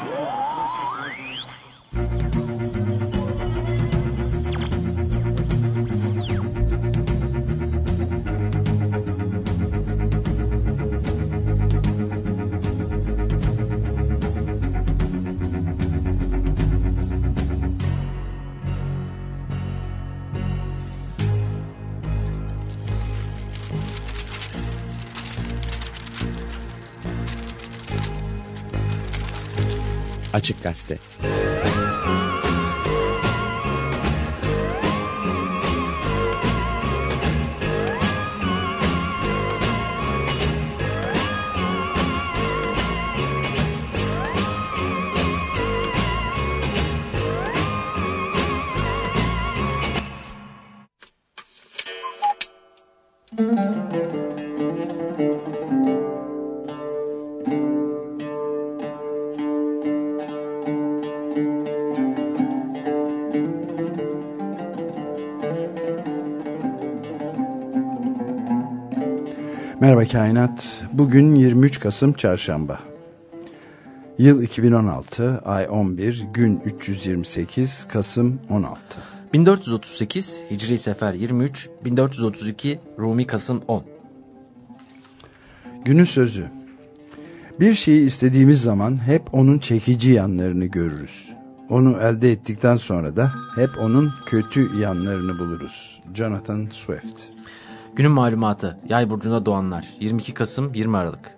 Oh! Açık Gazete Kainat. Bugün 23 Kasım Çarşamba. Yıl 2016, ay 11, gün 328, Kasım 16. 1438 Hicri Sefer 23, 1432 Rumi Kasım 10. Günün sözü. Bir şeyi istediğimiz zaman hep onun çekici yanlarını görürüz. Onu elde ettikten sonra da hep onun kötü yanlarını buluruz. Jonathan Swift. Günün malumatı Yay burcunda doğanlar 22 Kasım 20 Aralık.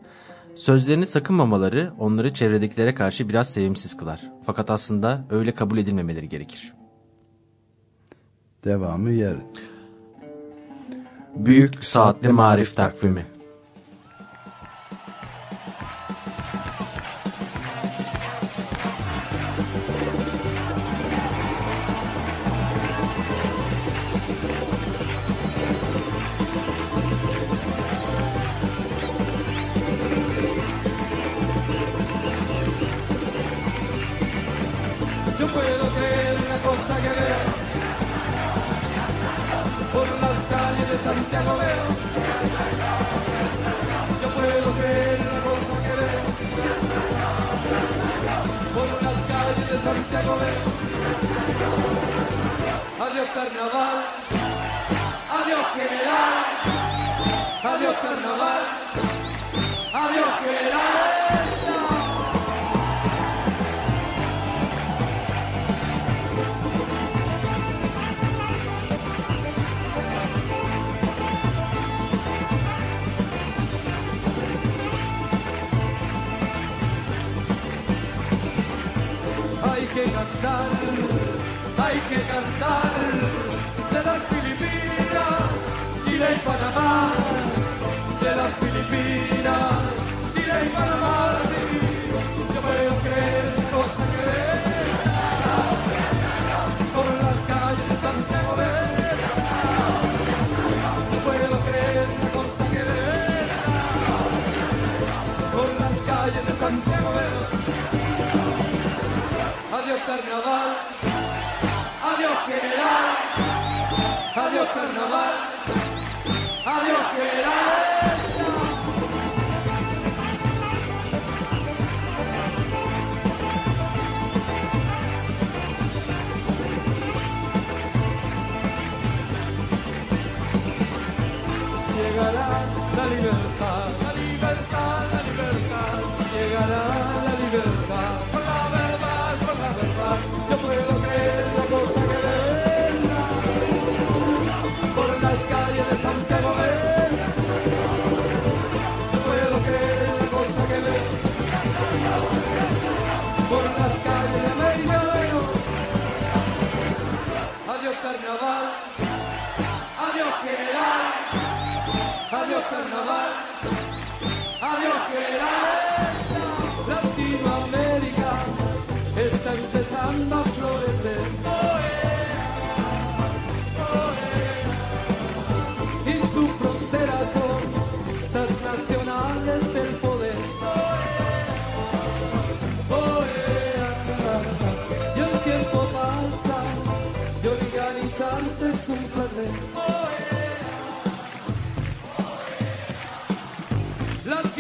Sözlerini sakınmamaları onları çevredekilere karşı biraz sevimsiz kılar. Fakat aslında öyle kabul edilmemeleri gerekir. Devamı yarın. Büyük Saatli Marif Takvimi Adiós carnaval, adiós general.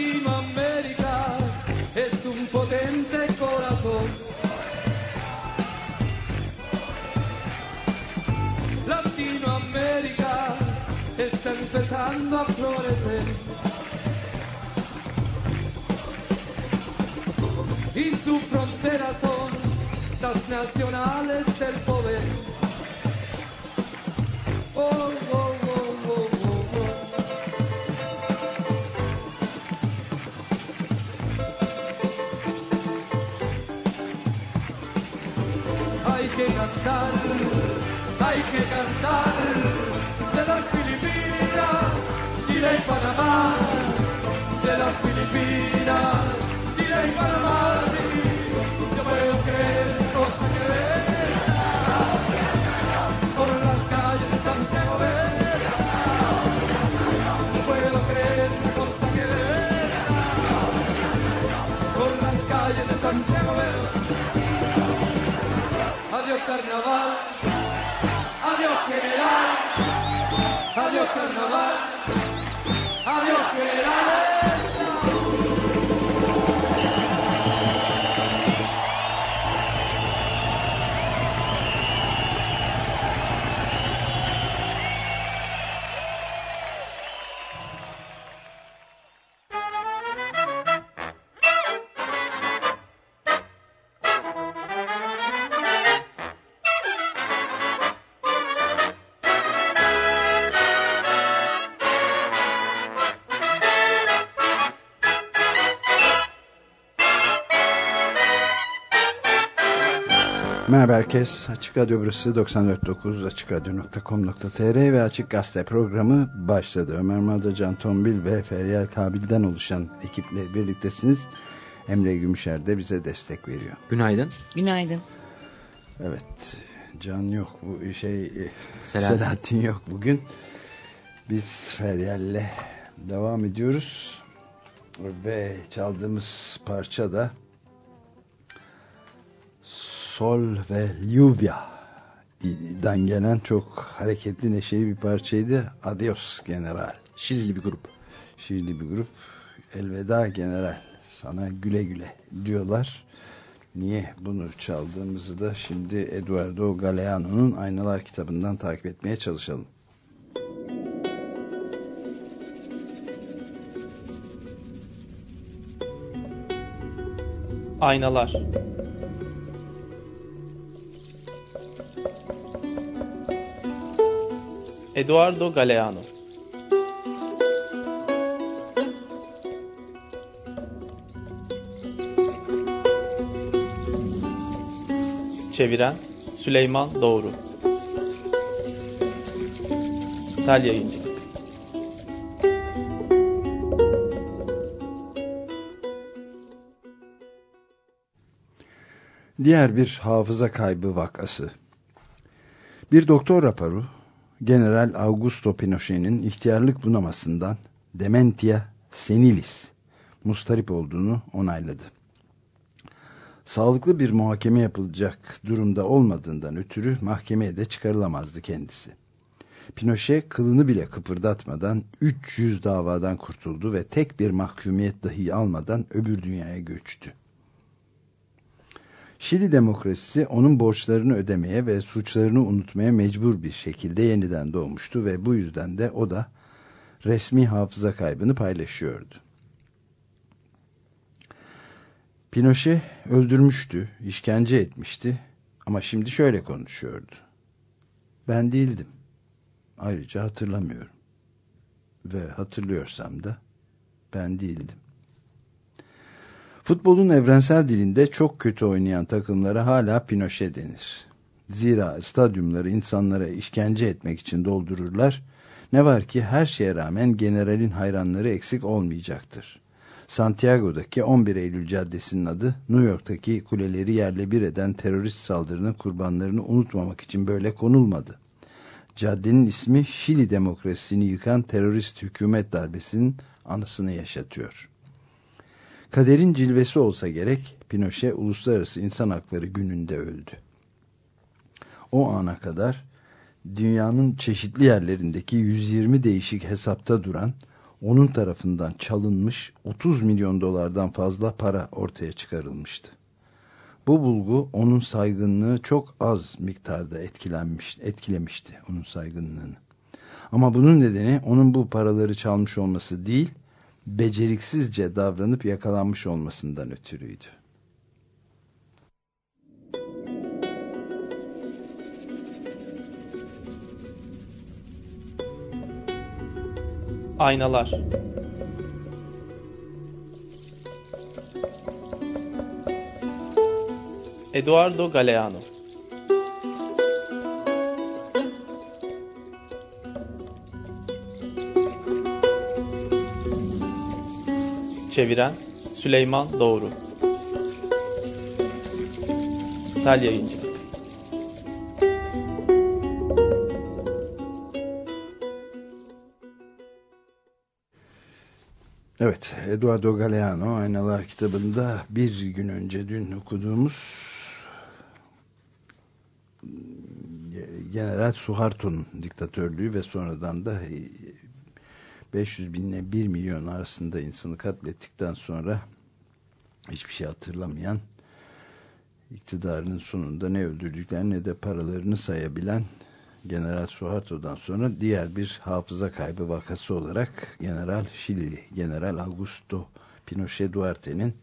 Latinoamérica es un potente corazón. Latinoamérica está empezando a florecer. Y sus fronteras son las nacionales del poder. Oh, que cantar de las Filipinas, Chile y Panamá, de las Filipinas, Chile y Panamá. Yo puedo creer cosa que ver por las calles de Santiago ver. No puedo creer cosa que ver por las calles de Santiago ver. Adiós carnaval, carnaval, adiós general. Merhaba herkes. Açık Radyo burası 94.9 AçıkRadyo.com.tr ve Açık Gazete programı başladı. Ömer Madra, Can Tombil ve Feryal Kabil'den oluşan ekiple birliktesiniz. Emre Gümüşer de bize destek veriyor. Günaydın. Günaydın. Evet, Can yok. Bu şey Selahattin. Selahattin yok bugün. Biz Feryal'le devam ediyoruz. Ve çaldığımız parça da Sol ve Ljuvia'dan gelen çok hareketli neşeli bir parçaydı. Adios General. Şilili bir grup. Şiirli bir grup. Elveda General. Sana güle güle diyorlar. Niye bunu çaldığımızı da şimdi Eduardo Galeano'nun Aynalar kitabından takip etmeye çalışalım. Aynalar Eduardo Galeano. Çeviren Süleyman Doğru. Sel Yayıncı. Diğer bir hafıza kaybı vakası. Bir doktor raporu General Augusto Pinochet'in ihtiyarlık bunamasından dementia senilis mustarip olduğunu onayladı. Sağlıklı bir muhakeme yapılacak durumda olmadığından ötürü mahkemeye de çıkarılamazdı kendisi. Pinochet kılını bile kıpırdatmadan 300 davadan kurtuldu ve tek bir mahkumiyet dahi almadan öbür dünyaya göçtü. Şili demokrasisi onun borçlarını ödemeye ve suçlarını unutmaya mecbur bir şekilde yeniden doğmuştu ve bu yüzden de o da resmi hafıza kaybını paylaşıyordu. Pinochet öldürmüştü, işkence etmişti ama şimdi şöyle konuşuyordu. Ben değildim. Ayrıca hatırlamıyorum. Ve hatırlıyorsam da ben değildim. Futbolun evrensel dilinde çok kötü oynayan takımlara hala Pinochet denir. Zira stadyumları insanlara işkence etmek için doldururlar. Ne var ki her şeye rağmen generalin hayranları eksik olmayacaktır. Santiago'daki 11 Eylül Caddesi'nin adı New York'taki kuleleri yerle bir eden terörist saldırının kurbanlarını unutmamak için böyle konulmadı. Caddenin ismi Şili demokrasisini yıkan terörist hükümet darbesinin anısını yaşatıyor. Kaderin cilvesi olsa gerek Pinochet Uluslararası İnsan Hakları Günü'nde öldü. O ana kadar dünyanın çeşitli yerlerindeki 120 değişik hesapta duran onun tarafından çalınmış 30 milyon dolardan fazla para ortaya çıkarılmıştı. Bu bulgu onun saygınlığı çok az miktarda etkilenmiş, etkilemişti onun saygınlığını. Ama bunun nedeni onun bu paraları çalmış olması değil, beceriksizce davranıp yakalanmış olmasından ötürüydü. Aynalar Eduardo Galeano Çeviren Süleyman Doğru. Sel Yayıncılık. Evet, Eduardo Galeano Aynalar kitabında bir gün önce dün okuduğumuz General Suharto'nun diktatörlüğü ve sonradan da 500 binle 1 milyon arasında insanı katlettikten sonra hiçbir şey hatırlamayan iktidarının sonunda ne öldürdüklerini ne de paralarını sayabilen General Suharto'dan sonra diğer bir hafıza kaybı vakası olarak General Şilili, General Augusto Pinochet Duarte'nin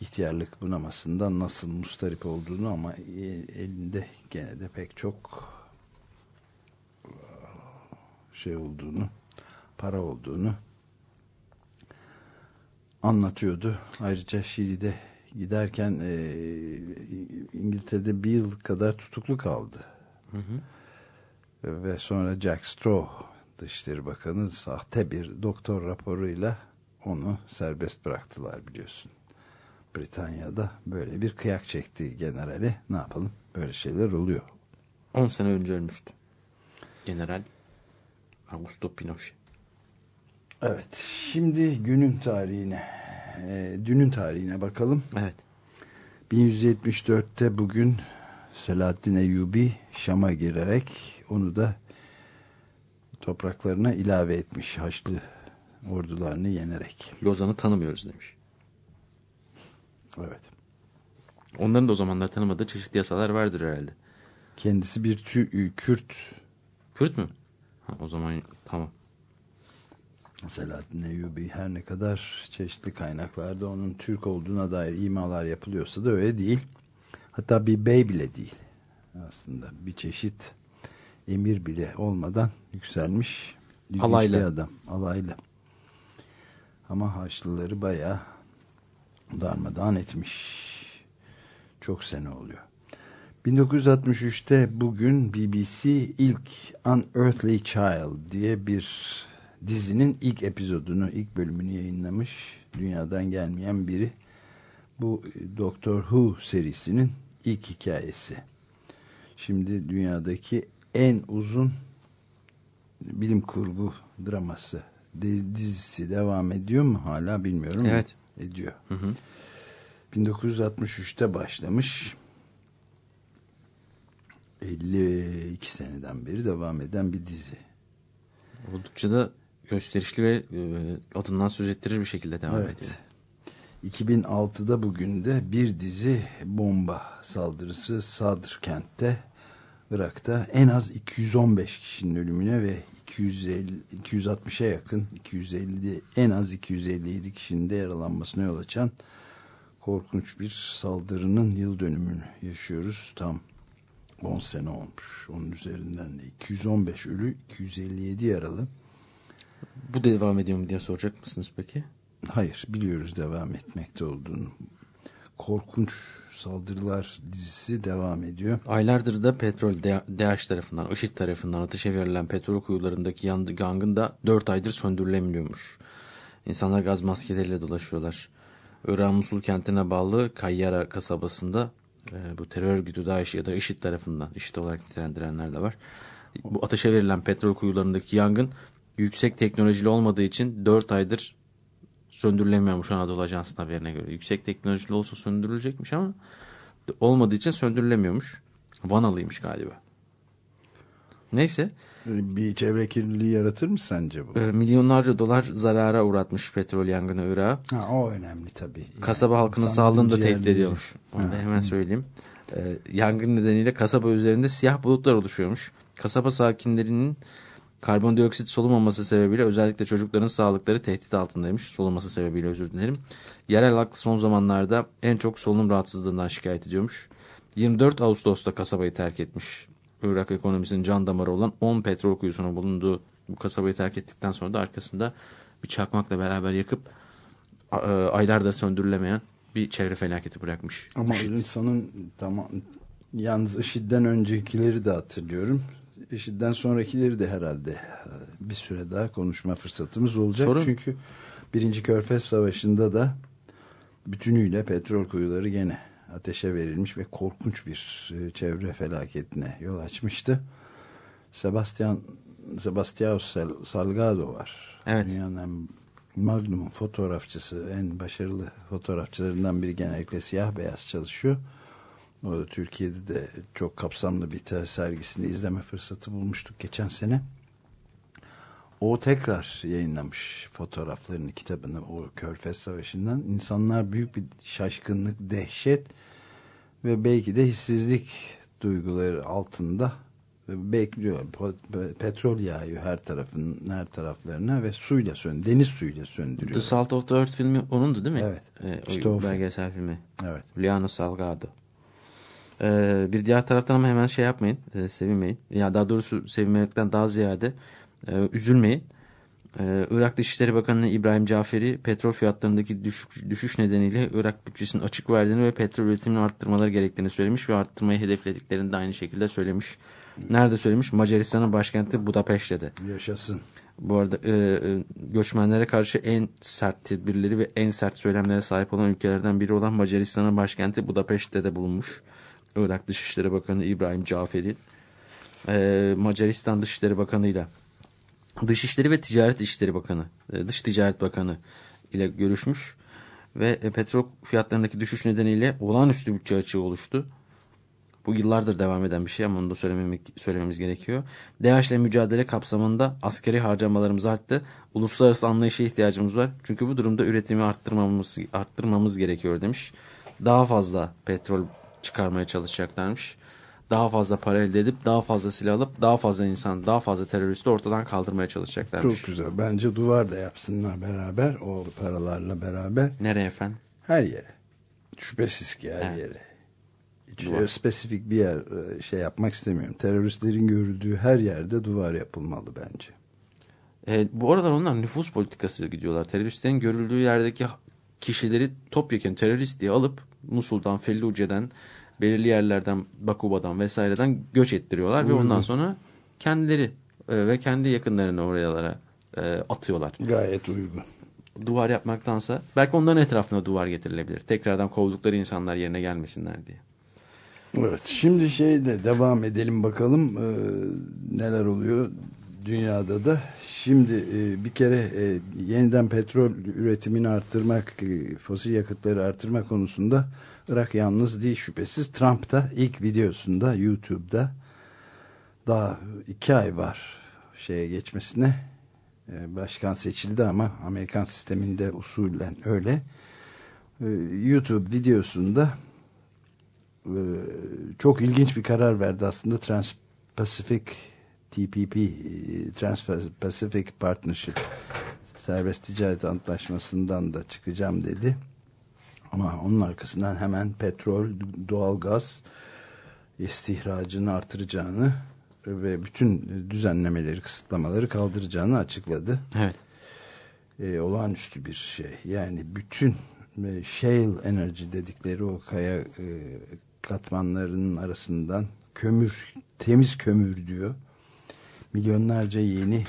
ihtiyarlık bunamasından nasıl mustarip olduğunu ama elinde gene de pek çok şey olduğunu, para olduğunu anlatıyordu. Ayrıca Şili'de giderken e, İngiltere'de bir yıl kadar tutuklu kaldı. Hı hı. Ve sonra Jack Straw Dışişleri Bakanı sahte bir doktor raporuyla onu serbest bıraktılar biliyorsun. Britanya'da böyle bir kıyak çekti generali. Ne yapalım? Böyle şeyler oluyor. 10 sene önce ölmüştü. General Augusto Pinochet. Evet. Şimdi günün tarihine, e, dünün tarihine bakalım. Evet. 1174'te bugün Selahaddin Eyyubi Şam'a girerek onu da topraklarına ilave etmiş Haçlı ordularını yenerek. Lozan'ı tanımıyoruz demiş. Evet. Onların da o zamanlar tanımadığı çeşitli yasalar vardır herhalde. Kendisi bir tü Kürt. Kürt mü? Ha, o zaman tamam. Selahattin Eyyubi her ne kadar çeşitli kaynaklarda onun Türk olduğuna dair imalar yapılıyorsa da öyle değil. Hatta bir bey bile değil. Aslında bir çeşit emir bile olmadan yükselmiş Alaylı. adam. Alaylı. Ama Haçlıları bayağı darmadağın etmiş. Çok sene oluyor. 1963'te bugün BBC ilk Unearthly Child diye bir dizinin ilk epizodunu, ilk bölümünü yayınlamış. Dünyadan gelmeyen biri. Bu Doctor Who serisinin ilk hikayesi. Şimdi dünyadaki en uzun bilim kurgu draması dizisi devam ediyor mu hala bilmiyorum. Evet. Ediyor. Hı hı. 1963'te başlamış. 52 seneden beri devam eden bir dizi. Oldukça da gösterişli ve e, adından söz ettirir bir şekilde devam evet. ediyor. 2006'da bugün de bir dizi bomba saldırısı Sadr kentte Irak'ta en az 215 kişinin ölümüne ve 250 260'a yakın 250 en az 257 kişinin de yaralanmasına yol açan korkunç bir saldırının yıl dönümünü yaşıyoruz. Tam 10 sene olmuş. Onun üzerinden de 215 ölü, 257 yaralı. Bu devam ediyor mu diye soracak mısınız peki? Hayır, biliyoruz devam etmekte olduğunu. Korkunç saldırılar dizisi devam ediyor. Aylardır da petrol DH tarafından, IŞİD tarafından ateşe verilen petrol kuyularındaki yangın da 4 aydır söndürülemiyormuş. İnsanlar gaz maskeleriyle dolaşıyorlar. Irak'ın Musul kentine bağlı Kayyara kasabasında e, bu terör örgütü DAEŞ ya da IŞİD tarafından, IŞİD olarak nitelendirenler de var. Bu ateşe verilen petrol kuyularındaki yangın yüksek teknolojili olmadığı için 4 aydır söndürülemiyormuş Anadolu Ajansı'nın haberine göre. Yüksek teknolojili olsa söndürülecekmiş ama olmadığı için söndürülemiyormuş. Vanalıymış galiba. Neyse. Bir çevre kirliliği yaratır mı sence bu? E, milyonlarca dolar zarara uğratmış petrol yangını Irak'a. Ha, o önemli tabii. Yani kasaba halkının sağlığını da tehdit ediyormuş. Onu da hemen söyleyeyim. E, yangın nedeniyle kasaba üzerinde siyah bulutlar oluşuyormuş. Kasaba sakinlerinin karbondioksit solumaması sebebiyle özellikle çocukların sağlıkları tehdit altındaymış. Soluması sebebiyle özür dilerim. Yerel halk son zamanlarda en çok solunum rahatsızlığından şikayet ediyormuş. 24 Ağustos'ta kasabayı terk etmiş. Irak ekonomisinin can damarı olan 10 petrol kuyusunun bulunduğu bu kasabayı terk ettikten sonra da arkasında bir çakmakla beraber yakıp e, aylarda söndürülemeyen bir çevre felaketi bırakmış. Ama IŞİD. insanın tamam yalnız IŞİD'den öncekileri de hatırlıyorum. IŞİD'den sonrakileri de herhalde e, bir süre daha konuşma fırsatımız olacak. Sorun. Çünkü Birinci Körfez Savaşı'nda da bütünüyle petrol kuyuları gene ateşe verilmiş ve korkunç bir e, çevre felaketine yol açmıştı. Sebastian Sebastião Sal- Salgado var. Evet. Dünyanın magnum fotoğrafçısı, en başarılı fotoğrafçılarından biri genellikle siyah beyaz çalışıyor. O da Türkiye'de de çok kapsamlı bir sergisini izleme fırsatı bulmuştuk geçen sene. O tekrar yayınlamış fotoğraflarını, kitabını o Körfez Savaşı'ndan. İnsanlar büyük bir şaşkınlık, dehşet ve belki de hissizlik duyguları altında bekliyor. Petrol yağıyor her tarafın her taraflarına ve suyla sön, deniz suyuyla söndürüyor. The Salt of the Earth filmi onundu değil mi? Evet. Ee, İşte o film. belgesel filmi. Evet. Liano Salgado. Ee, bir diğer taraftan ama hemen şey yapmayın, e, sevinmeyin. Ya daha doğrusu sevinmekten daha ziyade e, üzülmeyin. Ee, Irak Dışişleri Bakanı İbrahim Caferi petrol fiyatlarındaki düşük, düşüş nedeniyle Irak bütçesinin açık verdiğini ve petrol üretimini arttırmaları gerektiğini söylemiş ve arttırmayı hedeflediklerini de aynı şekilde söylemiş. Nerede söylemiş? Macaristan'ın başkenti Budapeşte'de. Yaşasın. Bu arada e, e, göçmenlere karşı en sert tedbirleri ve en sert söylemlere sahip olan ülkelerden biri olan Macaristan'ın başkenti Budapeşte de bulunmuş. Irak Dışişleri Bakanı İbrahim Caferi e, Macaristan Dışişleri Bakanı ile Dışişleri ve Ticaret İşleri Bakanı, e, Dış Ticaret Bakanı ile görüşmüş ve e, petrol fiyatlarındaki düşüş nedeniyle olağanüstü bütçe açığı oluştu. Bu yıllardır devam eden bir şey ama onu da söylememek, söylememiz gerekiyor. DAEŞ ile mücadele kapsamında askeri harcamalarımız arttı. Uluslararası anlayışa ihtiyacımız var. Çünkü bu durumda üretimi arttırmamız, arttırmamız gerekiyor demiş. Daha fazla petrol çıkarmaya çalışacaklarmış. Daha fazla para elde edip daha fazla silah alıp daha fazla insan, daha fazla teröristi ortadan kaldırmaya çalışacaklarmış. Çok güzel. Bence duvar da yapsınlar beraber. O paralarla beraber. Nereye efendim? Her yere. Şüphesiz ki her Evet. yere. Hiç Duvar. öyle spesifik bir yer e, şey yapmak istemiyorum. Teröristlerin görüldüğü her yerde duvar yapılmalı bence. E, bu aralar onlar nüfus politikası gidiyorlar. Teröristlerin görüldüğü yerdeki kişileri topyekun terörist diye alıp Musul'dan, Felluce'den, belirli yerlerden, Bakuba'dan vesaireden göç ettiriyorlar ve Uygun. ondan sonra kendileri e, ve kendi yakınlarını oralara e, atıyorlar. Gayet uygun. Duvar yapmaktansa belki onların etrafına duvar getirilebilir. Tekrardan kovdukları insanlar yerine gelmesinler diye. Evet. Şimdi şeyde devam edelim bakalım e, neler oluyor dünyada da. Şimdi e, bir kere e, yeniden petrol üretimini arttırmak, e, fosil yakıtları arttırma konusunda Irak yalnız değil şüphesiz. Trump da ilk videosunda YouTube'da daha iki ay var şeye geçmesine. Başkan seçildi ama Amerikan sisteminde usulen öyle. YouTube videosunda çok ilginç bir karar verdi aslında Trans-Pacific TPP e, Trans-Pacific Partnership serbest ticaret antlaşmasından da çıkacağım dedi. Ama onun arkasından hemen petrol, doğalgaz istihracını artıracağını ve bütün düzenlemeleri, kısıtlamaları kaldıracağını açıkladı Evet. e, olağanüstü bir şey. Yani bütün e, shale energy dedikleri o kaya e, katmanlarının arasından kömür, temiz kömür diyor. Milyonlarca yeni e,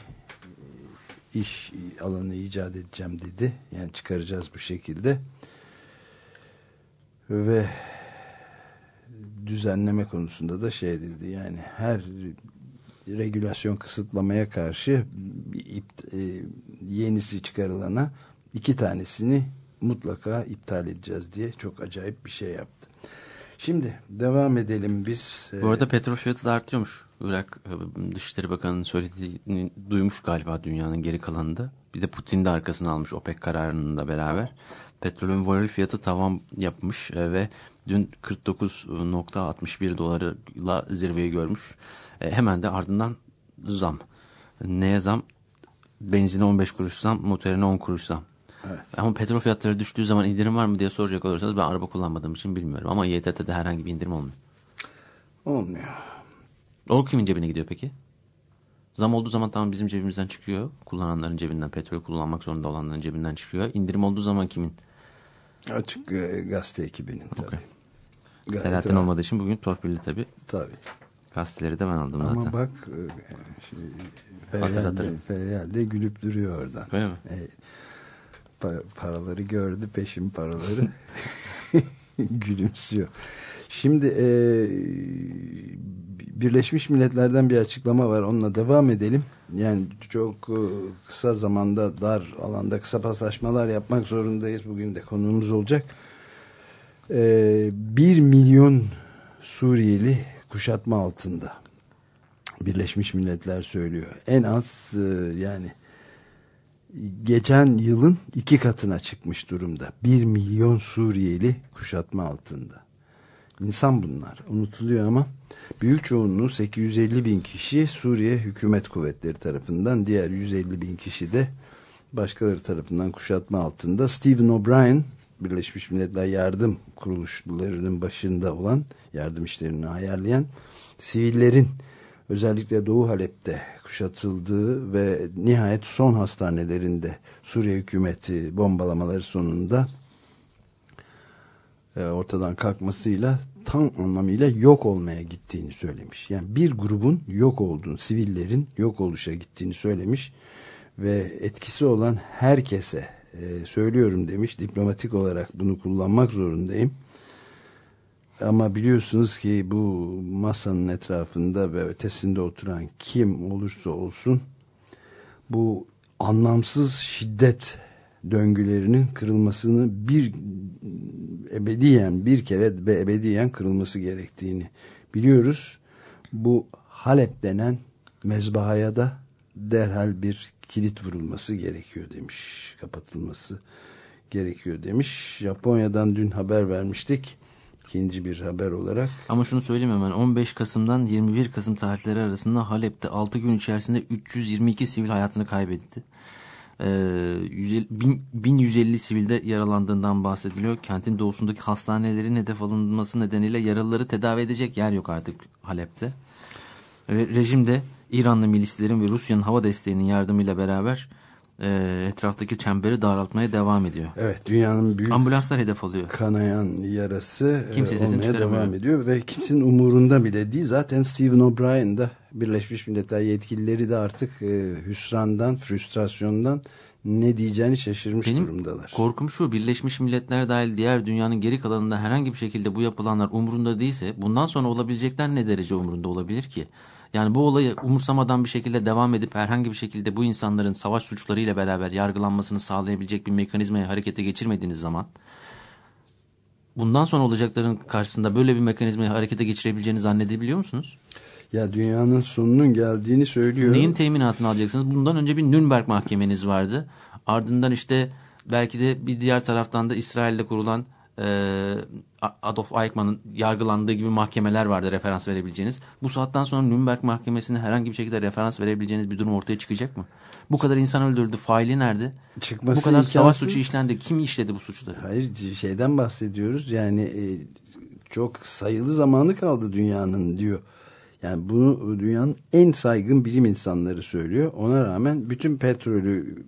iş alanı icat edeceğim dedi. Yani çıkaracağız bu şekilde. Ve düzenleme konusunda da şey dedi. Yani her regülasyon kısıtlamaya karşı e, yenisi çıkarılana iki tanesini mutlaka iptal edeceğiz diye çok acayip bir şey yaptı. Şimdi devam edelim biz. Bu Ee, arada petrol fiyatı da artıyormuş. Irak e, Dışişleri Bakanı'nın söylediğini duymuş galiba dünyanın geri kalanında. Bir de Putin de arkasına almış OPEC kararının da beraber. Petrolün varil fiyatı tavan yapmış e, ve dün 49.61 dolarla zirveyi görmüş. E, Hemen de ardından zam. Neye zam? Benzine 15 kuruş zam, motorine 10 kuruş zam. Evet. Ama petrol fiyatları düştüğü zaman indirim var mı diye soracak olursanız ben araba kullanmadığım için bilmiyorum. Ama YTT'de herhangi bir indirim olmuyor. olmuyor. O kimin cebine gidiyor peki? Zam olduğu zaman tamam bizim cebimizden çıkıyor. Kullananların cebinden, petrol kullanmak zorunda olanların cebinden çıkıyor. İndirim olduğu zaman kimin? Açık e, gazete ekibinin tabii. Gayet Selahattin olmadığı için bugün torpilli tabii. Tabii. Gazeteleri de ben aldım Ama zaten. bak e, şimdi Feryal de. Feryal de gülüp duruyor oradan. Öyle mi? E, pa- paraları gördü peşin paraları gülümsüyor. Şimdi e, Birleşmiş Milletler'den bir açıklama var onunla devam edelim. Yani çok e, kısa zamanda dar alanda kısa paslaşmalar yapmak zorundayız. Bugün de konuğumuz olacak. E, 1 milyon Suriyeli kuşatma altında. Birleşmiş Milletler söylüyor. En az e, yani geçen yılın iki katına çıkmış durumda. Bir milyon Suriyeli kuşatma altında. İnsan bunlar. Unutuluyor ama büyük çoğunluğu 850 bin kişi Suriye hükümet kuvvetleri tarafından diğer 150 bin kişi de başkaları tarafından kuşatma altında. Stephen O'Brien Birleşmiş Milletler Yardım Kuruluşlarının başında olan yardım işlerini ayarlayan sivillerin özellikle Doğu Halep'te kuşatıldığı ve nihayet son hastanelerinde Suriye hükümeti bombalamaları sonunda e, ortadan kalkmasıyla tam anlamıyla yok olmaya gittiğini söylemiş. Yani bir grubun yok olduğunu, sivillerin yok oluşa gittiğini söylemiş ve etkisi olan herkese e, söylüyorum demiş. Diplomatik olarak bunu kullanmak zorundayım. Ama biliyorsunuz ki bu masanın etrafında ve ötesinde oturan kim olursa olsun bu anlamsız şiddet döngülerinin kırılmasını bir ebediyen bir kere ve ebediyen kırılması gerektiğini biliyoruz. Bu Halep denen mezbahaya da derhal bir kilit vurulması gerekiyor demiş. Kapatılması gerekiyor demiş. Japonya'dan dün haber vermiştik. İkinci bir haber olarak. Ama şunu söyleyeyim hemen 15 Kasım'dan 21 Kasım tarihleri arasında Halep'te 6 gün içerisinde 322 sivil hayatını kaybetti. Ee, 150 bin- 1150 sivilde yaralandığından bahsediliyor. Kentin doğusundaki hastanelerin hedef alınması nedeniyle yaralıları tedavi edecek yer yok artık Halep'te. Ve rejim de İranlı milislerin ve Rusya'nın hava desteğinin yardımıyla beraber e, etraftaki çemberi daraltmaya devam ediyor. Evet dünyanın büyük Ambulanslar hedef alıyor. kanayan yarası e, Kimse sesini olmaya devam ediyor ve kimsenin umurunda bile değil. Zaten Stephen O'Brien da Birleşmiş Milletler yetkilileri de artık e, hüsrandan, frustrasyondan ne diyeceğini şaşırmış Benim durumdalar. korkum şu Birleşmiş Milletler dahil diğer dünyanın geri kalanında herhangi bir şekilde bu yapılanlar umurunda değilse bundan sonra olabilecekler ne derece umurunda olabilir ki? Yani bu olayı umursamadan bir şekilde devam edip herhangi bir şekilde bu insanların savaş suçlarıyla beraber yargılanmasını sağlayabilecek bir mekanizmayı harekete geçirmediğiniz zaman bundan sonra olacakların karşısında böyle bir mekanizmayı harekete geçirebileceğini zannedebiliyor musunuz? Ya dünyanın sonunun geldiğini söylüyor. Neyin teminatını alacaksınız? Bundan önce bir Nürnberg mahkemeniz vardı. Ardından işte belki de bir diğer taraftan da İsrail'de kurulan e, Adolf Eichmann'ın yargılandığı gibi mahkemeler vardı referans verebileceğiniz. Bu saatten sonra Nürnberg mahkemesine herhangi bir şekilde referans verebileceğiniz bir durum ortaya çıkacak mı? Bu kadar insan öldürüldü. Faili nerede? Çıkması bu kadar savaş imkansız. suçu işlendi. Kim işledi bu suçları? Hayır şeyden bahsediyoruz yani e, çok sayılı zamanı kaldı dünyanın diyor. Yani bunu dünyanın en saygın bilim insanları söylüyor. Ona rağmen bütün petrolü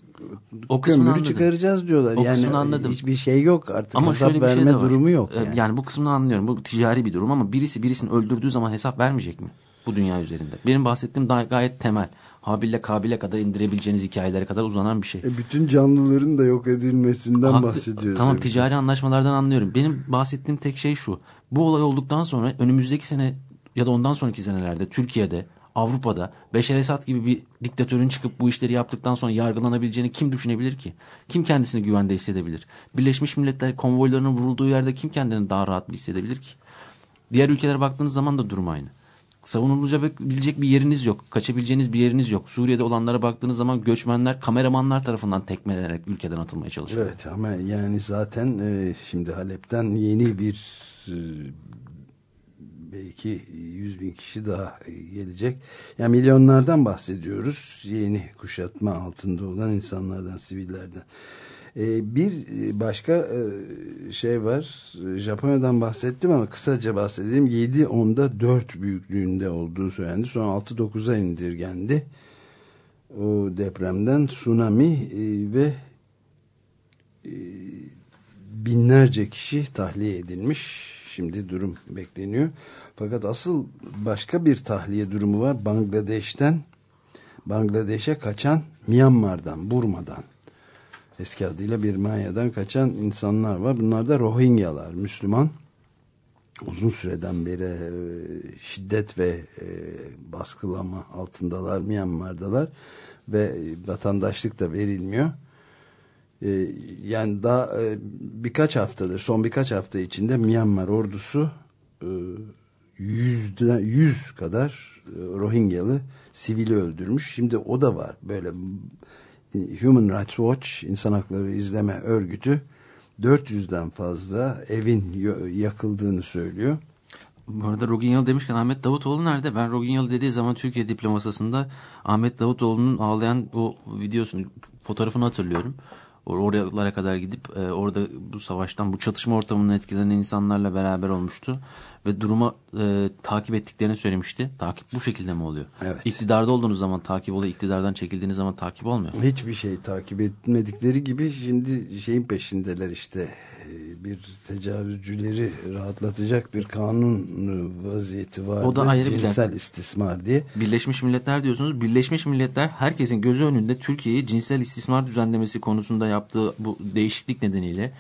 O kısmını kömürü anladım. çıkaracağız diyorlar. O yani kısmını anladım. hiçbir şey yok artık Ama hesap şöyle bir şey verme var. durumu yok. Ee, Yani. Yani bu kısmını anlıyorum. Bu ticari bir durum ama birisi birisini öldürdüğü zaman hesap vermeyecek mi? Bu dünya üzerinde. Benim bahsettiğim daha gayet temel. Habil'le Kabil'e kadar indirebileceğiniz hikayelere kadar uzanan bir şey. E, bütün canlıların da yok edilmesinden Haklı- bahsediyoruz. Tamam ticari anlaşmalardan anlıyorum. Benim bahsettiğim tek şey şu. Bu olay olduktan sonra önümüzdeki sene ya da ondan sonraki senelerde Türkiye'de, Avrupa'da Beşer Esad gibi bir diktatörün çıkıp bu işleri yaptıktan sonra yargılanabileceğini kim düşünebilir ki? Kim kendisini güvende hissedebilir? Birleşmiş Milletler konvoylarının vurulduğu yerde kim kendini daha rahat hissedebilir ki? Diğer ülkelere baktığınız zaman da durum aynı. Savunulabilecek bir yeriniz yok. Kaçabileceğiniz bir yeriniz yok. Suriye'de olanlara baktığınız zaman göçmenler, kameramanlar tarafından tekmelenerek ülkeden atılmaya çalışıyor. Evet ama yani zaten e, şimdi Halep'ten yeni bir e, belki 100 bin kişi daha e, gelecek. Yani milyonlardan bahsediyoruz. Yeni kuşatma altında olan insanlardan, sivillerden. E, bir e, başka e, şey var. E, Japonya'dan bahsettim ama kısaca bahsedeyim. 7 onda 4 büyüklüğünde olduğu söylendi. Sonra 6-9'a indirgendi. o depremden tsunami e, ve e, binlerce kişi tahliye edilmiş. Şimdi durum bekleniyor. Fakat asıl başka bir tahliye durumu var. Bangladeş'ten Bangladeş'e kaçan Myanmar'dan, Burma'dan eski adıyla Birmanya'dan kaçan insanlar var. Bunlar da Rohingyalar, Müslüman. Uzun süreden beri e, şiddet ve e, baskılama altındalar, Myanmar'dalar ve vatandaşlık da verilmiyor. E, yani daha birkaç haftadır, son birkaç hafta içinde Myanmar ordusu yüzde yüz kadar Rohingyalı sivili öldürmüş. Şimdi o da var. Böyle Human Rights Watch insan hakları izleme örgütü 400'den fazla evin yakıldığını söylüyor. Bu arada Roginyalı demişken Ahmet Davutoğlu nerede? Ben Roginyalı dediği zaman Türkiye diplomasasında Ahmet Davutoğlu'nun ağlayan o videosunu, fotoğrafını hatırlıyorum. Oralara kadar gidip e, orada bu savaştan, bu çatışma ortamının etkilenen insanlarla beraber olmuştu ve duruma e, takip ettiklerini söylemişti. Takip bu şekilde mi oluyor? Evet. İktidarda olduğunuz zaman takip oluyor, iktidardan çekildiğiniz zaman takip olmuyor. Hiçbir şey takip etmedikleri gibi şimdi şeyin peşindeler işte e, bir tecavüzcüleri rahatlatacak bir kanun vaziyeti var. O da ayrı bir cinsel istismar diye. Birleşmiş Milletler diyorsunuz. Birleşmiş Milletler herkesin gözü önünde Türkiye'yi cinsel istismar düzenlemesi konusunda yaptığı bu değişiklik nedeniyle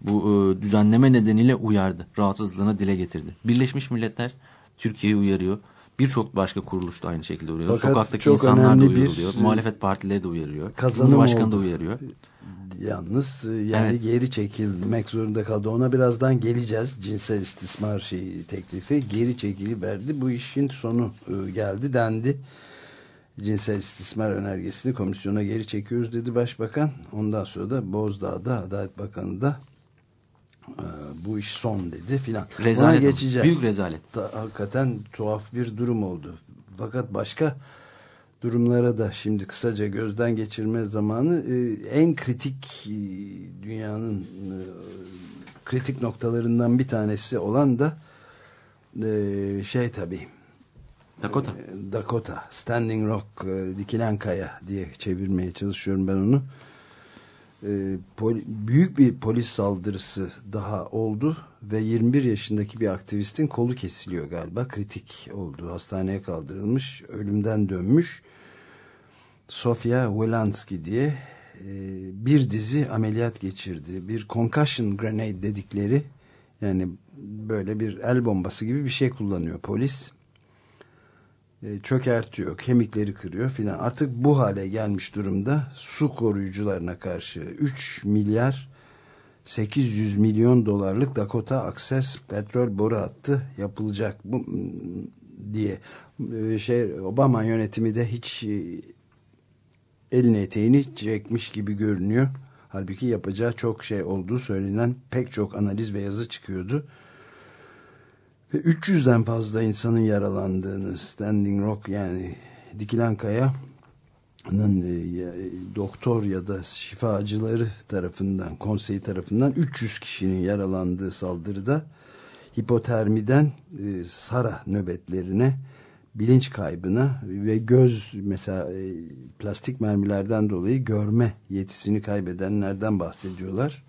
bu e, düzenleme nedeniyle uyardı. Rahatsızlığını dile getirdi. Birleşmiş Milletler Türkiye'yi uyarıyor. Birçok başka kuruluş da aynı şekilde uyarıyor. Fakat Sokaktaki insanlar da uyarılıyor. Bir, Muhalefet partileri de uyarıyor. Cumhurbaşkanı da uyarıyor. Yalnız e, yani evet. geri çekilmek zorunda kaldı. Ona birazdan geleceğiz. Cinsel istismar şeyi teklifi geri çekiliverdi. Bu işin sonu e, geldi dendi. Cinsel istismar önergesini komisyona geri çekiyoruz dedi başbakan. Ondan sonra da Bozdağ'da Adalet Bakanı da bu iş son dedi filan. Rezalet. geçeceğiz. Büyük rezalet. Da, hakikaten tuhaf bir durum oldu. Fakat başka durumlara da şimdi kısaca gözden geçirme zamanı e, en kritik e, dünyanın e, kritik noktalarından bir tanesi olan da şey tabii Dakota. Dakota. Standing Rock, dikilen kaya diye çevirmeye çalışıyorum ben onu e, poli, büyük bir polis saldırısı daha oldu ve 21 yaşındaki bir aktivistin kolu kesiliyor galiba. Kritik oldu hastaneye kaldırılmış ölümden dönmüş. Sofia Welanski diye e, bir dizi ameliyat geçirdi. Bir concussion grenade dedikleri yani böyle bir el bombası gibi bir şey kullanıyor polis çökertiyor, kemikleri kırıyor filan. Artık bu hale gelmiş durumda su koruyucularına karşı 3 milyar 800 milyon dolarlık Dakota Access petrol boru hattı yapılacak bu diye e, şey Obama yönetimi de hiç e, eline eteğini çekmiş gibi görünüyor. Halbuki yapacağı çok şey olduğu söylenen pek çok analiz ve yazı çıkıyordu. 300'den fazla insanın yaralandığını Standing Rock yani Dikilen Kaya'nın e, doktor ya da şifacıları tarafından konseyi tarafından 300 kişinin yaralandığı saldırıda hipotermiden e, Sara nöbetlerine bilinç kaybına ve göz mesela e, plastik mermilerden dolayı görme yetisini kaybedenlerden bahsediyorlar.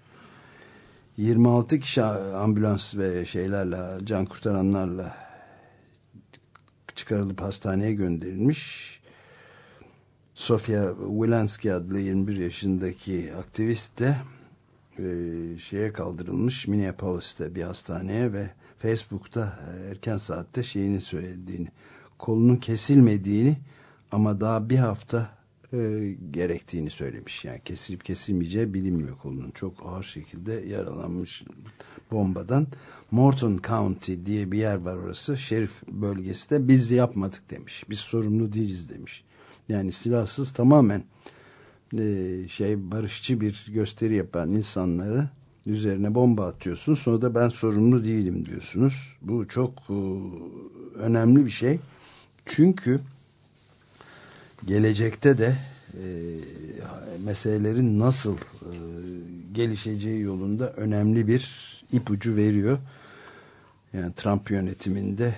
26 kişi ambulans ve şeylerle can kurtaranlarla çıkarılıp hastaneye gönderilmiş. Sofia Wilanski adlı 21 yaşındaki aktivist de e, şeye kaldırılmış Minneapolis'te bir hastaneye ve Facebook'ta erken saatte şeyini söylediğini kolunun kesilmediğini ama daha bir hafta e, gerektiğini söylemiş. Yani kesilip kesilmeyeceği bilinmiyor kolunun. Çok ağır şekilde yaralanmış bombadan. Morton County diye bir yer var orası. Şerif bölgesi de biz yapmadık demiş. Biz sorumlu değiliz demiş. Yani silahsız tamamen e, şey barışçı bir gösteri yapan insanları üzerine bomba atıyorsun. Sonra da ben sorumlu değilim diyorsunuz. Bu çok e, önemli bir şey. Çünkü gelecekte de e, meselelerin nasıl e, gelişeceği yolunda önemli bir ipucu veriyor. Yani Trump yönetiminde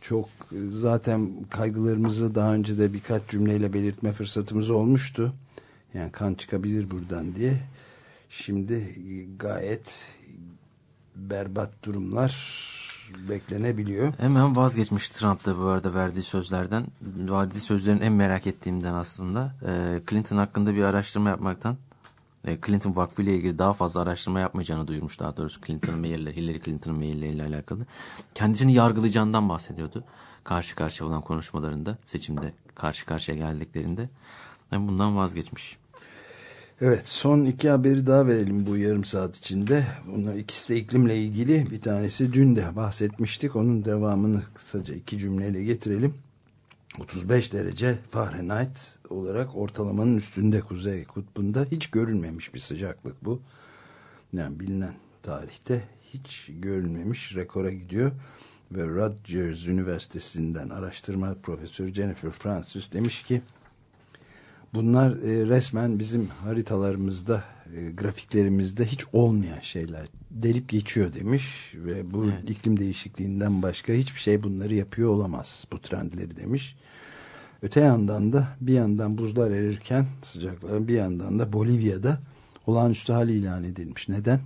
çok e, zaten kaygılarımızı daha önce de birkaç cümleyle belirtme fırsatımız olmuştu. Yani kan çıkabilir buradan diye. Şimdi gayet berbat durumlar beklenebiliyor. Hemen vazgeçmiş Trump da bu arada verdiği sözlerden. Verdiği sözlerin en merak ettiğimden aslında. E, Clinton hakkında bir araştırma yapmaktan e, Clinton Vakfı ile ilgili daha fazla araştırma yapmayacağını duyurmuş daha doğrusu Clinton'ın mailleri, Hillary Clinton'ın mailleriyle alakalı. Kendisini yargılayacağından bahsediyordu. Karşı karşıya olan konuşmalarında, seçimde karşı karşıya geldiklerinde. Yani bundan vazgeçmiş. Evet son iki haberi daha verelim bu yarım saat içinde. Bunlar ikisi de iklimle ilgili. Bir tanesi dün de bahsetmiştik. Onun devamını kısaca iki cümleyle getirelim. 35 derece Fahrenheit olarak ortalamanın üstünde Kuzey Kutbu'nda hiç görülmemiş bir sıcaklık bu. Yani bilinen tarihte hiç görülmemiş rekora gidiyor. Ve Rutgers Üniversitesi'nden araştırma profesörü Jennifer Francis demiş ki bunlar e, resmen bizim haritalarımızda, e, grafiklerimizde hiç olmayan şeyler. Delip geçiyor demiş ve bu evet. iklim değişikliğinden başka hiçbir şey bunları yapıyor olamaz bu trendleri demiş. Öte yandan da bir yandan buzlar erirken sıcakların bir yandan da Bolivya'da olağanüstü hal ilan edilmiş. Neden?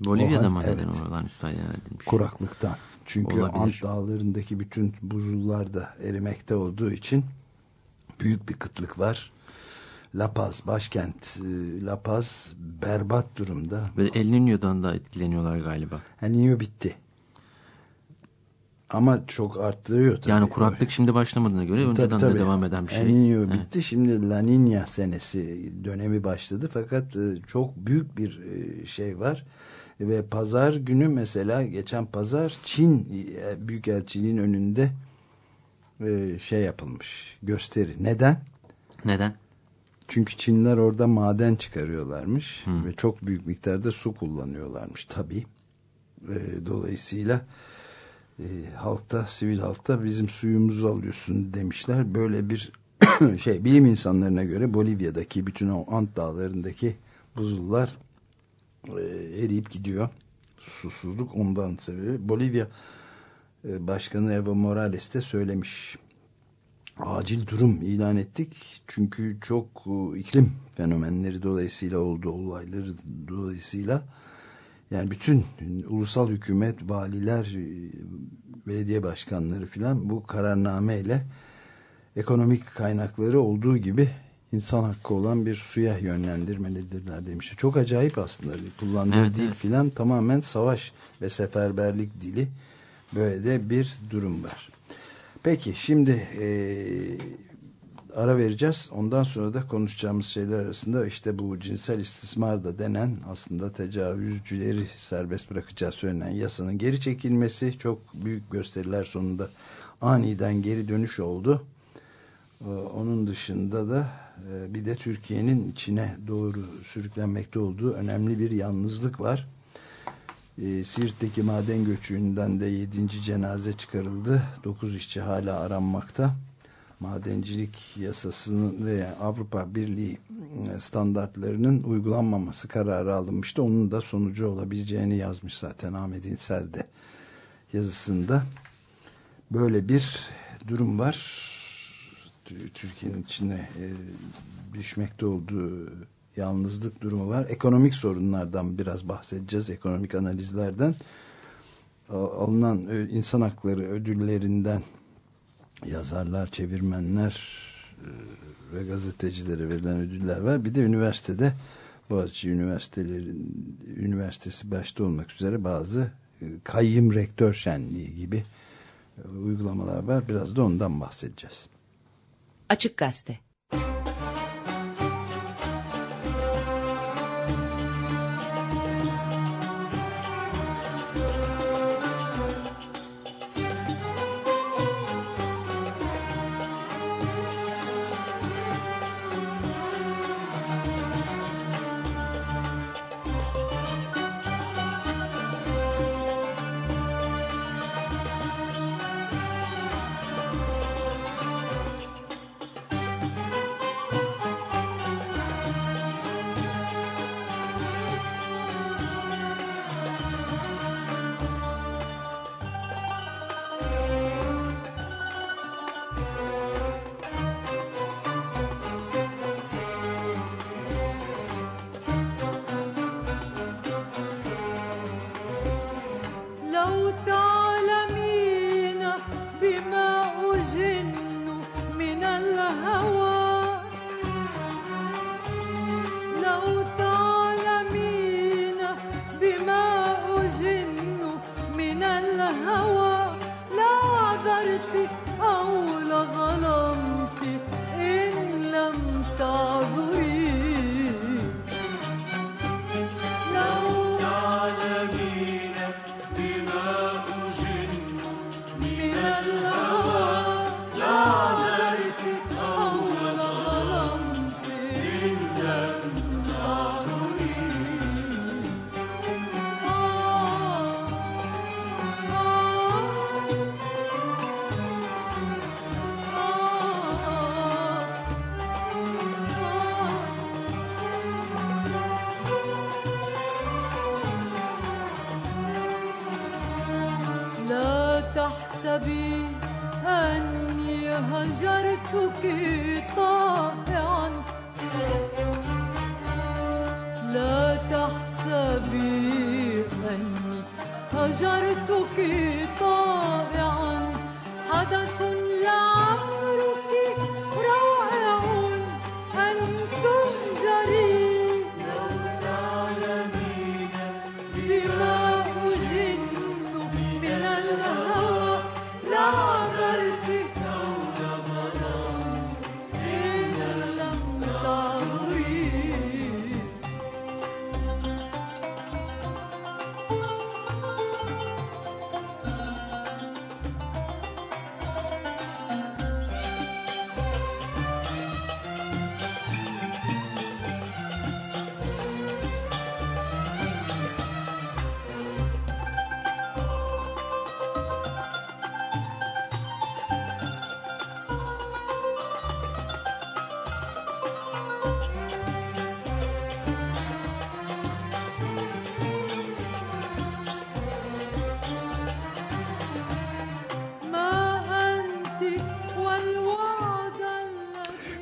Bolivya'da mı evet. neden olağanüstü hal ilan edilmiş? Kuraklıktan. Çünkü Olabilir. Ant dağlarındaki bütün buzullar da erimekte olduğu için büyük bir kıtlık var. La Paz, başkent e, La Paz berbat durumda. Ve El Niño'dan da etkileniyorlar galiba. El Niño bitti. Ama çok arttırıyor tabii. Yani kuraklık şimdi başlamadığına göre önceden tabii, tabii. de devam eden bir şey. El Niño evet. bitti. Şimdi La Niña senesi dönemi başladı. Fakat e, çok büyük bir e, şey var. Ve pazar günü mesela geçen pazar Çin Büyükelçiliğin önünde şey yapılmış. Gösteri. Neden? Neden? Çünkü Çinler orada maden çıkarıyorlarmış. Hmm. Ve çok büyük miktarda su kullanıyorlarmış tabii. Dolayısıyla e, halkta, sivil halkta bizim suyumuzu alıyorsun demişler. Böyle bir şey bilim insanlarına göre Bolivya'daki bütün o Ant dağlarındaki buzullar e, eriyip gidiyor. Susuzluk ondan sebebi. Bolivya e, Başkanı Evo Morales de söylemiş. Acil durum ilan ettik. Çünkü çok e, iklim fenomenleri dolayısıyla oldu olayları dolayısıyla yani bütün ulusal hükümet, valiler, belediye başkanları filan bu kararnameyle ekonomik kaynakları olduğu gibi insan hakkı olan bir suya yönlendirmelidirler demişler. Çok acayip aslında. Kullandığı evet, dil filan tamamen savaş ve seferberlik dili. Böyle de bir durum var. Peki şimdi e, ara vereceğiz. Ondan sonra da konuşacağımız şeyler arasında işte bu cinsel istismar da denen aslında tecavüzcüleri serbest bırakacağı söylenen yasanın geri çekilmesi çok büyük gösteriler sonunda aniden geri dönüş oldu. Ee, onun dışında da e, bir de Türkiye'nin içine doğru sürüklenmekte olduğu önemli bir yalnızlık var. Ee, Siirt'teki maden göçüğünden de 7. cenaze çıkarıldı. 9 işçi hala aranmakta madencilik yasasının ve Avrupa Birliği e, standartlarının uygulanmaması kararı alınmıştı. Onun da sonucu olabileceğini yazmış zaten Ahmet İnsel de yazısında. Böyle bir durum var. Türkiye'nin içine e, düşmekte olduğu yalnızlık durumu var. Ekonomik sorunlardan biraz bahsedeceğiz. Ekonomik analizlerden alınan e, insan hakları ödüllerinden yazarlar, çevirmenler e, ve gazetecilere verilen ödüller var. Bir de üniversitede Boğaziçi Üniversitelerin Üniversitesi başta olmak üzere bazı e, kayyım rektör şenliği gibi uygulamalar var. Biraz da ondan bahsedeceğiz. Açık Gazete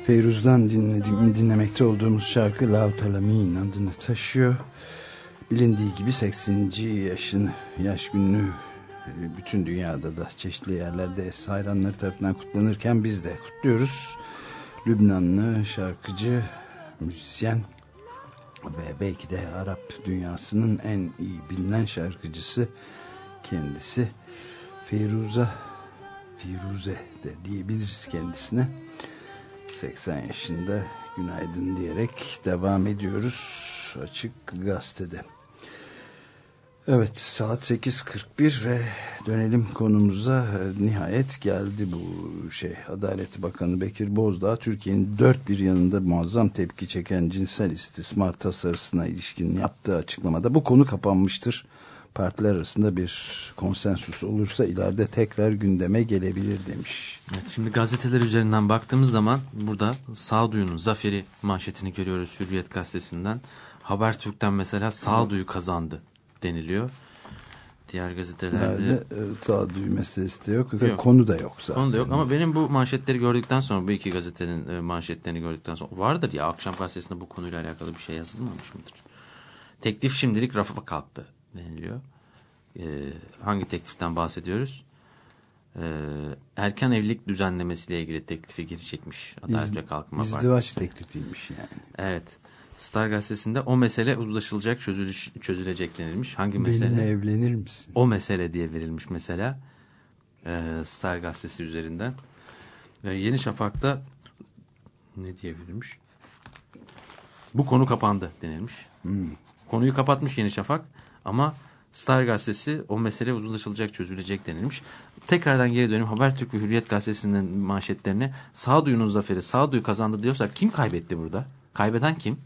Feyruz'dan dinlediğim, dinlemekte olduğumuz şarkı Lautalamin adını taşıyor. Bilindiği gibi 80. yaşını, yaş gününü e, bütün dünyada da çeşitli yerlerde hayranları tarafından kutlanırken biz de kutluyoruz. Lübnanlı şarkıcı, müzisyen ve belki de Arap dünyasının en iyi bilinen şarkıcısı kendisi Feyruza Firuze de diyebiliriz kendisine. 80 yaşında günaydın diyerek devam ediyoruz Açık Gazete'de. Evet saat 8.41 ve dönelim konumuza E, nihayet geldi bu şey Adalet Bakanı Bekir Bozdağ Türkiye'nin dört bir yanında muazzam tepki çeken cinsel istismar tasarısına ilişkin yaptığı açıklamada bu konu kapanmıştır. Partiler arasında bir konsensus olursa ileride tekrar gündeme gelebilir demiş. Evet, şimdi gazeteler üzerinden baktığımız zaman burada Sağduyu'nun zaferi manşetini görüyoruz Hürriyet gazetesinden. Habertürk'ten mesela Sağduyu kazandı deniliyor. Diğer gazetelerde Nerede e, sağduyu meselesi de yok. Yok. Konu da yok zaten. Onu da yok ama benim bu manşetleri gördükten sonra bu iki gazetenin e, manşetlerini gördükten sonra vardır ya akşam gazetesinde bu konuyla alakalı bir şey yazılmamış mıdır? Teklif şimdilik rafa kalktı deniliyor. E, hangi tekliften bahsediyoruz? E, erken evlilik düzenlemesiyle ilgili teklifi geri çekmiş Adalet ve Kalkınma İzdivaç Partisi. teklifiymiş yani. Evet. Star gazetesinde o mesele uzlaşılacak çözülüş, çözülecek denilmiş. Hangi mesele? Benimle evlenir misin? O mesele diye verilmiş mesela. Ee, Star gazetesi üzerinden. Ve Yeni Şafak'ta ne diye verilmiş? Bu konu kapandı denilmiş. Konuyu kapatmış Yeni Şafak ama Star gazetesi o mesele uzlaşılacak çözülecek denilmiş. Tekrardan geri dönüp Habertürk ve Hürriyet gazetesinin manşetlerine sağduyunun zaferi sağduyu kazandı diyorsak kim kaybetti burada? Kaybeden kim?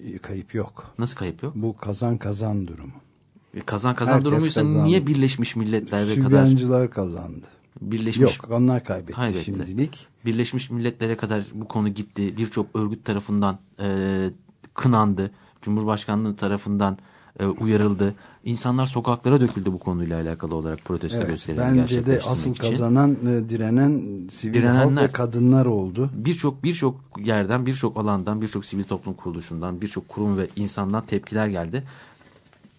E, Kayıp yok. Nasıl kayıp yok? Bu kazan kazan durumu. E, Kazan kazan Herkes durumuysa kazandı. niye Birleşmiş Milletler'e kadar Sübyancılar kazandı. Birleşmiş Yok onlar kaybetti Kaybetti. şimdilik. Birleşmiş Milletler'e kadar bu konu gitti. Birçok örgüt tarafından e, kınandı. Cumhurbaşkanlığı tarafından e, uyarıldı. İnsanlar sokaklara döküldü bu konuyla alakalı olarak protesto Evet, gösterileri bence de gerçekleştirmek asıl için. kazanan e, direnen sivil halk Direnenler. ve kadınlar oldu. Birçok birçok yerden, birçok alandan, birçok sivil toplum kuruluşundan, birçok kurum ve insandan tepkiler geldi.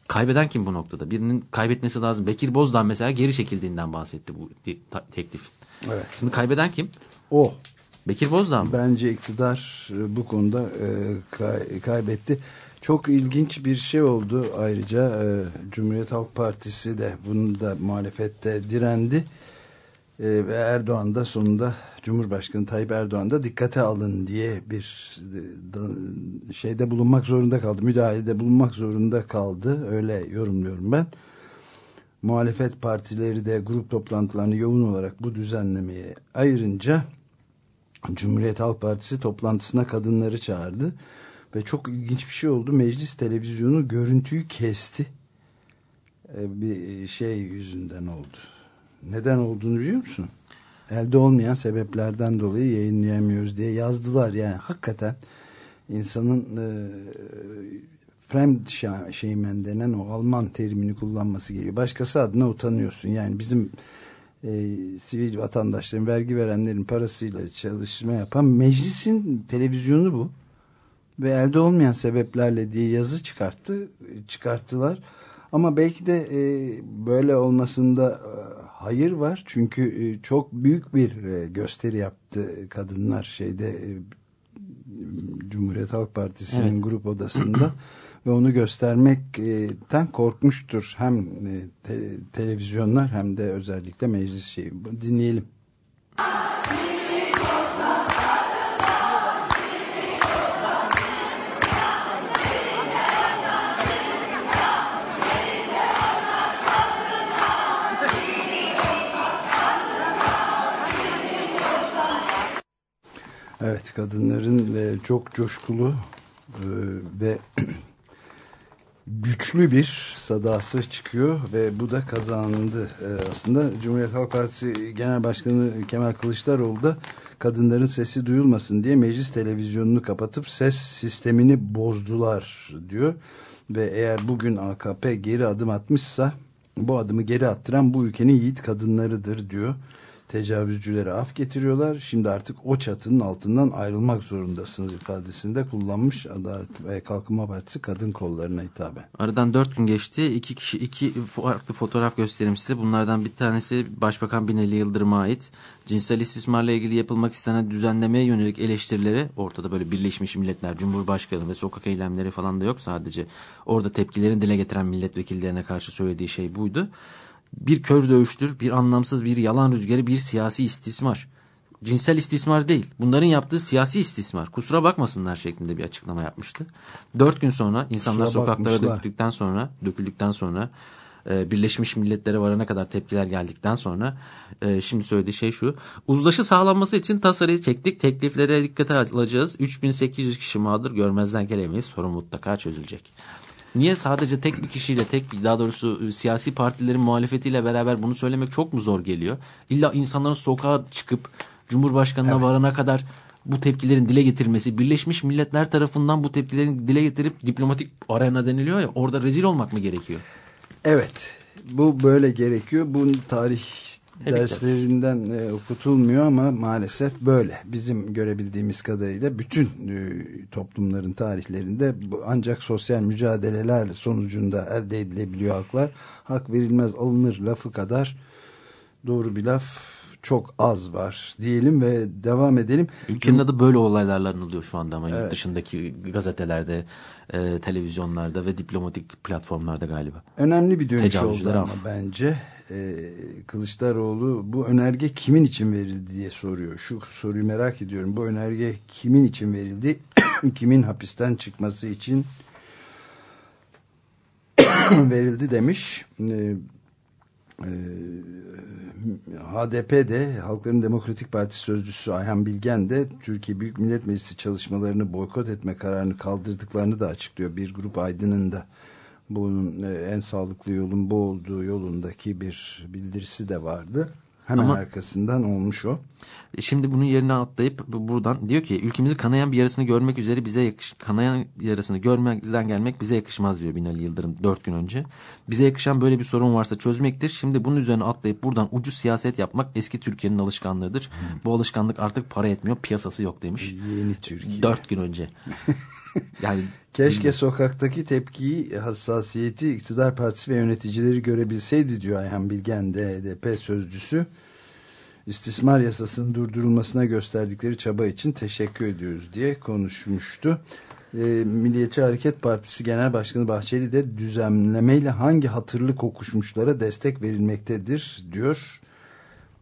Kaybeden kim bu noktada? Birinin kaybetmesi lazım. Bekir Bozdağ mesela geri çekildiğinden bahsetti bu teklif. Evet. Şimdi kaybeden kim? O Bekir Bozdağ mı? bence iktidar e, bu konuda e, kay- kaybetti. Çok ilginç bir şey oldu ayrıca e, Cumhuriyet Halk Partisi de bunu da muhalefette direndi. E, ve Erdoğan da sonunda Cumhurbaşkanı Tayyip Erdoğan da dikkate alın diye bir e, şeyde bulunmak zorunda kaldı. Müdahalede bulunmak zorunda kaldı. Öyle yorumluyorum ben. Muhalefet partileri de grup toplantılarını yoğun olarak bu düzenlemeye ayırınca Cumhuriyet Halk Partisi toplantısına kadınları çağırdı. Ve çok ilginç bir şey oldu. Meclis televizyonu görüntüyü kesti. E, bir şey yüzünden oldu. Neden olduğunu biliyor musun? Elde olmayan sebeplerden dolayı yayınlayamıyoruz diye yazdılar. Yani hakikaten insanın e, Fremdschämen denen o Alman terimini kullanması geliyor. Başkası adına utanıyorsun. Yani bizim e, sivil vatandaşların, vergi verenlerin parasıyla çalışma yapan meclisin televizyonu bu. Ve elde olmayan sebeplerle diye yazı çıkarttı, çıkarttılar. Ama belki de e, böyle olmasında e, hayır var. Çünkü e, çok büyük bir e, gösteri yaptı kadınlar şeyde e, Cumhuriyet Halk Partisi'nin Evet. grup odasında ve onu göstermekten korkmuştur hem e, te- televizyonlar hem de özellikle meclis şeyi. Dinleyelim. Evet kadınların e, çok coşkulu e, ve güçlü bir sadası çıkıyor ve bu da kazandı. E, aslında Cumhuriyet Halk Partisi Genel Başkanı Kemal Kılıçdaroğlu da kadınların sesi duyulmasın diye meclis televizyonunu kapatıp ses sistemini bozdular diyor. Ve eğer bugün AKP geri adım atmışsa bu adımı geri attıran bu ülkenin yiğit kadınlarıdır diyor tecavüzcülere af getiriyorlar. Şimdi artık o çatının altından ayrılmak zorundasınız ifadesinde kullanmış Adalet ve Kalkınma Partisi kadın kollarına hitaben. Aradan dört gün geçti. İki kişi iki farklı fotoğraf göstereyim size. Bunlardan bir tanesi Başbakan Binali Yıldırım'a ait. Cinsel istismarla ilgili yapılmak istenen düzenlemeye yönelik eleştirileri ortada böyle Birleşmiş Milletler, Cumhurbaşkanı ve sokak eylemleri falan da yok sadece. Orada tepkilerini dile getiren milletvekillerine karşı söylediği şey buydu. Bir kör dövüştür, bir anlamsız bir yalan rüzgarı, bir siyasi istismar. Cinsel istismar değil. Bunların yaptığı siyasi istismar. Kusura bakmasınlar şeklinde bir açıklama yapmıştı. Dört gün sonra insanlar Kusura sokaklara bakmışlar. döküldükten sonra, döküldükten sonra e, Birleşmiş Milletler'e varana kadar tepkiler geldikten sonra e, şimdi söylediği şey şu. Uzlaşı sağlanması için tasarıyı çektik. Tekliflere dikkate alacağız. 3800 kişi mağdur görmezden gelemeyiz. Sorun mutlaka çözülecek. Niye sadece tek bir kişiyle tek bir daha doğrusu e, siyasi partilerin muhalefetiyle beraber bunu söylemek çok mu zor geliyor? İlla insanların sokağa çıkıp Cumhurbaşkanına varana kadar bu tepkilerin dile getirilmesi Birleşmiş Milletler tarafından bu tepkilerin dile getirip diplomatik arena deniliyor ya orada rezil olmak mı gerekiyor? Evet bu böyle gerekiyor. Bu tarih Tebrikler. derslerinden e, okutulmuyor ama maalesef böyle. Bizim görebildiğimiz kadarıyla bütün e, toplumların tarihlerinde bu, ancak sosyal mücadeleler sonucunda elde edilebiliyor haklar. Hak verilmez alınır lafı kadar doğru bir laf çok az var diyelim ve devam edelim. Ülkenin adı böyle olaylarla anılıyor şu anda ama yurt dışındaki gazetelerde, e, televizyonlarda ve diplomatik platformlarda galiba. Önemli bir dönüş oldu ama bence Ee, Kılıçdaroğlu bu önerge kimin için verildi diye soruyor. Şu soruyu merak ediyorum. Bu önerge kimin için verildi? kimin hapisten çıkması için verildi demiş. Ee, e, HDP'de Halkların Demokratik Partisi sözcüsü Ayhan Bilgen de Türkiye Büyük Millet Meclisi çalışmalarını boykot etme kararını kaldırdıklarını da açıklıyor. Bir grup aydının da bunun e, en sağlıklı yolun bu olduğu yolundaki bir bildirisi de vardı. Hemen Ama- arkasından olmuş o. E, Şimdi bunun yerine atlayıp bu- buradan diyor ki ülkemizi kanayan bir yarasını görmek üzere bize yakış kanayan yarasını görmekten gelmek bize yakışmaz diyor Binali Yıldırım dört gün önce. Bize yakışan böyle bir sorun varsa çözmektir. Şimdi bunun üzerine atlayıp buradan ucuz siyaset yapmak eski Türkiye'nin alışkanlığıdır. Bu alışkanlık artık para etmiyor piyasası yok demiş. Yeni Türkiye. Dört gün önce. Yani Keşke sokaktaki tepkiyi, hassasiyeti iktidar partisi ve yöneticileri görebilseydi diyor Ayhan Bilgen de HDP sözcüsü. İstismar yasasının durdurulmasına gösterdikleri çaba için teşekkür ediyoruz diye konuşmuştu. Ee, Milliyetçi Hareket Partisi Genel Başkanı Bahçeli de düzenlemeyle hangi hatırlı kokuşmuşlara destek verilmektedir diyor.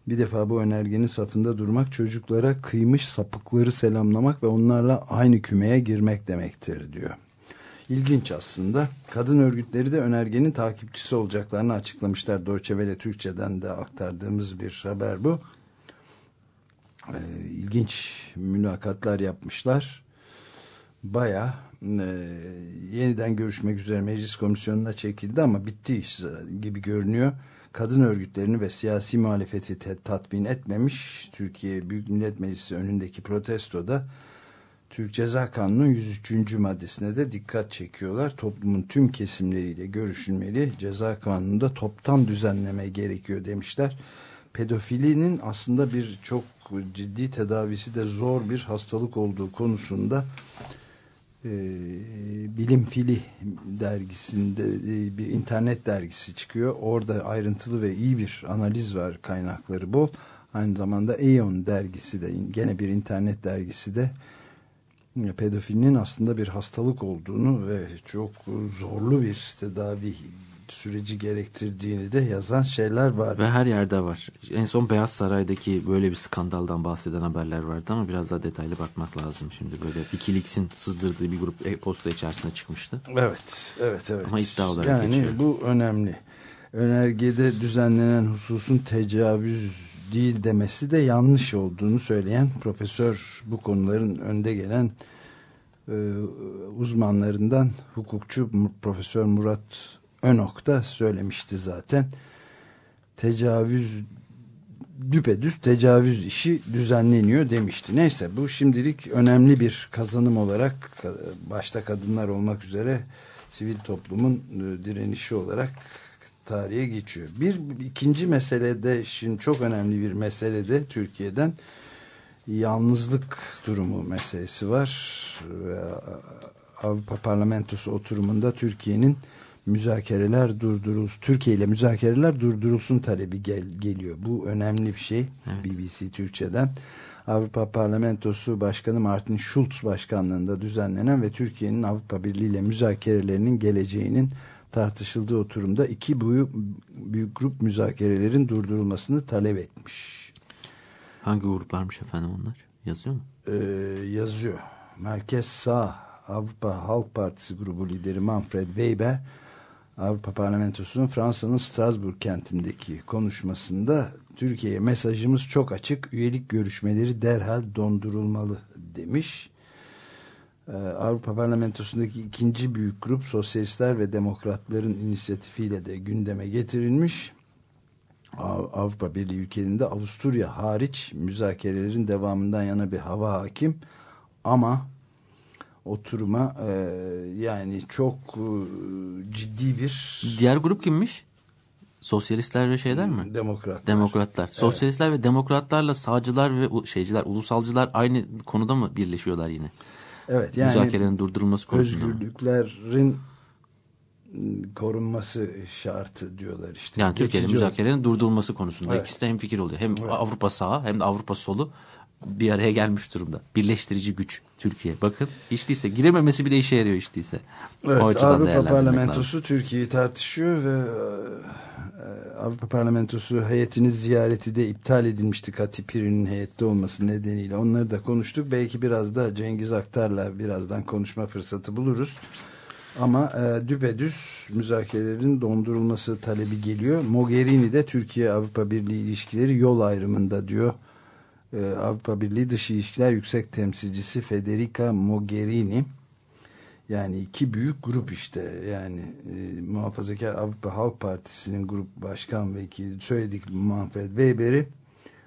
Bir defa bu önergenin safında durmak çocuklara kıymış sapıkları selamlamak ve onlarla aynı kümeye girmek demektir diyor. İlginç aslında. Kadın örgütleri de önergenin takipçisi olacaklarını açıklamışlar. Deutsche Welle Türkçe'den de aktardığımız bir haber bu. Ee, ilginç mülakatlar yapmışlar. Baya e, yeniden görüşmek üzere meclis komisyonuna çekildi ama bitti iş gibi görünüyor. Kadın örgütlerini ve siyasi muhalefeti tatmin etmemiş. Türkiye Büyük Millet Meclisi önündeki protestoda Türk Ceza Kanunu'nun 103. maddesine de dikkat çekiyorlar. Toplumun tüm kesimleriyle görüşülmeli. Ceza Kanunu'nda toptan düzenleme gerekiyor demişler. Pedofilinin aslında bir çok ciddi tedavisi de zor bir hastalık olduğu konusunda e, Bilim Fili dergisinde e, bir internet dergisi çıkıyor. Orada ayrıntılı ve iyi bir analiz var kaynakları bol. Aynı zamanda Aeon dergisi de gene bir internet dergisi de e, pedofilinin aslında bir hastalık olduğunu ve çok zorlu bir tedavi süreci gerektirdiğini de yazan şeyler var. Ve her yerde var. En son Beyaz Saray'daki böyle bir skandaldan bahseden haberler vardı ama biraz daha detaylı bakmak lazım. Şimdi böyle Wikileaks'in sızdırdığı bir grup e-posta içerisinde çıkmıştı. Evet, evet, evet. Ama iddia olarak yani geçiyor. bu önemli. Önergede düzenlenen hususun tecavüz değil demesi de yanlış olduğunu söyleyen profesör bu konuların önde gelen e, uzmanlarından hukukçu Profesör Murat Önok da söylemişti zaten. Tecavüz düpedüz tecavüz işi düzenleniyor demişti. Neyse bu şimdilik önemli bir kazanım olarak başta kadınlar olmak üzere sivil toplumun e, direnişi olarak tarihe geçiyor. Bir ikinci meselede şimdi çok önemli bir meselede Türkiye'den yalnızlık durumu meselesi var. Avrupa Parlamentosu oturumunda Türkiye'nin müzakereler durdurulsun, Türkiye ile müzakereler durdurulsun talebi gel, geliyor. Bu önemli bir şey. Evet. BBC Türkçe'den. Avrupa Parlamentosu Başkanı Martin Schulz başkanlığında düzenlenen ve Türkiye'nin Avrupa Birliği ile müzakerelerinin geleceğinin tartışıldığı oturumda iki büyük, büyük grup müzakerelerin durdurulmasını talep etmiş. Hangi gruplarmış efendim onlar? Yazıyor mu? Ee, yazıyor. Merkez Sağ Avrupa Halk Partisi grubu lideri Manfred Weber Avrupa Parlamentosu'nun Fransa'nın Strasbourg kentindeki konuşmasında Türkiye'ye mesajımız çok açık. Üyelik görüşmeleri derhal dondurulmalı demiş. Ee, Avrupa Parlamentosu'ndaki ikinci büyük grup Sosyalistler ve Demokratların inisiyatifiyle de gündeme getirilmiş. Av- Avrupa Birliği ülkelerinde Avusturya hariç müzakerelerin devamından yana bir hava hakim ama oturuma e, yani çok e, ciddi bir Diğer grup kimmiş? Sosyalistler ve şeyler mi? demokrat Demokratlar. Sosyalistler ve demokratlarla sağcılar ve şeyciler, ulusalcılar aynı konuda mı birleşiyorlar yine? Evet yani Müzakerelerin durdurulması konusunda. mı? özgürlüklerin korunması şartı diyorlar işte. Yani Türkiye'nin müzakerelerin durdurulması konusunda Evet. ikisi de hemfikir oluyor. Hem Avrupa sağı hem de Avrupa solu bir araya gelmiş durumda. Birleştirici güç Türkiye. Bakın hiç değilse girememesi bile işe yarıyor hiç değilse. Evet, Avrupa. Parlamentosu Türkiye'yi tartışıyor ve e, Avrupa Parlamentosu heyetinin ziyareti de iptal edilmişti. Kati Piri'nin heyette olması nedeniyle. Onları da konuştuk. Belki biraz da Cengiz Aktar'la birazdan konuşma fırsatı buluruz. Ama e, düpedüz müzakerelerin dondurulması talebi geliyor. Mogherini de Türkiye-Avrupa Birliği ilişkileri yol ayrımında diyor. E, Avrupa Birliği Dış İlişkiler Yüksek Temsilcisi Federica Mogherini. Yani iki büyük grup işte. Yani e, Muhafazakar Avrupa Halk Partisi'nin grup başkan vekili söyledik Manfred Weber'i.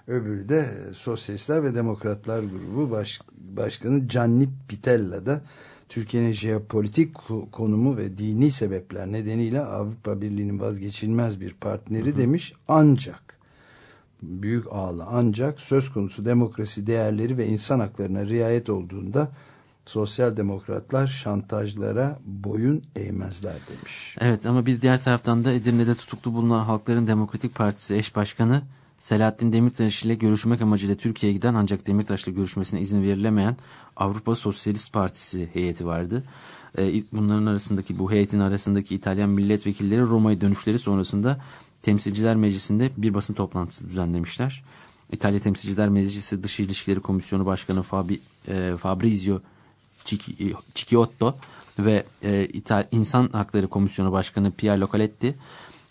Öbürü de e, Sosyalistler ve Demokratlar grubu baş, başkanı Gianni Pitella da Türkiye'nin jeopolitik ko- konumu ve dini sebepler nedeniyle Avrupa Birliği'nin vazgeçilmez bir partneri demiş. Ancak büyük ağla ancak söz konusu demokrasi değerleri ve insan haklarına riayet olduğunda sosyal demokratlar şantajlara boyun eğmezler demiş. Evet ama bir diğer taraftan da Edirne'de tutuklu bulunan Halkların Demokratik Partisi eş başkanı Selahattin Demirtaş ile görüşmek amacıyla Türkiye'ye giden ancak Demirtaş'la görüşmesine izin verilemeyen Avrupa Sosyalist Partisi heyeti vardı. Ee, bunların arasındaki bu heyetin arasındaki İtalyan milletvekilleri Roma'ya dönüşleri sonrasında Temsilciler Meclisi'nde bir basın toplantısı düzenlemişler. İtalya Temsilciler Meclisi Dış İlişkileri Komisyonu Başkanı Fabi, e, Fabrizio Cicchi- Cicciotto ve e, İtal- İnsan Hakları Komisyonu Başkanı Pierre Localetti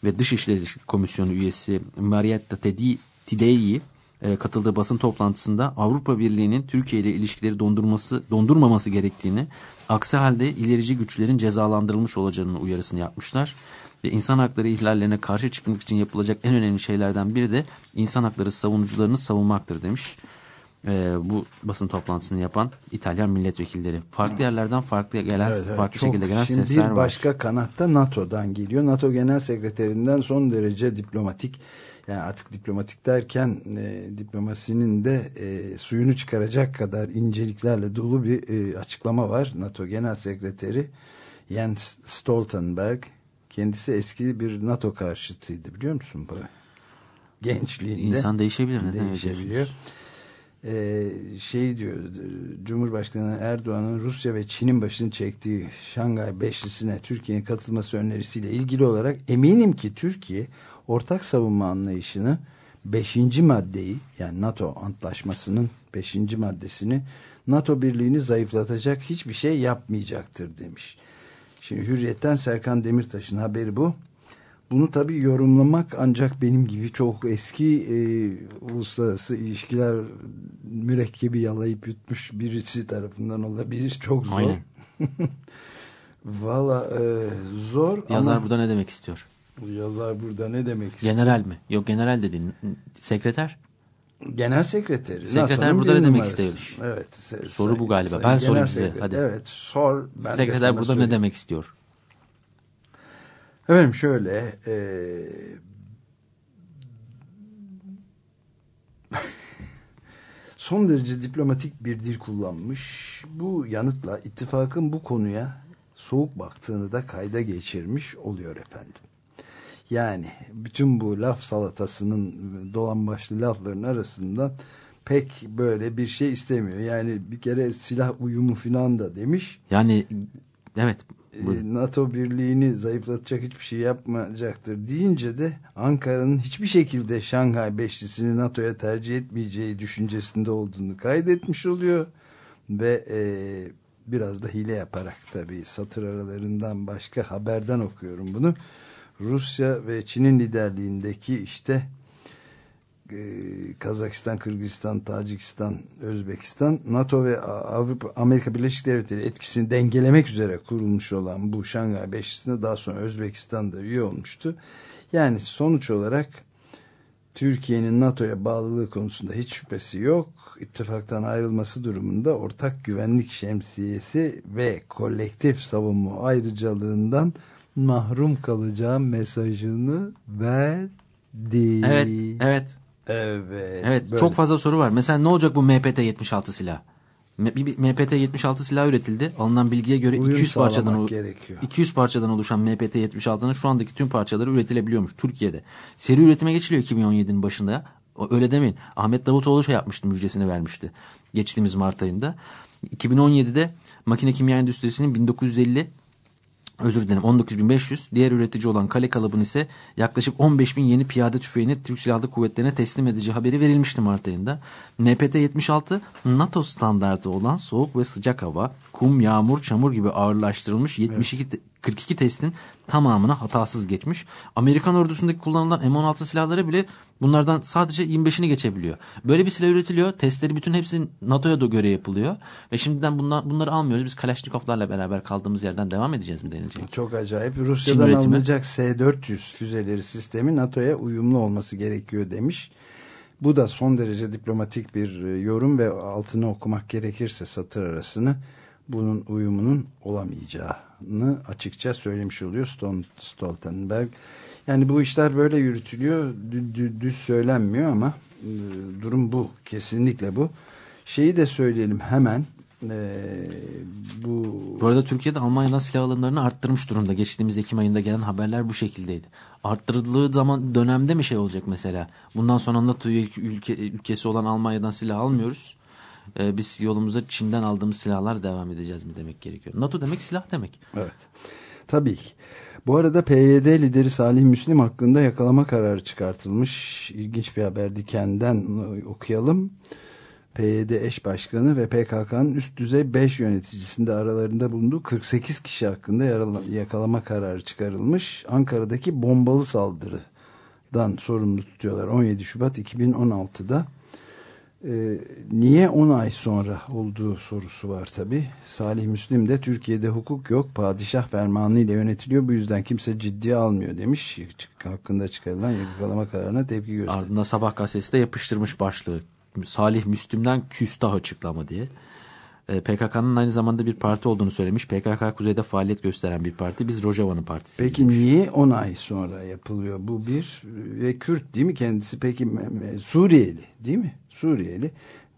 ve Dışişleri Komisyonu üyesi Marietta Tedi- Tidei e, katıldığı basın toplantısında Avrupa Birliği'nin Türkiye ile ilişkileri dondurması dondurmaması gerektiğini, aksi halde ilerici güçlerin cezalandırılmış olacağının uyarısını yapmışlar. Ve insan hakları ihlallerine karşı çıkmak için yapılacak en önemli şeylerden biri de insan hakları savunucularını savunmaktır demiş. E, bu basın toplantısını yapan İtalyan milletvekilleri. Farklı yerlerden farklı gelen Evet, evet, farklı şekilde gelen Şimdi sesler bir var. başka kanatta NATO'dan geliyor. NATO Genel Sekreterinden son derece diplomatik yani artık diplomatik derken e, diplomasinin de e, suyunu çıkaracak kadar inceliklerle dolu bir e, açıklama var. NATO Genel Sekreteri Jens Stoltenberg kendisi eski bir NATO karşıtıydı biliyor musun bu? Gençliğinde. İnsan değişebilir. Neden değişebiliyor. Ee, şey diyor Cumhurbaşkanı Erdoğan'ın Rusya ve Çin'in başını çektiği Şangay Beşlisi'ne Türkiye'nin katılması önerisiyle ilgili olarak eminim ki Türkiye ortak savunma anlayışını 5. maddeyi yani NATO antlaşmasının 5. maddesini NATO birliğini zayıflatacak hiçbir şey yapmayacaktır demiş. Şimdi Hürriyet'ten Serkan Demirtaş'ın haberi bu. Bunu tabii yorumlamak ancak benim gibi çok eski e, uluslararası ilişkiler mürekkebi yalayıp yutmuş birisi tarafından olabilir. Çok zor. Aynen. Valla e, zor Yazar ama burada ne demek istiyor? yazar burada ne demek istiyor? General mi? Yok general dedin. Sekreter? Genel sekreteri. Sekreter burada ne demek istemiş? Evet. se- Soru bu galiba. Ben genel sorayım size, hadi. Evet sor. Ben Sekreter burada söyleyeyim. ne demek istiyor? Efendim şöyle e, son derece diplomatik bir dil kullanmış. Bu yanıtla ittifakın bu konuya soğuk baktığını da kayda geçirmiş oluyor efendim. Yani bütün bu laf salatasının dolan başlı lafların arasından pek böyle bir şey istemiyor. Yani bir kere silah uyumu falan da demiş. Yani evet. E, buyurun. NATO birliğini zayıflatacak hiçbir şey yapmayacaktır deyince de Ankara'nın hiçbir şekilde Şanghay Beşlisi'ni NATO'ya tercih etmeyeceği düşüncesinde olduğunu kaydetmiş oluyor ve e, biraz da hile yaparak tabii satır aralarından başka haberden okuyorum bunu. Rusya ve Çin'in liderliğindeki işte e, Kazakistan, Kırgızistan, Tacikistan, Özbekistan, NATO ve Avrupa, Amerika Birleşik Devletleri etkisini dengelemek üzere kurulmuş olan bu Şangay Beşlisi'ne daha sonra Özbekistan da üye olmuştu. Yani sonuç olarak Türkiye'nin NATO'ya bağlılığı konusunda hiç şüphesi yok. İttifaktan ayrılması durumunda ortak güvenlik şemsiyesi ve kolektif savunma ayrıcalığından mahrum kalacağı mesajını verdi. Evet, evet. Evet. Evet, böyle. çok fazla soru var. Mesela ne olacak bu MPT-76 silah? M- bir- bir MPT-76 silah üretildi. Alınan bilgiye göre Uyum 200 parçadan gerekiyor. 200 parçadan oluşan MPT-76'nın şu andaki tüm parçaları üretilebiliyormuş Türkiye'de. Seri üretime geçiliyor 2017'nin başında. Öyle demeyin. Ahmet Davutoğlu şey yapmıştı, müjdesini vermişti. Geçtiğimiz Mart ayında. 2017'de makine kimya endüstrisinin 1950 özür dilerim 19.500 diğer üretici olan kale kalıbın ise yaklaşık 15.000 yeni piyade tüfeğini Türk Silahlı Kuvvetleri'ne teslim edeceği haberi verilmişti Mart ayında. MPT-76 NATO standartı olan soğuk ve sıcak hava, kum, yağmur, çamur gibi ağırlaştırılmış 72 te- 42 testin tamamına hatasız geçmiş. Amerikan ordusundaki kullanılan M16 silahları bile bunlardan sadece 25'ini geçebiliyor. Böyle bir silah üretiliyor. Testleri bütün hepsi NATO'ya da göre yapılıyor. Ve şimdiden bunlar, bunları almıyoruz. Biz Kalashnikovlarla beraber kaldığımız yerden devam edeceğiz mi denilecek? Çok acayip. Rusya'dan alınacak S-400 füzeleri sistemi NATO'ya uyumlu olması gerekiyor demiş. Bu da son derece diplomatik bir e, yorum ve altını okumak gerekirse satır arasını bunun uyumunun olamayacağını açıkça söylemiş oluyor Stol- Stoltenberg. Yani bu işler böyle yürütülüyor. Dü- dü- düz söylenmiyor ama e, durum bu. Kesinlikle bu. Şeyi de söyleyelim hemen. E, bu Bu arada Türkiye'de Almanya'dan silah alımlarını arttırmış durumda. Geçtiğimiz Ekim ayında gelen haberler bu şekildeydi. Arttırıldığı zaman dönemde mi şey olacak mesela? Bundan sonra NATO ülke, ülkesi olan Almanya'dan silah almıyoruz. Ee, biz yolumuza Çin'den aldığımız silahlar devam edeceğiz mi demek gerekiyor. NATO demek silah demek. Evet. Tabii ki. Bu arada PYD lideri Salih Müslim hakkında yakalama kararı çıkartılmış. İlginç bir haber Diken'den okuyalım. PYD eş başkanı ve PKK'nın üst düzey 5 yöneticisinde aralarında bulunduğu 48 kişi hakkında yakalama kararı çıkarılmış. Ankara'daki bombalı saldırıdan sorumlu tutuyorlar 17 Şubat 2016'da. Ee, niye 10 ay sonra olduğu sorusu var tabi. Salih Müslim de Türkiye'de hukuk yok padişah fermanı ile yönetiliyor bu yüzden kimse ciddiye almıyor demiş. Hakkında çıkarılan yakalama kararına tepki gösterdi. Ardından Sabah gazetesi de yapıştırmış başlığı. Salih Müslüm'den küstah açıklama diye. Ee, PKK'nın aynı zamanda bir parti olduğunu söylemiş. PKK kuzeyde faaliyet gösteren bir parti. Biz Rojava'nın partisi. Peki niye 10 ay sonra yapılıyor bu bir ve Kürt değil mi kendisi peki Suriyeli değil mi Suriyeli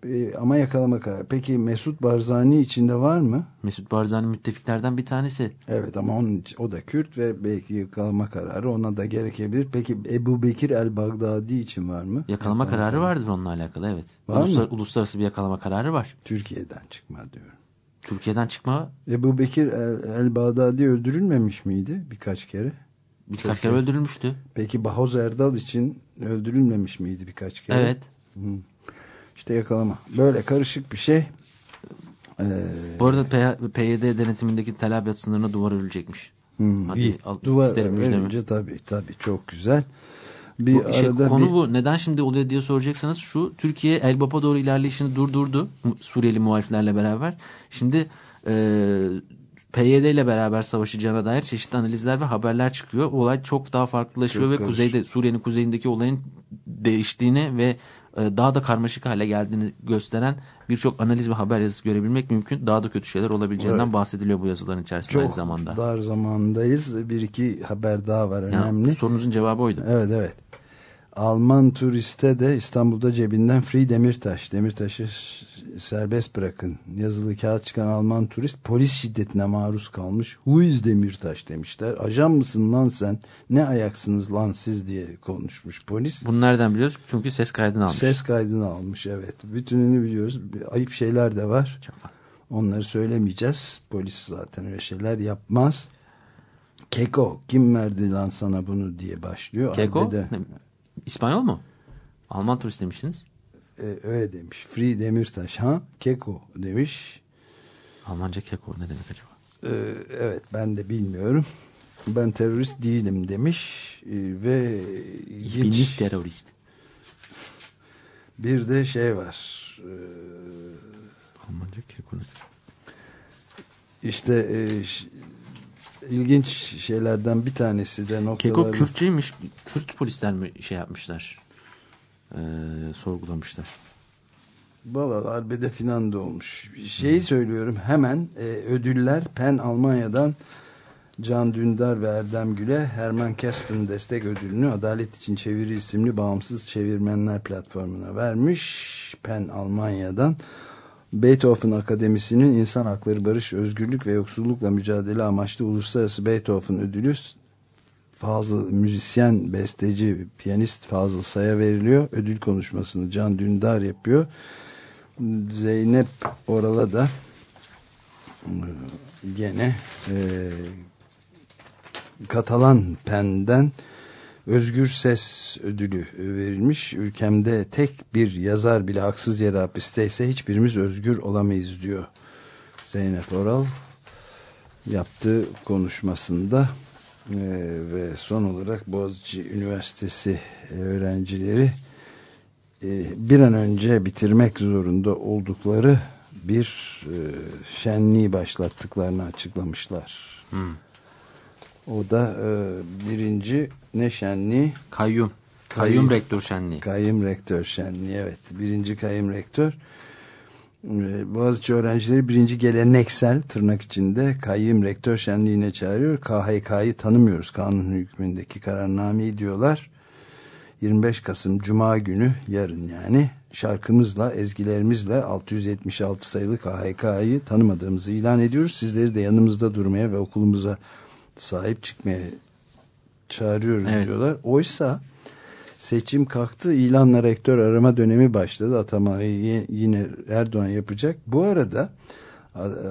Ee, ama yakalama kararı peki Mesut Barzani içinde var mı Mesut Barzani müttefiklerden bir tanesi. evet ama onun o da Kürt ve belki yakalama kararı ona da gerekebilir peki Ebu Bekir el Bagdadi için var mı Yakalama kararı vardır onunla alakalı evet. Var mı? Uluslar- uluslararası bir yakalama kararı var. Türkiye'den çıkma diyorum Türkiye'den çıkma Ebu Bekir el, el Bagdadi öldürülmemiş miydi birkaç kere birkaç kere öldürülmüştü. peki Bahoz Erdal için öldürülmemiş miydi birkaç kere Evet. İşte yakalama. Böyle karışık bir şey. Ee, Bu arada PYD denetimindeki tel Abyad sınırına duvar örülecekmiş. hmm, Hadi iyi. al- Duvar isterim önce tabii tabii çok güzel. Bir Bu şey, arada konu bir, bu. Neden şimdi oluyor diye soracaksanız şu Türkiye Elbap'a doğru ilerleyişini durdurdu Suriyeli muhaliflerle beraber. Şimdi e, PYD ile beraber savaşacağına dair çeşitli analizler ve haberler çıkıyor. Olay çok daha farklılaşıyor Çok ve karışık. kuzeyde Suriye'nin kuzeyindeki olayın değiştiğini ve daha da karmaşık hale geldiğini gösteren birçok analiz ve haber yazısı görebilmek mümkün. Daha da kötü şeyler olabileceğinden Evet. bahsediliyor bu yazıların içerisinde aynı çok zamanda. dar zamandayız. Bir iki haber daha var Yani önemli. sorunuzun cevabı oydu. Evet evet. Alman turiste de İstanbul'da cebinden Free Demirtaş. Demirtaş'ı serbest bırakın. Yazılı kağıt çıkan Alman turist polis şiddetine maruz kalmış. Who is Demirtaş demişler. Ajan mısın lan sen? Ne ayaksınız lan siz diye konuşmuş polis. Bunu nereden biliyoruz? Çünkü ses kaydını almış. Ses kaydını almış evet. Bütününü biliyoruz. Ayıp şeyler de var. Çok. Onları söylemeyeceğiz. Polis zaten öyle şeyler yapmaz. Keko kim verdi lan sana bunu diye başlıyor. Keko? Arbede- İspanyol mu? Alman turist demiştiniz. Ee, öyle demiş. Free Demirtaş ha Keko demiş. Almanca keko ne demek acaba? Ee, evet ben de bilmiyorum. Ben terörist değilim demiş Ee, ve ilginç terörist. bir de şey var. Ee, Almanca keko ne? işte e, ilginç şeylerden bir tanesi de noktaları. Keko Kürtçeymiş. Kürt polisler mi şey yapmışlar? Ee, sorgulamışlar. Valla arbede filan da olmuş. Şeyi söylüyorum hemen e, ödüller Pen Almanya'dan Can Dündar ve Erdem Gül'e Herman Kasten destek ödülünü Adalet için Çeviri isimli bağımsız çevirmenler platformuna vermiş. Pen Almanya'dan Beethoven Akademisi'nin İnsan Hakları, Barış, Özgürlük ve Yoksullukla Mücadele amaçlı Uluslararası Beethoven Ödülü Fazıl müzisyen, besteci, piyanist Fazıl Say'a veriliyor. Ödül konuşmasını Can Dündar yapıyor. Zeynep Oral'a da e, gene e, Katalan Pen'den Özgür Ses ödülü verilmiş. Ülkemde tek bir yazar bile haksız yere hapisteyse hiçbirimiz özgür olamayız diyor Zeynep Oral yaptığı konuşmasında Ee, ve son olarak Boğaziçi Üniversitesi öğrencileri e, bir an önce bitirmek zorunda oldukları bir e, şenliği başlattıklarını açıklamışlar. O da e, birinci ne şenliği? Kayyum. Kayyum. Kayyum rektör şenliği. Kayyum rektör şenliği evet. Birinci kayyum rektör. Boğaziçi öğrencileri birinci geleneksel tırnak içinde kayyum rektör şenliğine çağırıyor. KHK'yı tanımıyoruz. Kanun hükmündeki kararnameyi diyorlar. 25 Kasım Cuma günü yarın yani şarkımızla ezgilerimizle 676 sayılı KHK'yı tanımadığımızı ilan ediyoruz. Sizleri de yanımızda durmaya ve okulumuza sahip çıkmaya çağırıyoruz Evet. diyorlar. Oysa seçim kalktı ilanla rektör arama dönemi başladı. Atamayı ye- yine Erdoğan yapacak. Bu arada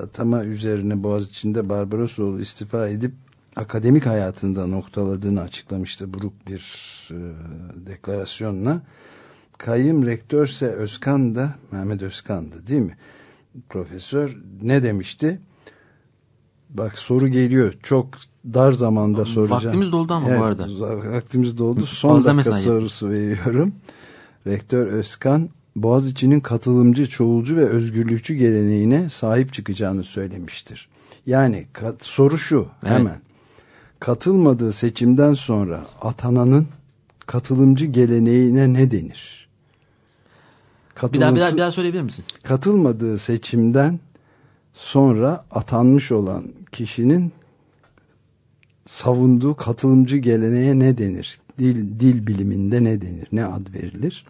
atama üzerine Boğaziçi'nde Barbarosoğlu istifa edip akademik hayatında noktaladığını açıklamıştı buruk bir e, deklarasyonla. Kayyım rektörse Özkan da Mehmet Özkan'dı değil mi? Profesör ne demişti? Bak soru geliyor. Çok dar zamanda soracağım. Vaktimiz doldu ama bu arada. Vaktimiz doldu. Son Fazla dakika mesai. sorusu veriyorum. Rektör Özkan Boğaziçi'nin katılımcı, çoğulcu ve özgürlükçü geleneğine sahip çıkacağını söylemiştir. Yani kat- soru şu Evet. hemen. Katılmadığı seçimden sonra atananın katılımcı geleneğine ne denir? Bir daha, bir daha, bir daha söyleyebilir misin? katılmadığı seçimden sonra atanmış olan kişinin savunduğu katılımcı geleneğe ne denir? Dil, dil biliminde ne denir? Ne ad verilir?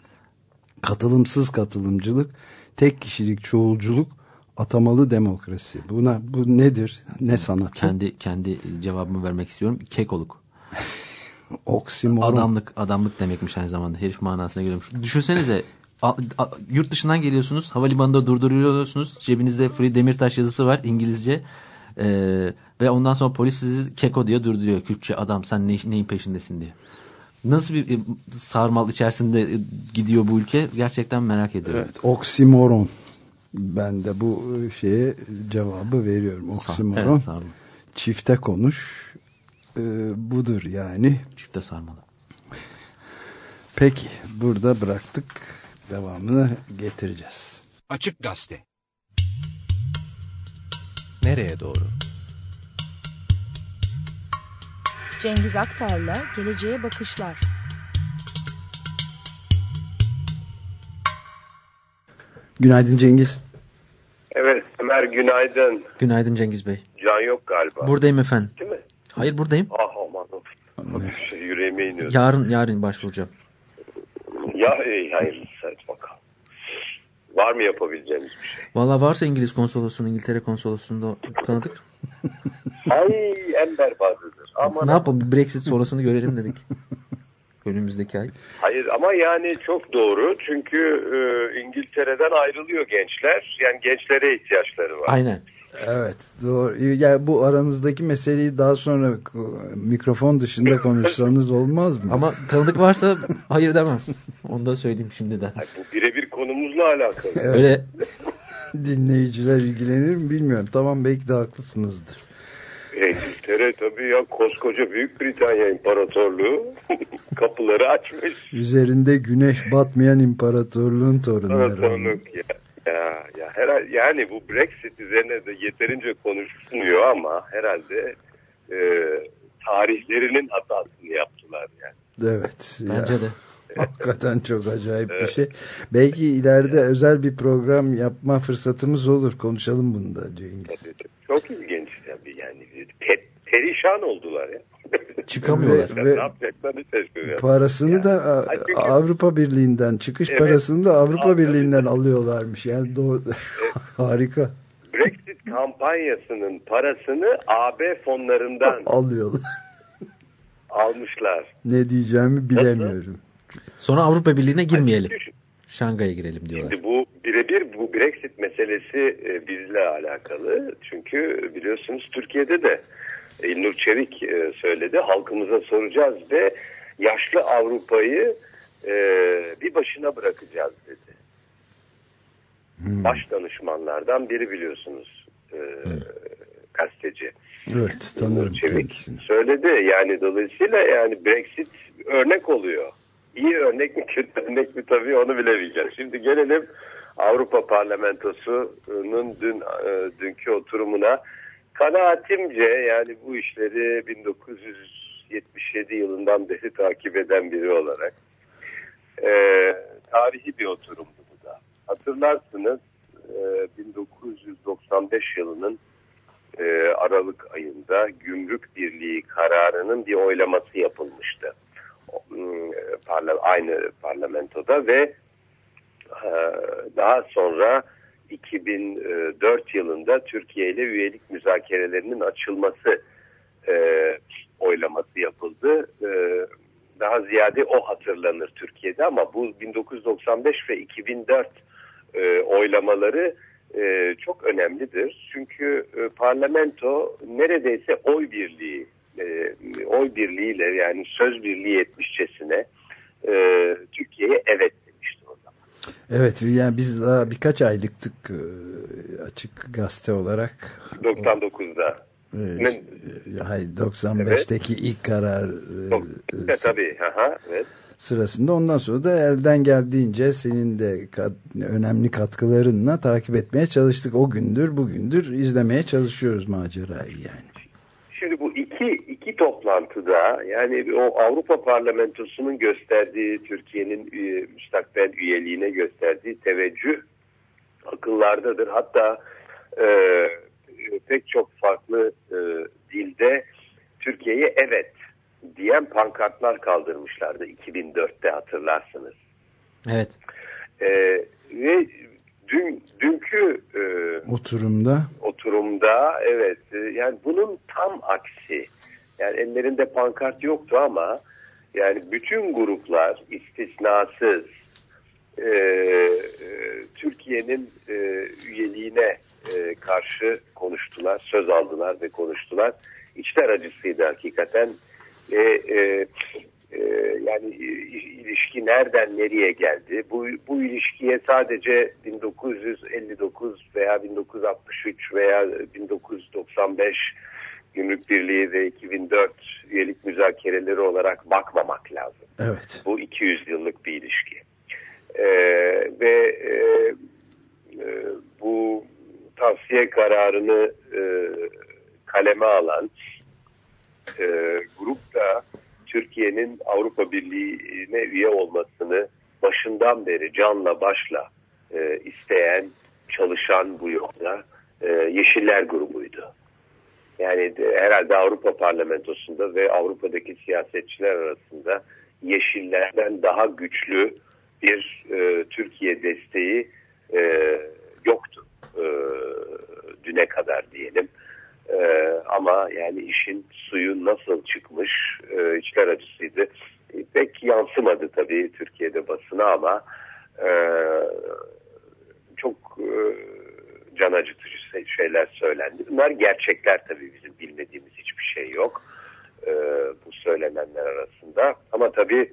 Katılımsız katılımcılık, tek kişilik çoğulculuk, atamalı demokrasi. Buna bu nedir? Ne sanatı? Kendi kendi cevabımı vermek istiyorum. Kekoluk. Oksimoron. Adamlık, adamlık demekmiş aynı zamanda. Herif manasına geliyormuş. Düşünsenize yurt dışından geliyorsunuz. Havalimanında durduruyorsunuz. Cebinizde Free Demirtaş yazısı var İngilizce. Ee, ve ondan sonra polis sizi keko diye durduruyor. Kürtçe adam sen ne, neyin peşindesin diye. Nasıl bir e, sarmal içerisinde e, gidiyor bu ülke gerçekten merak ediyorum. Evet, oksimoron. Ben de bu şeye cevabı veriyorum. Sa- Oksimoron. Evet, sarmal. Çifte konuş. Ee, budur yani. Çifte sarmalı. Peki burada bıraktık. Devamını getireceğiz. Açık Gazete. Nereye doğru? Cengiz Aktar'la Geleceğe Bakışlar. Günaydın Cengiz. Evet Ömer günaydın. Günaydın Cengiz Bey. Can yok galiba. Buradayım efendim. Değil mi? Hayır buradayım. Ah aman. Hafif şey, yüreğime iniyor. Yarın yarın başvuracağım. Ya ey hayırlısı hadi bakalım. Var mı yapabileceğimiz bir şey? Valla varsa İngiliz konsolosluğunu, İngiltere konsolosluğunda tanıdık. Ay en berbadıdır. Ama ne yapalım Brexit sonrasını görelim dedik. Önümüzdeki ay. Hayır ama yani çok doğru. Çünkü e, İngiltere'den ayrılıyor gençler. Yani gençlere ihtiyaçları var. Aynen. Evet doğru. Yani bu aranızdaki meseleyi daha sonra mikrofon dışında konuşsanız olmaz mı? Ama tanıdık varsa hayır demem. Onu da söyleyeyim şimdiden. Ay, bu birebir konumuzla alakalı. Öyle Dinleyiciler ilgilenir mi bilmiyorum. Tamam belki de haklısınızdır. İngiltere tabii ya koskoca Büyük Britanya İmparatorluğu kapıları açmış. Üzerinde güneş batmayan imparatorluğun torunları. İmparatorluk ya. Ya, ya herhalde yani bu Brexit üzerine de yeterince konuşulmuyor ama herhalde e, tarihlerinin hatasını yaptılar yani. Evet. bence ya. de. Hakikaten çok acayip bir şey. Belki ileride özel bir program yapma fırsatımız olur. Konuşalım bunu da Cengiz. Çok ilginç perişan oldular ya. Çıkamıyorlar. Ve- ne yapacaklarını şaşırıyor. Parasını da A- Ay çünkü- Avrupa Birliği'nden çıkış Evet. parasını da Avrupa Avrupa Birliği'nden alıyorlarmış. Yani doğru harika Brexit kampanyasının parasını AB fonlarından alıyorlar. almışlar. ne diyeceğimi bilemiyorum. Sonra Avrupa Birliği'ne girmeyelim. Şangay'a girelim diyorlar. Şimdi bu birebir bu Brexit meselesi e, bizle alakalı. Çünkü biliyorsunuz Türkiye'de de İlnur Çevik e, söyledi. Halkımıza soracağız ve yaşlı Avrupa'yı e, bir başına bırakacağız dedi. Baş danışmanlardan biri biliyorsunuz e, gazeteci. Evet tanırım Çevik kendisini. söyledi. Yani dolayısıyla yani Brexit örnek oluyor. İyi örnek mi kötü örnek mi tabii onu bilemeyeceğiz. Şimdi gelelim Avrupa Parlamentosu'nun dün e, dünkü oturumuna. Kanaatimce yani bu işleri 1977 yılından beri takip eden biri olarak e, tarihi bir oturumdu bu da. Hatırlarsınız e, 1995 yılının e, Aralık ayında Gümrük Birliği kararının bir oylaması yapılmıştı. M, parla, aynı parlamentoda ve e, daha sonra 2004 yılında Türkiye ile üyelik müzakerelerinin açılması e, oylaması yapıldı. E, daha ziyade o hatırlanır Türkiye'de ama bu 1995 ve 2004 e, oylamaları e, çok önemlidir. Çünkü e, parlamento neredeyse oy birliği e, oy birliğiyle yani söz birliği etmişçesine e, Türkiye'ye evet. Evet yani biz daha birkaç aylıktık e, açık gazete olarak. 99'da. E, Ne- hayır 95'teki ilk karar e, E, tabii. Aha, evet. sırasında ondan sonra da elden geldiğince senin de kat- önemli katkılarınla takip etmeye çalıştık. O gündür bugündür izlemeye çalışıyoruz macerayı yani. Şimdi bu iki iki toplantıda yani o Avrupa Parlamentosu'nun gösterdiği Türkiye'nin üye- müstakbel üyeliğine gösterdiği teveccüh akıllardadır. Hatta e, pek çok farklı e, dilde Türkiye'ye evet diyen pankartlar kaldırmışlardı 2004'te hatırlarsınız. Evet. E, ve dün dünkü e, Oturumda oturumda evet e, yani bunun tam aksi yani ellerinde pankart yoktu ama yani bütün gruplar istisnasız e, e, Türkiye'nin e, üyeliğine e, karşı konuştular, söz aldılar ve konuştular. İçler acısıydı hakikaten. E, e, e, yani ilişki nereden nereye geldi? Bu, bu ilişkiye sadece 1959 veya 1963 veya 1995 Gümrük Birliği ve 2004 üyelik müzakereleri olarak bakmamak lazım. evet Bu 200 yıllık bir ilişki. Ee, ve e, e, bu tavsiye kararını e, kaleme alan e, grup da Türkiye'nin Avrupa Birliği'ne üye olmasını başından beri canla başla e, isteyen, çalışan bu yolda e, Yeşiller grubuydu. Yani de, herhalde Avrupa Parlamentosu'nda ve Avrupa'daki siyasetçiler arasında Yeşillerden daha güçlü bir e, Türkiye desteği e, yoktu e, düne kadar diyelim. E, ama yani işin suyu nasıl çıkmış e, içler acısıydı. E, pek yansımadı tabii Türkiye'de basına ama e, çok e, can acıtıcı şeyler söylendi. Bunlar gerçekler tabii bizim bilmediğimiz hiçbir şey yok e, bu söylenenler arasında. Ama tabii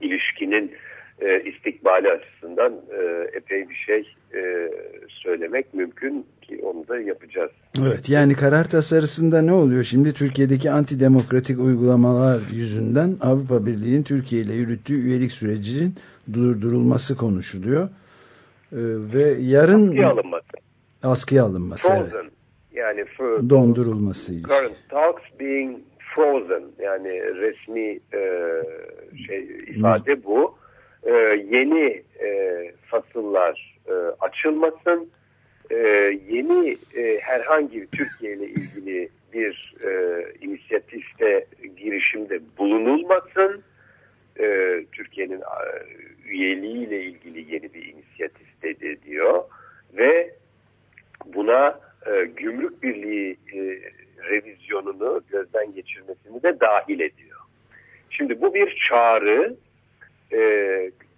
ilişkinin e, istikbali açısından e, epey bir şey e, söylemek mümkün ki onu da yapacağız. Evet yani karar tasarısında ne oluyor? Şimdi Türkiye'deki antidemokratik uygulamalar yüzünden Avrupa Birliği'nin Türkiye ile yürüttüğü üyelik sürecinin durdurulması konuşuluyor. Ee, ve yarın Askıya alınması. Askıya alınması. evet. Frozen. Yani fro- Dondurulması. current talks being frozen yani resmi e, şey ifade bu. E, yeni e, fasıllar e, açılmasın. E, yeni e, herhangi Türkiye ile ilgili bir e, inisiyatifte girişimde bulunulmasın. E, Türkiye'nin e, üyeliğiyle ilgili yeni bir inisiyatif dedi diyor ve buna e, gümrük birliği e, revizyonunu gözden geçirmesini de dahil ediyor. Şimdi bu bir çağrı e,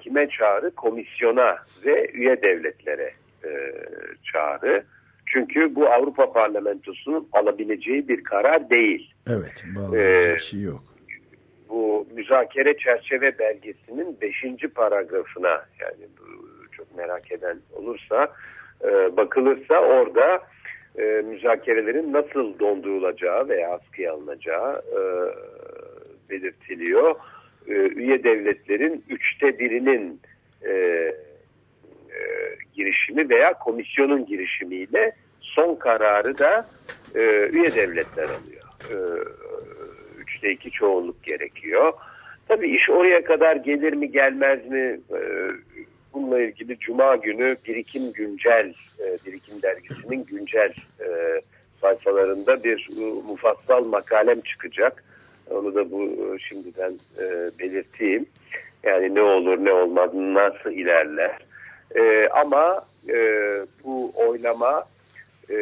kime çağrı? Komisyona ve üye devletlere e, çağrı. Çünkü bu Avrupa Parlamentosu'nun alabileceği bir karar değil. Evet. Bağlayıcı Ee, bir şey yok. Bu müzakere çerçeve belgesinin 5. paragrafına yani bu çok merak eden olursa e, bakılırsa orada e, müzakerelerin nasıl dondurulacağı veya askıya alınacağı e, belirtiliyor. E, üye devletlerin üçte birinin e, e, girişimi veya komisyonun girişimiyle son kararı da e, üye devletler alıyor. E, üçte iki çoğunluk gerekiyor. Tabii iş oraya kadar gelir mi gelmez mi? E, bununla ilgili Cuma günü Birikim Güncel, e, Birikim Dergisi'nin güncel e, sayfalarında bir e, mufassal makalem çıkacak. Onu da bu e, şimdiden e, belirteyim. Yani ne olur ne olmaz nasıl ilerler. E, ama e, bu oylama e,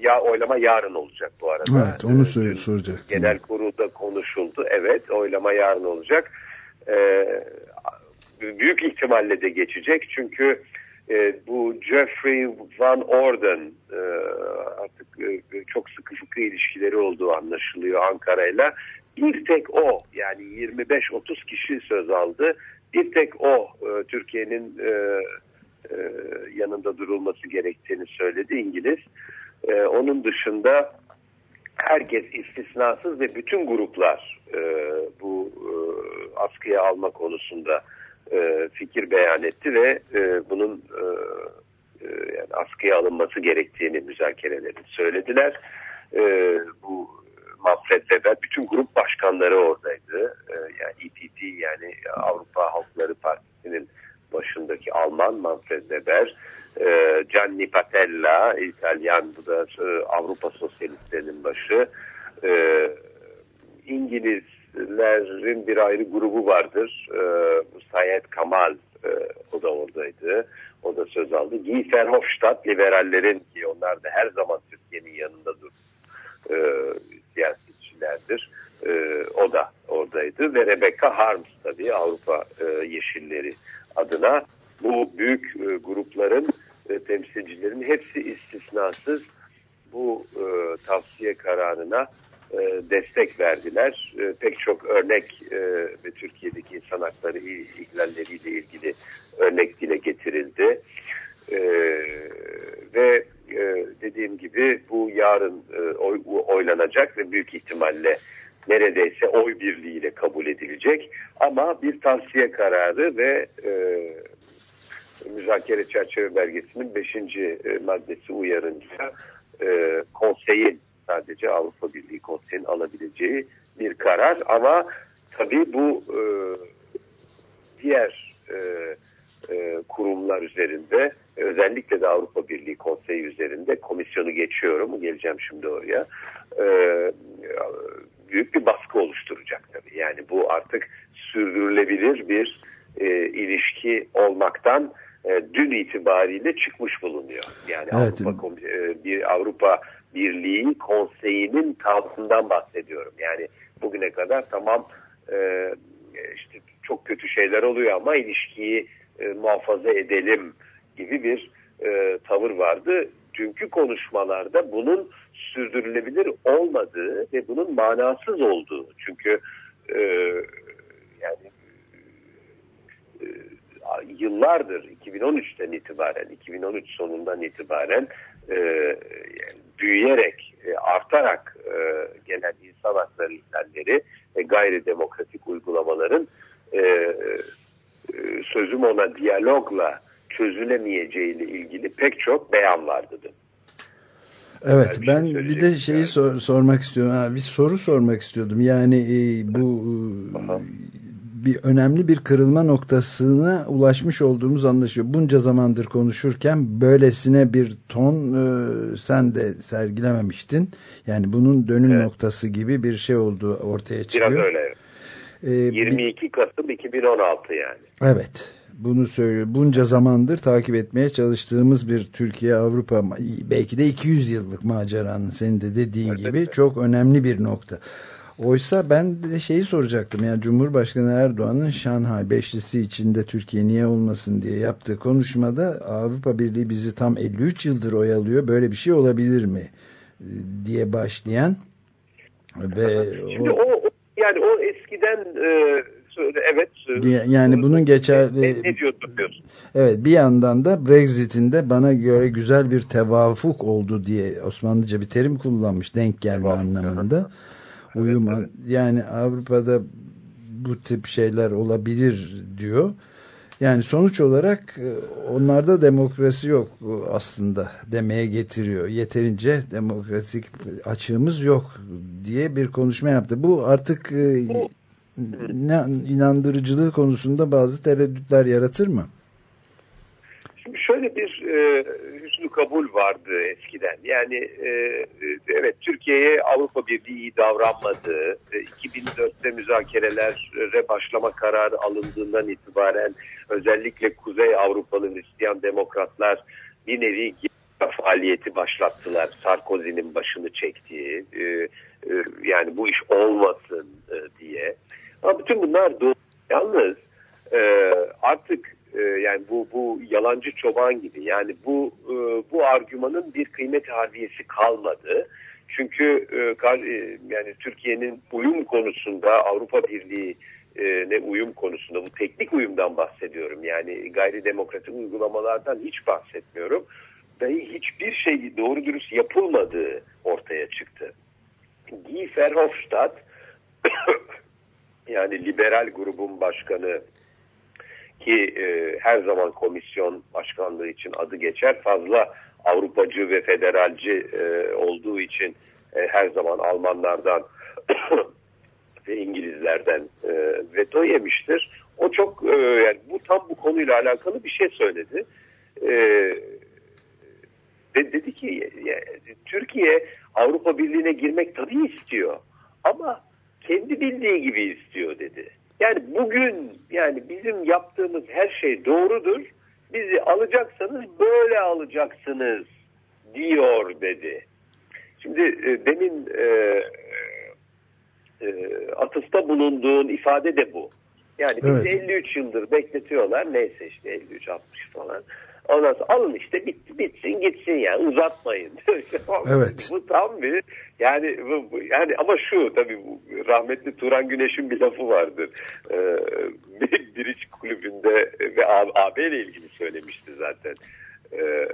ya oylama yarın olacak bu arada. Evet onu E, sor- soracaktım. Genel kurulda konuşuldu. Evet oylama yarın olacak. E, büyük ihtimalle de geçecek. Çünkü e, bu Jeffrey Van Orden e, artık e, çok sıkı sıkı ilişkileri olduğu anlaşılıyor Ankara'yla. Bir tek o yani 25-30 kişi söz aldı. Bir tek o e, Türkiye'nin e, e, yanında durulması gerektiğini söyledi İngiliz. E, onun dışında herkes istisnasız ve bütün gruplar e, bu e, askıya alma konusunda e, fikir beyan etti ve e, bunun e, e, yani askıya alınması gerektiğini müzakerelerin söylediler. E, bu Manfred Weber bütün grup başkanları oradaydı. E, yani EPP yani Avrupa Halkları Partisi'nin başındaki Alman Manfred Weber, e, Gianni Patella, İtalyan bu da e, Avrupa Sosyalistlerinin başı, e, İngilizlerin bir ayrı grubu vardır. E, Sayed Kamal e, o da oradaydı. O da söz aldı. Guy Verhofstadt liberallerin ki onlar da her zaman Türkiye'nin yanında dur e, siyasetçilerdir. E, o da oradaydı ve Rebecca Harms tabii Avrupa e, Yeşilleri adına bu büyük e, grupların e, temsilcilerin hepsi istisnasız bu e, tavsiye kararına destek verdiler. E, pek çok örnek e, ve Türkiye'deki insan hakları ihlalleriyle ilgili örnek dile getirildi. E, ve e, dediğim gibi bu yarın e, oy, oylanacak ve büyük ihtimalle neredeyse oy birliğiyle kabul edilecek. Ama bir tavsiye kararı ve e, müzakere çerçeve belgesinin 5. E, maddesi uyarınca e, konseyin sadece Avrupa Birliği Konseyi'nin alabileceği bir karar. Ama tabii bu e, diğer e, e, kurumlar üzerinde özellikle de Avrupa Birliği Konseyi üzerinde komisyonu geçiyorum. Geleceğim şimdi oraya. E, büyük bir baskı oluşturacak tabii. Yani bu artık sürdürülebilir bir e, ilişki olmaktan e, dün itibariyle çıkmış bulunuyor. Yani Evet. Avrupa e, bir Avrupa Birliği Konseyi'nin tavrından bahsediyorum yani bugüne kadar tamam e, işte çok kötü şeyler oluyor ama ilişkiyi e, muhafaza edelim gibi bir e, tavır vardı. Dünkü konuşmalarda bunun sürdürülebilir olmadığı ve bunun manasız olduğu. Çünkü e, yani e, yıllardır 2013'ten itibaren 2013 sonundan itibaren e, yani büyüyerek e, artarak e, gelen insan hakları ihlalleri ve gayri demokratik uygulamaların e, e, sözüm ona diyalogla çözülemeyeceğiyle ilgili pek çok beyan vardı. Evet şey ben bir de şeyi yani. sor- sormak istiyorum. Ha, bir soru sormak istiyordum. Yani e, bu e, Aha. Bir önemli bir kırılma noktasına ulaşmış olduğumuz anlaşılıyor. Bunca zamandır konuşurken böylesine bir ton e, sen de sergilememiştin. Yani bunun dönüm Evet. noktası gibi bir şey olduğu ortaya çıkıyor. Biraz öyle. E, bir- 22 Kasım 2016 yani. Evet. Bunu söylüyor. Bunca zamandır takip etmeye çalıştığımız bir Türkiye Avrupa belki de 200 yıllık maceranın senin de dediğin Evet, gibi evet. çok önemli bir nokta. Oysa ben de şeyi soracaktım. Yani Cumhurbaşkanı Erdoğan'ın Şanghay Beşlisi içinde Türkiye niye olmasın diye yaptığı konuşmada Avrupa Birliği bizi tam 53 yıldır oyalıyor. Böyle bir şey olabilir mi? e, diye başlayan ve Şimdi o- o, yani o eskiden e, evet. Diye- yani bunun geçerli- Ne, ne diyorsun diyorsun? Evet bir yandan da Brexit'in de bana göre güzel bir tevafuk oldu diye Osmanlıca bir terim kullanmış denk gelme Tevafuk, anlamında. Uyum evet. yani Avrupa'da bu tip şeyler olabilir diyor. Yani sonuç olarak e, onlarda demokrasi yok e, aslında demeye getiriyor. Yeterince demokratik açığımız yok diye bir konuşma yaptı. Bu artık e, Bu- ne, inandırıcılığı konusunda bazı tereddütler yaratır mı? Şimdi şöyle bir e, kabul vardı eskiden. Yani e, evet Türkiye'ye Avrupa Birliği iyi davranmadı. E, 2004'te müzakerelere başlama kararı alındığından itibaren özellikle Kuzey Avrupalı Hristiyan demokratlar bir nevi faaliyeti başlattılar. Sarkozy'nin başını çektiği e, e, yani bu iş olmasın e, diye. Ama bütün bunlar doğru. Yalnız e, artık e, yani bu bu yalancı çoban gibi yani bu e, bu argümanın bir kıymet harbiyesi kalmadı. Çünkü e, yani Türkiye'nin uyum konusunda Avrupa Birliği ne uyum konusunda bu teknik uyumdan bahsediyorum. Yani gayri demokratik uygulamalardan hiç bahsetmiyorum. Dahi hiçbir şey doğru dürüst yapılmadığı ortaya çıktı. Guy Verhofstadt yani liberal grubun başkanı ki e, her zaman komisyon başkanlığı için adı geçer. Fazla Avrupacı ve federalci e, olduğu için e, her zaman Almanlardan ve İngilizlerden e, veto yemiştir. O çok e, yani bu tam bu konuyla alakalı bir şey söyledi. E, de, dedi ki Türkiye Avrupa Birliği'ne girmek tabii istiyor ama kendi bildiği gibi istiyor dedi. Yani bugün yani bizim yaptığımız her şey doğrudur. Bizi alacaksanız böyle alacaksınız diyor dedi. Şimdi e, demin e, e, atıfta bulunduğun ifade de bu. Yani bizi Evet. 53 yıldır bekletiyorlar. Neyse işte 53 60 falan. Ondan sonra alın işte bitti bitsin gitsin yani uzatmayın. Evet. bu tam bir yani yani ama şu tabii rahmetli Turan Güneş'in bir lafı vardır. Ee, bir Biriç kulübünde ve AB ile ilgili söylemişti zaten. Ee,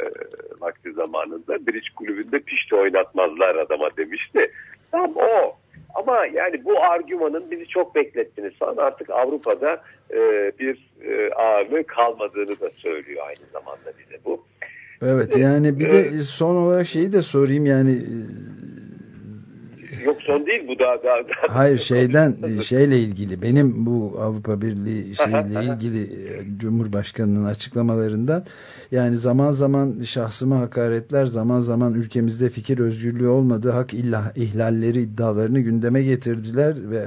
vakti zamanında Biriç kulübünde pişti oynatmazlar adama demişti. Tam o. Ama yani bu argümanın bizi çok beklettiniz falan artık Avrupa'da e, bir e, ağırlığı kalmadığını da söylüyor aynı zamanda bize bu. Evet yani bir de son olarak şeyi de sorayım yani Yok son değil bu daha daha. daha hayır şeyden şeyle ilgili benim bu Avrupa Birliği şeyle ilgili e, Cumhurbaşkanının açıklamalarından yani zaman zaman şahsıma hakaretler zaman zaman ülkemizde fikir özgürlüğü olmadığı hak illa ihlalleri iddialarını gündeme getirdiler ve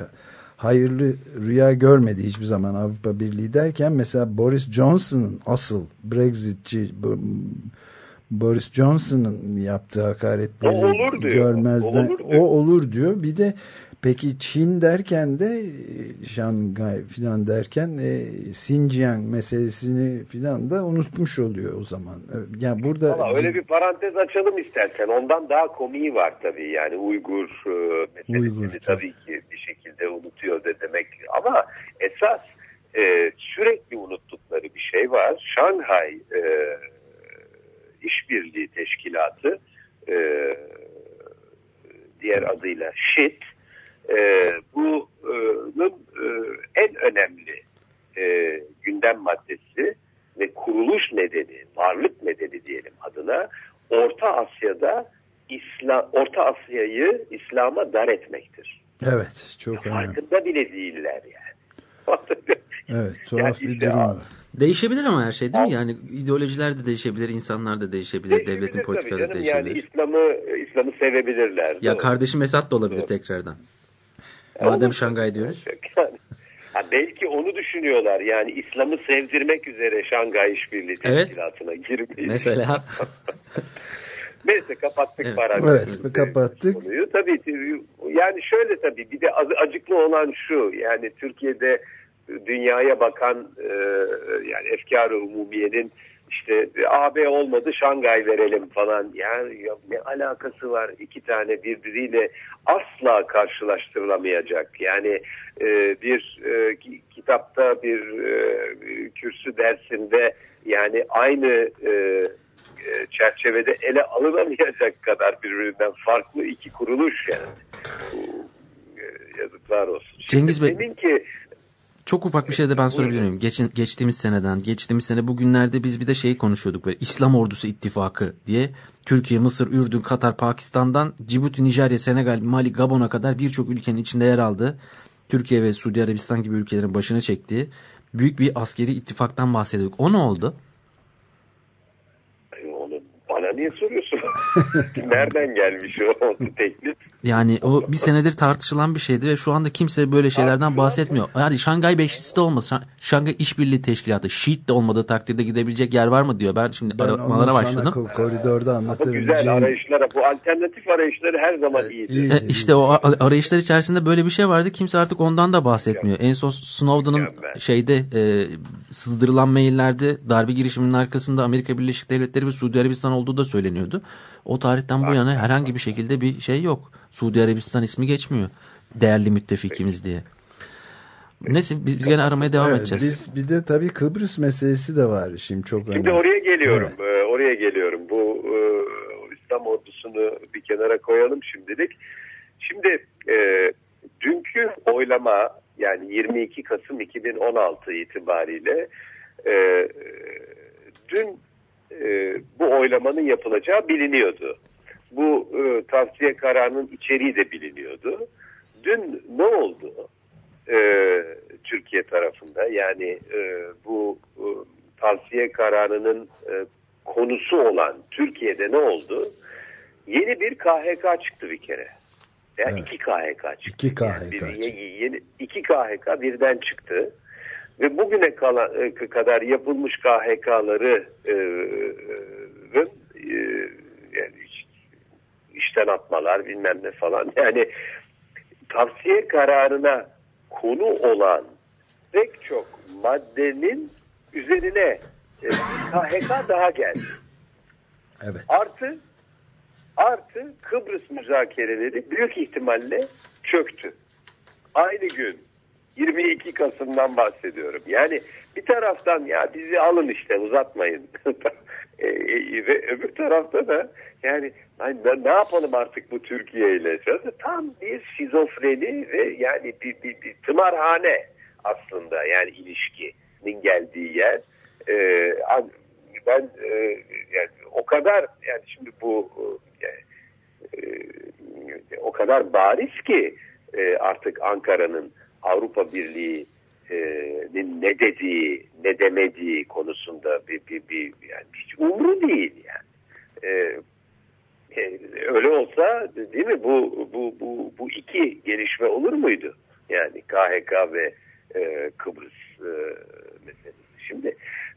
hayırlı rüya görmedi hiçbir zaman Avrupa Birliği derken mesela Boris Johnson'ın asıl Brexitçi bu- Boris Johnson'ın yaptığı hakaretleri O olur diyor. görmezden O olur o diyor. olur diyor. Bir de peki Çin derken de e, Şangay filan derken e, Xinjiang meselesini filan da unutmuş oluyor o zaman. E, Yani burada Valla öyle bir parantez açalım istersen. Ondan daha komiği var tabii. Yani Uygur e, meselesini Uygur, tabii ki bir şekilde unutuyor da demek. Ama esas e, sürekli unuttukları bir şey var. Şanghay e, İşbirliği Teşkilatı e, diğer adıyla SHIT e, bunun e, en önemli e, gündem maddesi ve kuruluş nedeni, varlık nedeni diyelim adına Orta Asya'da İslam, Orta Asya'yı İslam'a dar etmektir. evet çok önemli. Farkında bile değiller yani. Evet tuhaf Yani bir işte durum var. Değişebilir ama her şey değil mi? Yani ideolojiler de değişebilir, insanlar da değişebilir, Değişebilir devletin politikaları da canım. Yani değişebilir. İslam'ı İslam'ı sevebilirler. Ya Doğru. kardeşim Esat da olabilir tekrardan. Madem Olur. Şangay diyoruz. Yani, ha belki onu düşünüyorlar. Yani İslam'ı sevdirmek üzere Şangay İşbirliği Evet. Teşkilatı'na girmeyi. Mesela Neyse kapattık Evet. parantezi. Evet, kapattık. Konuyu. Tabii yani şöyle tabii bir de acıklı olan şu yani Türkiye'de dünyaya bakan e, yani efkar-ı umumiyenin işte AB olmadı Şangay verelim falan yani ya ne alakası var iki tane birbiriyle asla karşılaştırılamayacak yani e, bir e, ki- kitapta bir e, kürsü dersinde yani aynı e, e, çerçevede ele alınamayacak kadar birbirinden farklı iki kuruluş yani. E, Yazıklar olsun. Cengiz Bey- Demin ki çok ufak bir şey de ben sorabilir miyim? Geçin, geçtiğimiz seneden, geçtiğimiz sene bugünlerde biz bir de şeyi konuşuyorduk böyle İslam Ordusu İttifakı diye. Türkiye, Mısır, Ürdün, Katar, Pakistan'dan Cibuti, Nijerya, Senegal, Mali, Gabon'a kadar birçok ülkenin içinde yer aldığı Türkiye ve Suudi Arabistan gibi ülkelerin başını çektiği büyük bir askeri ittifaktan bahsediyorduk. O ne oldu? Onu bana niye soruyorsun? Nereden gelmiş o, teklif? Yani o bir senedir tartışılan bir şeydi ve şu anda kimse böyle şeylerden bahsetmiyor. Yani Şangay Beşlisi de olmaz. Şa- Şangay İşbirliği Teşkilatı, şiit de olmadığı takdirde gidebilecek yer var mı diyor. Ben şimdi Ben aramalara başladım. ko- koridorda Bu anlatırım. güzel arayışlara, bu alternatif arayışları her zaman iyidir. iyi. E, işte o arayışlar içerisinde böyle bir şey vardı. Kimse artık ondan da bahsetmiyor. En son Snowden'ın şeyde e, sızdırılan maillerde darbe girişiminin arkasında Amerika Birleşik Devletleri ve Suudi Arabistan olduğu da söyleniyordu. O tarihten bu yana herhangi bir şekilde bir şey yok. Suudi Arabistan ismi geçmiyor. Değerli müttefikimiz diye. Neyse biz, biz gene aramaya devam Evet, edeceğiz. biz, bir de tabii Kıbrıs meselesi de var şimdi çok önemli. Şimdi oraya geliyorum. Ee, oraya geliyorum. Bu e, İslam ordusunu bir kenara koyalım şimdilik. Şimdi e, dünkü oylama yani 22 Kasım 2016 itibariyle e, dün e, bu oylamanın yapılacağı biliniyordu. Bu e, tavsiye kararının içeriği de biliniyordu. Dün ne oldu? e, Türkiye tarafında yani e, bu e, tavsiye kararının e, konusu olan Türkiye'de ne oldu? Yeni bir KHK çıktı bir kere. Ya Evet. iki KHK çıktı. İki KHK bir- çıktı. ye- yeni, iki KHK birden çıktı. Ve bugüne kala, e, kadar yapılmış KHK'ları e, e, e, yani iş- işten atmalar bilmem ne falan. Yani tavsiye kararına konu olan pek çok maddenin üzerine e, KHK daha geldi. Evet. Artı artı Kıbrıs müzakereleri büyük ihtimalle çöktü. Aynı gün 22 Kasım'dan bahsediyorum. Yani bir taraftan ya bizi alın işte uzatmayın. E, e, ve öbür tarafta da yani ne, ne yapalım artık bu Türkiye ile? Tam bir şizofreni ve yani bir, bir, bir tımarhane aslında yani ilişkinin geldiği yer. E, ben e, yani o kadar yani şimdi bu e, e, o kadar bariz ki e, artık Ankara'nın Avrupa Birliği'nin ne dediği, ne demediği konusunda bir, bir, bir yani hiç umru değil yani. E, e, öyle olsa değil mi bu bu bu bu iki gelişme olur muydu? Yani KHK ve e, Kıbrıs e, meselesi. Şimdi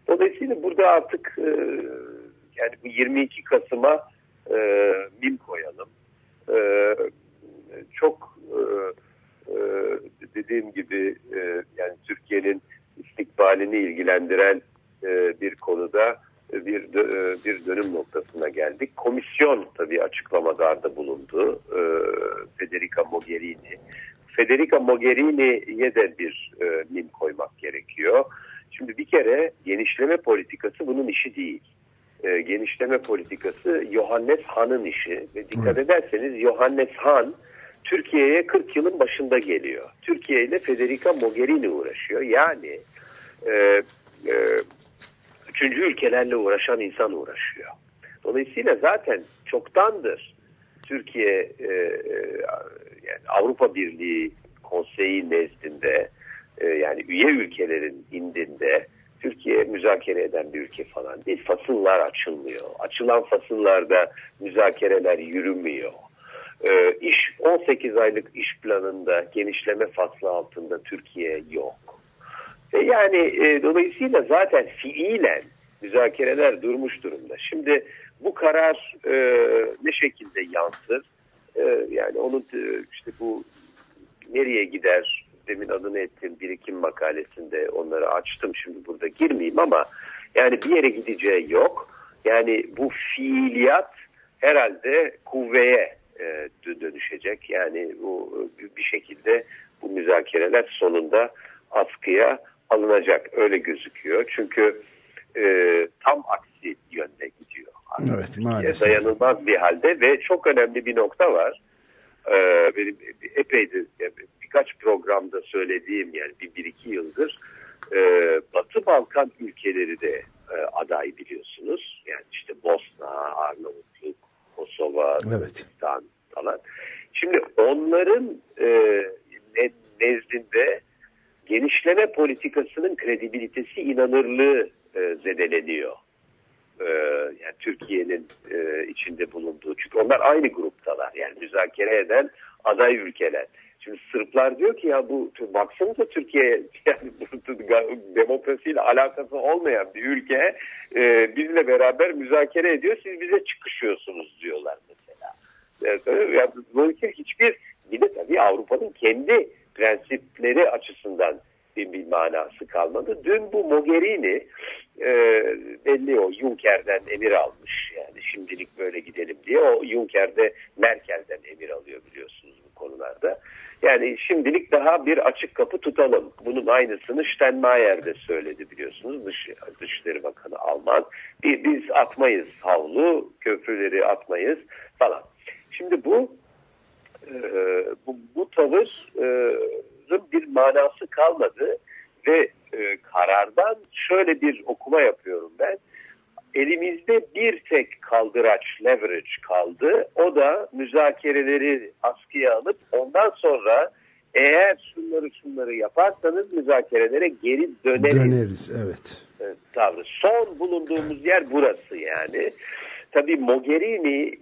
dolayısıyla burada artık e, yani bu 22 Kasım'a e, mim koyalım. E, çok e, e, dediğim gibi e, yani Türkiye'nin istikbalini ilgilendiren e, bir konuda bir dö- e, bir dönüm noktasına geldik. Komisyon tabii açıklamalarda bulundu. E, Federica Mogherini. Federica Mogherini'ye de bir e, mim koymak gerekiyor. Şimdi bir kere genişleme politikası bunun işi değil. E, genişleme politikası Johannes Han'ın işi. Ve dikkat ederseniz Johannes Han Türkiye'ye 40 yılın başında geliyor. Türkiye ile Federica Mogherini uğraşıyor. Yani e, e, üçüncü ülkelerle uğraşan insan uğraşıyor. Dolayısıyla zaten çoktandır Türkiye e, e, yani Avrupa Birliği konseyi nezdinde e, yani üye ülkelerin indinde Türkiye müzakere eden bir ülke falan değil. Fasıllar açılmıyor. Açılan fasıllarda müzakereler yürümüyor. E, iş 18 aylık iş planında genişleme faslı altında Türkiye yok. E, yani e, dolayısıyla zaten fiilen müzakereler durmuş durumda. Şimdi bu karar e, ne şekilde yansır? Yani onun işte bu nereye gider? Demin adını ettiğim birikim makalesinde onları açtım. Şimdi burada girmeyeyim ama yani bir yere gideceği yok. Yani bu fiiliyat herhalde kuvveye e, dö- dönüşecek. Yani bu e, bir şekilde bu müzakereler sonunda askıya alınacak. Öyle gözüküyor. Çünkü e, tam aksi yönde gidiyor. Evet Türkiye maalesef. dayanılmaz bir halde ve çok önemli bir nokta var. Ee, benim epeydir birkaç programda söylediğim yani bir, bir iki yıldır e, Batı Balkan ülkeleri de e, aday biliyorsunuz. Yani işte Bosna, Arnavutluk, Kosova, Evet. Sırbistan falan. Şimdi onların e, ne- nezdinde genişleme politikasının kredibilitesi, inanırlığı e, zedeleniyor. e, yani Türkiye'nin e, içinde bulunduğu çünkü onlar aynı gruptalar yani müzakere eden aday ülkeler. Şimdi Sırplar diyor ki ya bu baksanıza Türkiye yani demokrasiyle alakası olmayan bir ülke e, bizle beraber müzakere ediyor siz bize çıkışıyorsunuz diyorlar mesela. Yani, yani ülke hiçbir bir de tabii Avrupa'nın kendi prensipleri açısından bir, bir manası kalmadı. Dün bu Mogherini e, belli o Juncker'den emir almış. Yani şimdilik böyle gidelim diye. O Juncker de Merkel'den emir alıyor biliyorsunuz konularda. Yani şimdilik daha bir açık kapı tutalım. Bunun aynısını Steinmeier de söyledi biliyorsunuz. Dış, Dışişleri Bakanı Alman. Bir, biz atmayız havlu, köprüleri atmayız falan. Şimdi bu e, bu, bu tavırın bir manası kalmadı ve e, karardan şöyle bir okuma yapıyorum ben. Elimizde bir tek kaldıraç, leverage kaldı. O da müzakereleri askıya alıp ondan sonra eğer şunları şunları yaparsanız müzakerelere geri döneriz. Döneriz evet. Tavrı. Son bulunduğumuz yer burası yani. Tabii Mogherini'yi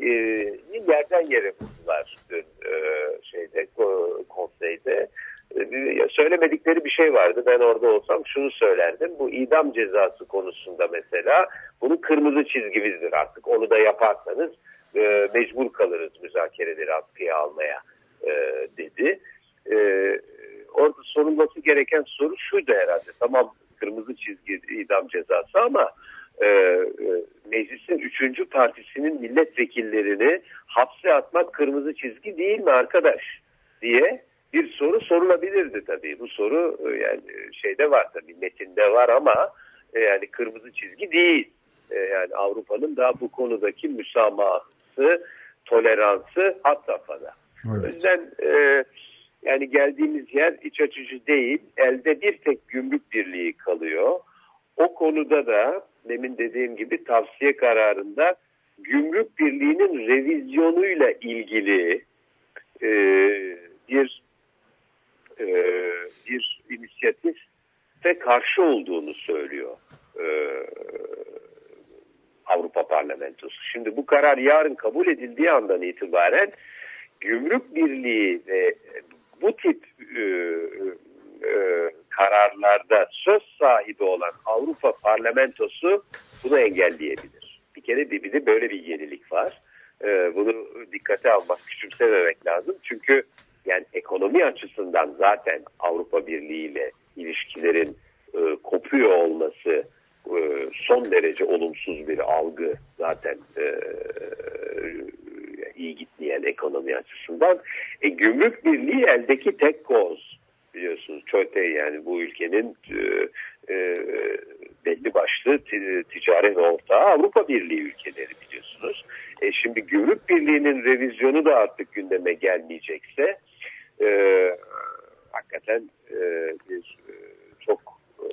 yerden yere vurdular dün e, şeyde ko- konseyde. E, söylemedikleri bir şey vardı. Ben orada olsam şunu söylerdim. Bu idam cezası konusunda mesela bunun kırmızı çizgimizdir artık. Onu da yaparsanız e, mecbur kalırız müzakereleri askıya almaya e, dedi. E, orada sorulması gereken soru şuydu herhalde. Tamam kırmızı çizgi idam cezası ama e, e, meclisin üçüncü partisinin milletvekillerini hapse atmak kırmızı çizgi değil mi arkadaş diye bir soru sorulabilirdi tabii. Bu soru e, yani şeyde var tabii metinde var ama e, yani kırmızı çizgi değil. E, yani Avrupa'nın daha bu konudaki müsamahası, toleransı hat safhada. O Evet. yüzden e, yani geldiğimiz yer iç açıcı değil. Elde bir tek gümrük birliği kalıyor. O konuda da demin dediğim gibi tavsiye kararında gümrük birliğinin revizyonuyla ilgili e, bir e, bir inisiyatif ve karşı olduğunu söylüyor e, Avrupa Parlamentosu. Şimdi bu karar yarın kabul edildiği andan itibaren gümrük birliği ve bu tip e, e, kararlarda söz sahibi olan Avrupa Parlamentosu bunu engelleyebilir. Bir kere bir, bir de böyle bir yenilik var. E, bunu dikkate almak, küçümsememek lazım. Çünkü yani ekonomi açısından zaten Avrupa Birliği ile ilişkilerin e, kopuyor olması e, son derece olumsuz bir algı zaten e, iyi gitmeyen ekonomi açısından. E, gümrük birliği eldeki tek koz biliyorsunuz ÇÖTE yani bu ülkenin e, e, belli başlı ticaret ortağı Avrupa Birliği ülkeleri biliyorsunuz. E, şimdi gümrük birliğinin revizyonu da artık gündeme gelmeyecekse e, hakikaten e, bir e, çok e,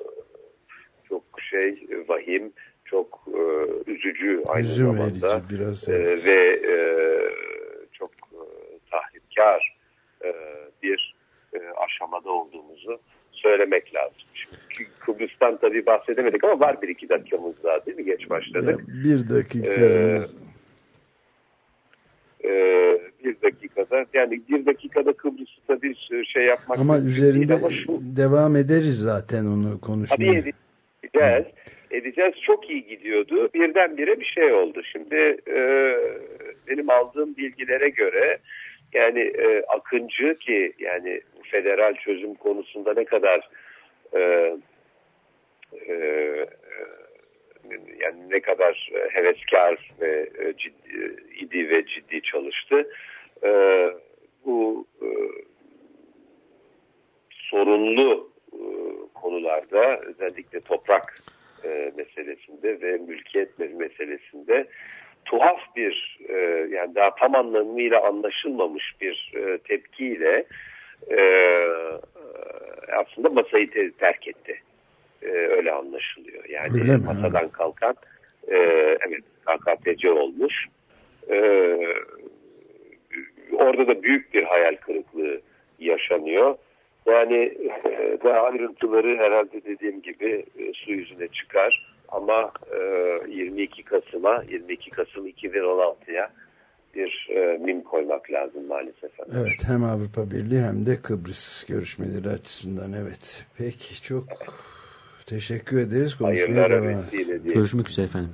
çok şey e, vahim, çok e, üzücü aynı Üzüm zamanda verici biraz, E, evet. ve e, çok e, tahrikkar e, bir e, aşamada olduğumuzu söylemek lazım. Şimdi Kıbrıs'tan tabii bahsedemedik ama var bir iki dakikamız daha değil mi? Geç Ya, başladık. bir dakika. Ee, e, bir dakikada yani bir dakikada Kıbrıs'ı tabii şey yapmak ama üzerinde ama şu, devam ederiz zaten onu konuşmaya. Tabii edeceğiz. Edeceğiz. Çok iyi gidiyordu. Birdenbire bir şey oldu. Şimdi e, benim aldığım bilgilere göre yani e, Akıncı ki yani federal çözüm konusunda ne kadar e, e, yani ne kadar heveskar ve e, ciddi, idi ve ciddi çalıştı. E, bu e, sorunlu e, konularda özellikle toprak e, meselesinde ve mülkiyet meselesinde tuhaf bir e, yani daha tam anlamıyla anlaşılmamış bir e, tepkiyle e, aslında masayı te- terk etti. E, öyle anlaşılıyor. Yani Öyle mi? masadan kalkan e, evet KKTC olmuş. E, orada da büyük bir hayal kırıklığı yaşanıyor. Yani e, daha ayrıntıları herhalde dediğim gibi e, su yüzüne çıkar. ama e, 22 Kasım'a 22 Kasım 2016'ya bir e, mim koymak lazım maalesef. Evet hem Avrupa Birliği hem de Kıbrıs görüşmeleri açısından evet. Peki çok teşekkür ederiz. Konuşmaya Hayırlar devam. vesile diye. Görüşmek üzere efendim.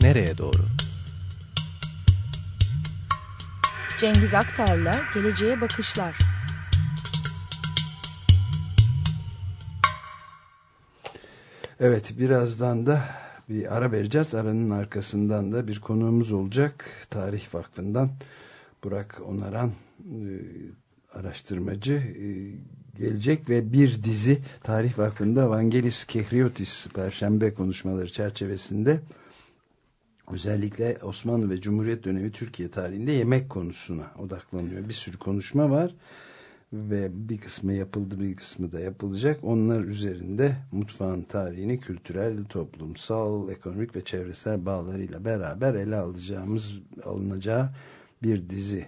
Nereye doğru? Cengiz Aktar'la Geleceğe Bakışlar. Evet birazdan da bir ara vereceğiz. Aranın arkasından da bir konuğumuz olacak. Tarih Vakfı'ndan Burak Onaran e, araştırmacı e, gelecek ve bir dizi Tarih Vakfı'nda Vangelis Kehriotis Perşembe konuşmaları çerçevesinde özellikle Osmanlı ve Cumhuriyet dönemi Türkiye tarihinde yemek konusuna odaklanıyor. Bir sürü konuşma var ve bir kısmı yapıldı bir kısmı da yapılacak. Onlar üzerinde mutfağın tarihini kültürel, toplumsal, ekonomik ve çevresel bağlarıyla beraber ele alacağımız alınacağı bir dizi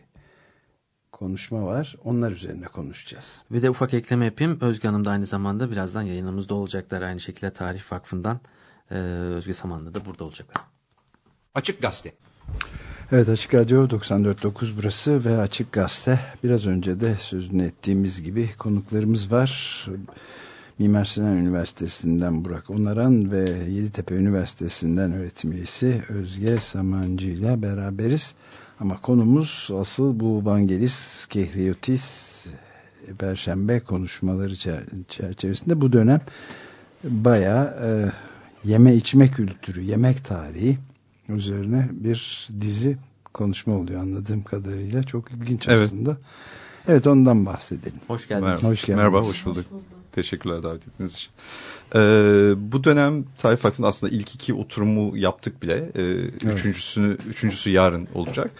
konuşma var. Onlar üzerine konuşacağız. Bir de ufak ekleme yapayım. Özge Hanım da aynı zamanda birazdan yayınımızda olacaklar. Aynı şekilde Tarih Vakfı'ndan e, Özge Saman'da da burada olacaklar. Açık Gazete. Evet Açık Radyo 94.9 burası ve Açık Gazete. Biraz önce de sözünü ettiğimiz gibi konuklarımız var. Mimar Sinan Üniversitesi'nden Burak Onaran ve Yeditepe Üniversitesi'nden öğretim üyesi Özge Samancı ile beraberiz. Ama konumuz asıl bu Vangelis Kehriotis Perşembe konuşmaları çer- çerçevesinde bu dönem bayağı e, yeme içme kültürü, yemek tarihi üzerine bir dizi konuşma oluyor anladığım kadarıyla. Çok ilginç Evet. aslında. Evet ondan bahsedelim. Hoş geldiniz. Merhaba. Hoş geldiniz. Merhaba, hoş bulduk. Teşekkürler davet ettiğiniz için. Ee, bu dönem Tarih Vakfı'nda aslında ilk iki oturumu yaptık bile. Ee, üçüncüsünü, üçüncüsü yarın olacak.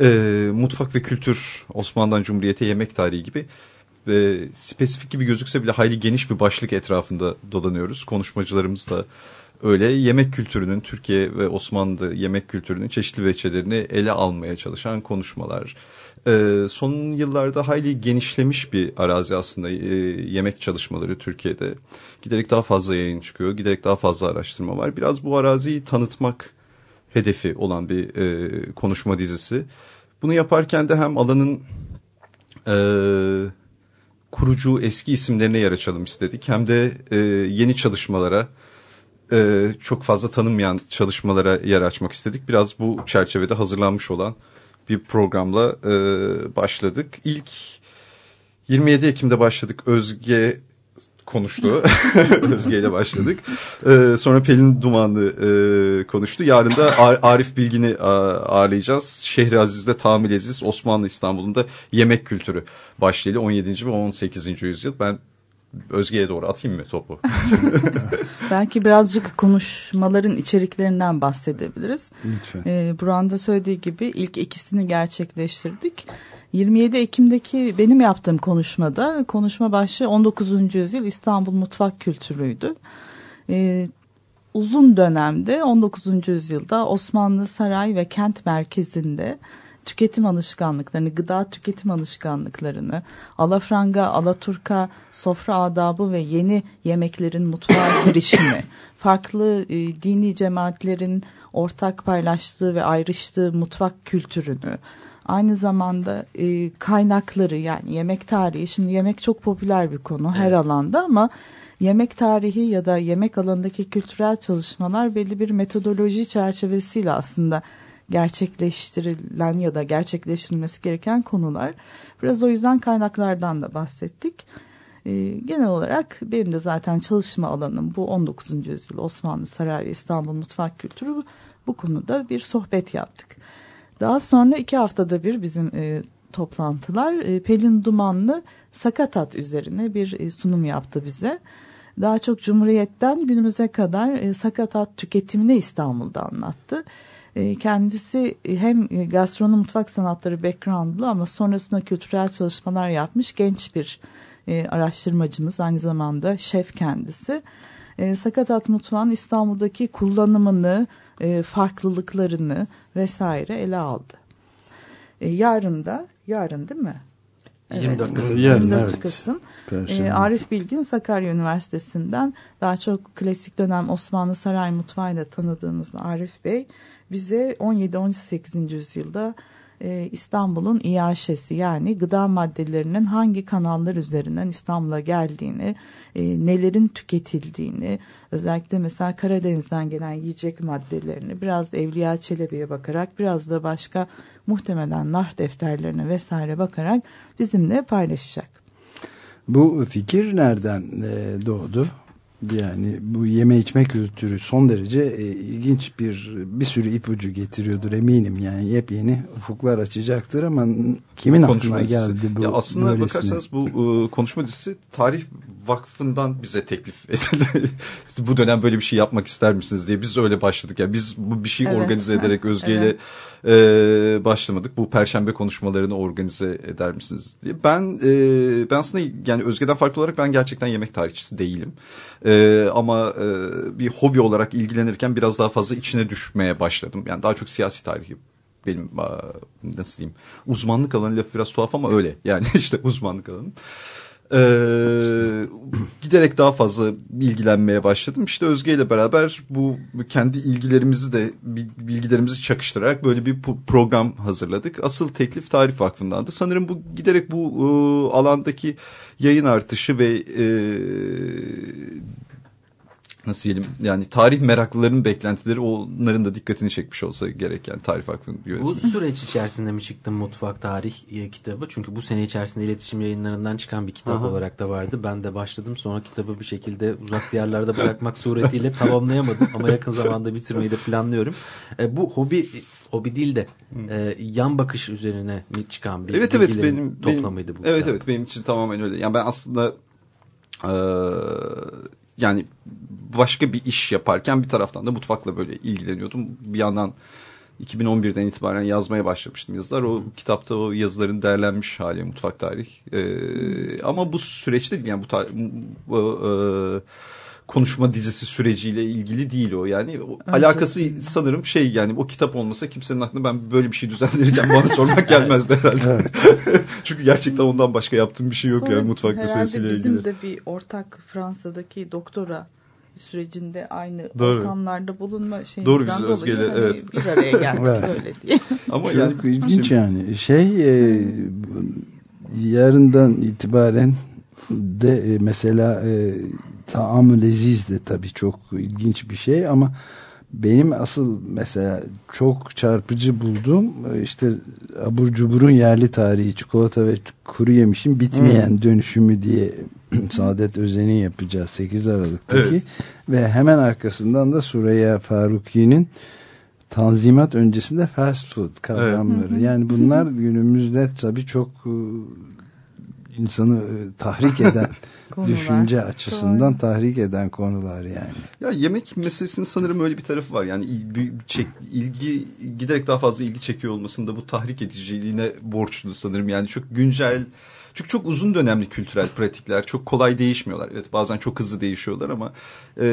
Ee, mutfak ve kültür, Osmanlı'dan Cumhuriyet'e yemek tarihi gibi ve spesifik gibi gözükse bile hayli geniş bir başlık etrafında dolanıyoruz. Konuşmacılarımız da öyle yemek kültürünün, Türkiye ve Osmanlı yemek kültürünün çeşitli veçelerini ele almaya çalışan konuşmalar. Ee, son yıllarda hayli genişlemiş bir arazi aslında e, yemek çalışmaları Türkiye'de. Giderek daha fazla yayın çıkıyor, giderek daha fazla araştırma var. Biraz bu araziyi tanıtmak hedefi olan bir e, konuşma dizisi. Bunu yaparken de hem alanın e, kurucu eski isimlerine yer açalım istedik. Hem de yeni çalışmalara, çok fazla tanınmayan çalışmalara yer açmak istedik. Biraz bu çerçevede hazırlanmış olan bir programla e, başladık. İlk 27 Ekim'de başladık. Özge konuştu. Özge ile başladık. E, sonra Pelin Dumanlı e, konuştu. Yarın da Ar- Arif Bilgin'i ağırlayacağız. Şehri Aziz'de Tamil Aziz, Osmanlı İstanbul'unda yemek kültürü başlığıyla 17. ve 18. yüzyıl. Ben Özge'ye doğru atayım mı topu? Belki birazcık konuşmaların içeriklerinden bahsedebiliriz. Lütfen. Ee, Burak'ın söylediği gibi ilk ikisini gerçekleştirdik. 27 Ekim'deki benim yaptığım konuşmada konuşma başlığı 19. yüzyıl İstanbul mutfak kültürüydü. Ee, uzun dönemde 19. yüzyılda Osmanlı saray ve kent merkezinde tüketim alışkanlıklarını, gıda tüketim alışkanlıklarını, alafranga, alaturka, sofra adabı ve yeni yemeklerin mutfağa girişimi, farklı e, dini cemaatlerin ortak paylaştığı ve ayrıştığı mutfak kültürünü, aynı zamanda e, kaynakları yani yemek tarihi, şimdi yemek çok popüler bir konu her alanda ama yemek tarihi ya da yemek alanındaki kültürel çalışmalar belli bir metodoloji çerçevesiyle aslında gerçekleştirilen ya da gerçekleştirilmesi gereken konular. Biraz o yüzden kaynaklardan da bahsettik. Ee, genel olarak benim de zaten çalışma alanım bu 19. yüzyıl Osmanlı Saray ve İstanbul mutfak kültürü bu, bu konuda bir sohbet yaptık. Daha sonra iki haftada bir bizim e, toplantılar e, Pelin Dumanlı Sakatat üzerine bir e, sunum yaptı bize. Daha çok Cumhuriyet'ten günümüze kadar e, sakatat tüketimini İstanbul'da anlattı. E, kendisi e, hem e, gastronomi mutfak sanatları backgroundlu ama sonrasında kültürel çalışmalar yapmış genç bir e, araştırmacımız. Aynı zamanda şef kendisi. E, sakatat mutfağın İstanbul'daki kullanımını, e, farklılıklarını vesaire ele aldı. E, yarın da, yarın değil mi? Evet. 24 Kasım. Yarın, 24 evet. Kasım. Ee, Arif Bilgin Sakarya Üniversitesi'nden daha çok klasik dönem Osmanlı saray mutfağıyla tanıdığımız Arif Bey bize 17-18. yüzyılda e, İstanbul'un iaşesi yani gıda maddelerinin hangi kanallar üzerinden İstanbul'a geldiğini, e, nelerin tüketildiğini, özellikle mesela Karadeniz'den gelen yiyecek maddelerini biraz Evliya Çelebi'ye bakarak biraz da başka muhtemelen nar defterlerine vesaire bakarak bizimle paylaşacak. Bu fikir nereden e, doğdu? Yani bu yeme içme kültürü son derece e, ilginç bir bir sürü ipucu getiriyordur eminim. Yani yepyeni ufuklar açacaktır ama kimin konuşma aklına dizisi. geldi bu Ya aslında böylesine? bakarsanız bu e, konuşma dizisi Tarih Vakfı'ndan bize teklif edildi. Bu dönem böyle bir şey yapmak ister misiniz diye biz öyle başladık. Yani biz bu bir şey Evet. organize ederek Özge ile Evet. e, başlamadık. Bu perşembe konuşmalarını organize eder misiniz diye. Ben e, ben aslında yani Özge'den farklı olarak ben gerçekten yemek tarihçisi değilim. E, ama e, bir hobi olarak ilgilenirken biraz daha fazla içine düşmeye başladım. Yani daha çok siyasi tarihi benim nasıl diyeyim uzmanlık alanı lafı biraz tuhaf ama öyle yani işte uzmanlık alanı. Ee, giderek daha fazla ilgilenmeye başladım. İşte Özge ile beraber bu kendi ilgilerimizi de bilgilerimizi çakıştırarak böyle bir program hazırladık. Asıl teklif Tarih Vakfı'ndandı. Sanırım bu giderek bu e, alandaki yayın artışı ve e, nasıl diyelim yani tarih meraklılarının beklentileri onların da dikkatini çekmiş olsa gerek yani Tarih Vakfı'nın Bu yönetimi. süreç içerisinde mi çıktı Mutfak Tarih e, kitabı? Çünkü bu sene içerisinde iletişim yayınlarından çıkan bir kitap Aha. olarak da vardı. Ben de başladım sonra kitabı bir şekilde uzak diyarlarda bırakmak suretiyle tamamlayamadım. Ama yakın zamanda bitirmeyi de planlıyorum. E, bu hobi hobi değil de e, yan bakış üzerine mi çıkan bir Evet evet benim toplamıydı benim, bu Evet kitap. evet benim için tamamen öyle. Yani ben aslında eee, yani başka bir iş yaparken bir taraftan da mutfakla böyle ilgileniyordum. Bir yandan 2011'den itibaren yazmaya başlamıştım yazılar. O kitapta o yazıların değerlenmiş hali mutfak tarih. Eee, ama bu süreçte yani bu, ta- bu eee, konuşma dizisi süreciyle ilgili değil o. Yani o alakası sanırım şey yani o kitap olmasa kimsenin aklına ben böyle bir şey düzenlenirken bana sormak gelmezdi herhalde. Çünkü gerçekten ondan başka yaptığım bir şey yok Sonra yani mutfak herhalde meselesiyle bizim ilgili. de bir ortak Fransa'daki doktora sürecinde aynı Doğru. ortamlarda bulunma şeyimizden Doğru, biz dolayı Özge'yle, hani evet. bir araya geldik Evet. öyle diye. Ama Çok yani ilginç yani. Şey e, yarından itibaren de e, mesela e, taam leziz de tabii çok ilginç bir şey ama benim asıl mesela çok çarpıcı bulduğum e, işte abur cuburun yerli tarihi çikolata ve kuru yemişin bitmeyen dönüşümü diye Saadet Özen'in yapacağı 8 Aralık'taki Evet. ve hemen arkasından da Süreyya Faruki'nin Tanzimat öncesinde fast food kavramları. Evet. Yani bunlar günümüzde tabii çok e, insanı e, tahrik eden düşünce açısından Doğru. tahrik eden konular yani. Ya yemek meselesinin sanırım öyle bir tarafı var. Yani çek- ilgi giderek daha fazla ilgi çekiyor olmasında bu tahrik ediciliğine borçlu sanırım. Yani çok güncel çünkü çok uzun dönemli kültürel pratikler çok kolay değişmiyorlar. Evet bazen çok hızlı değişiyorlar ama e,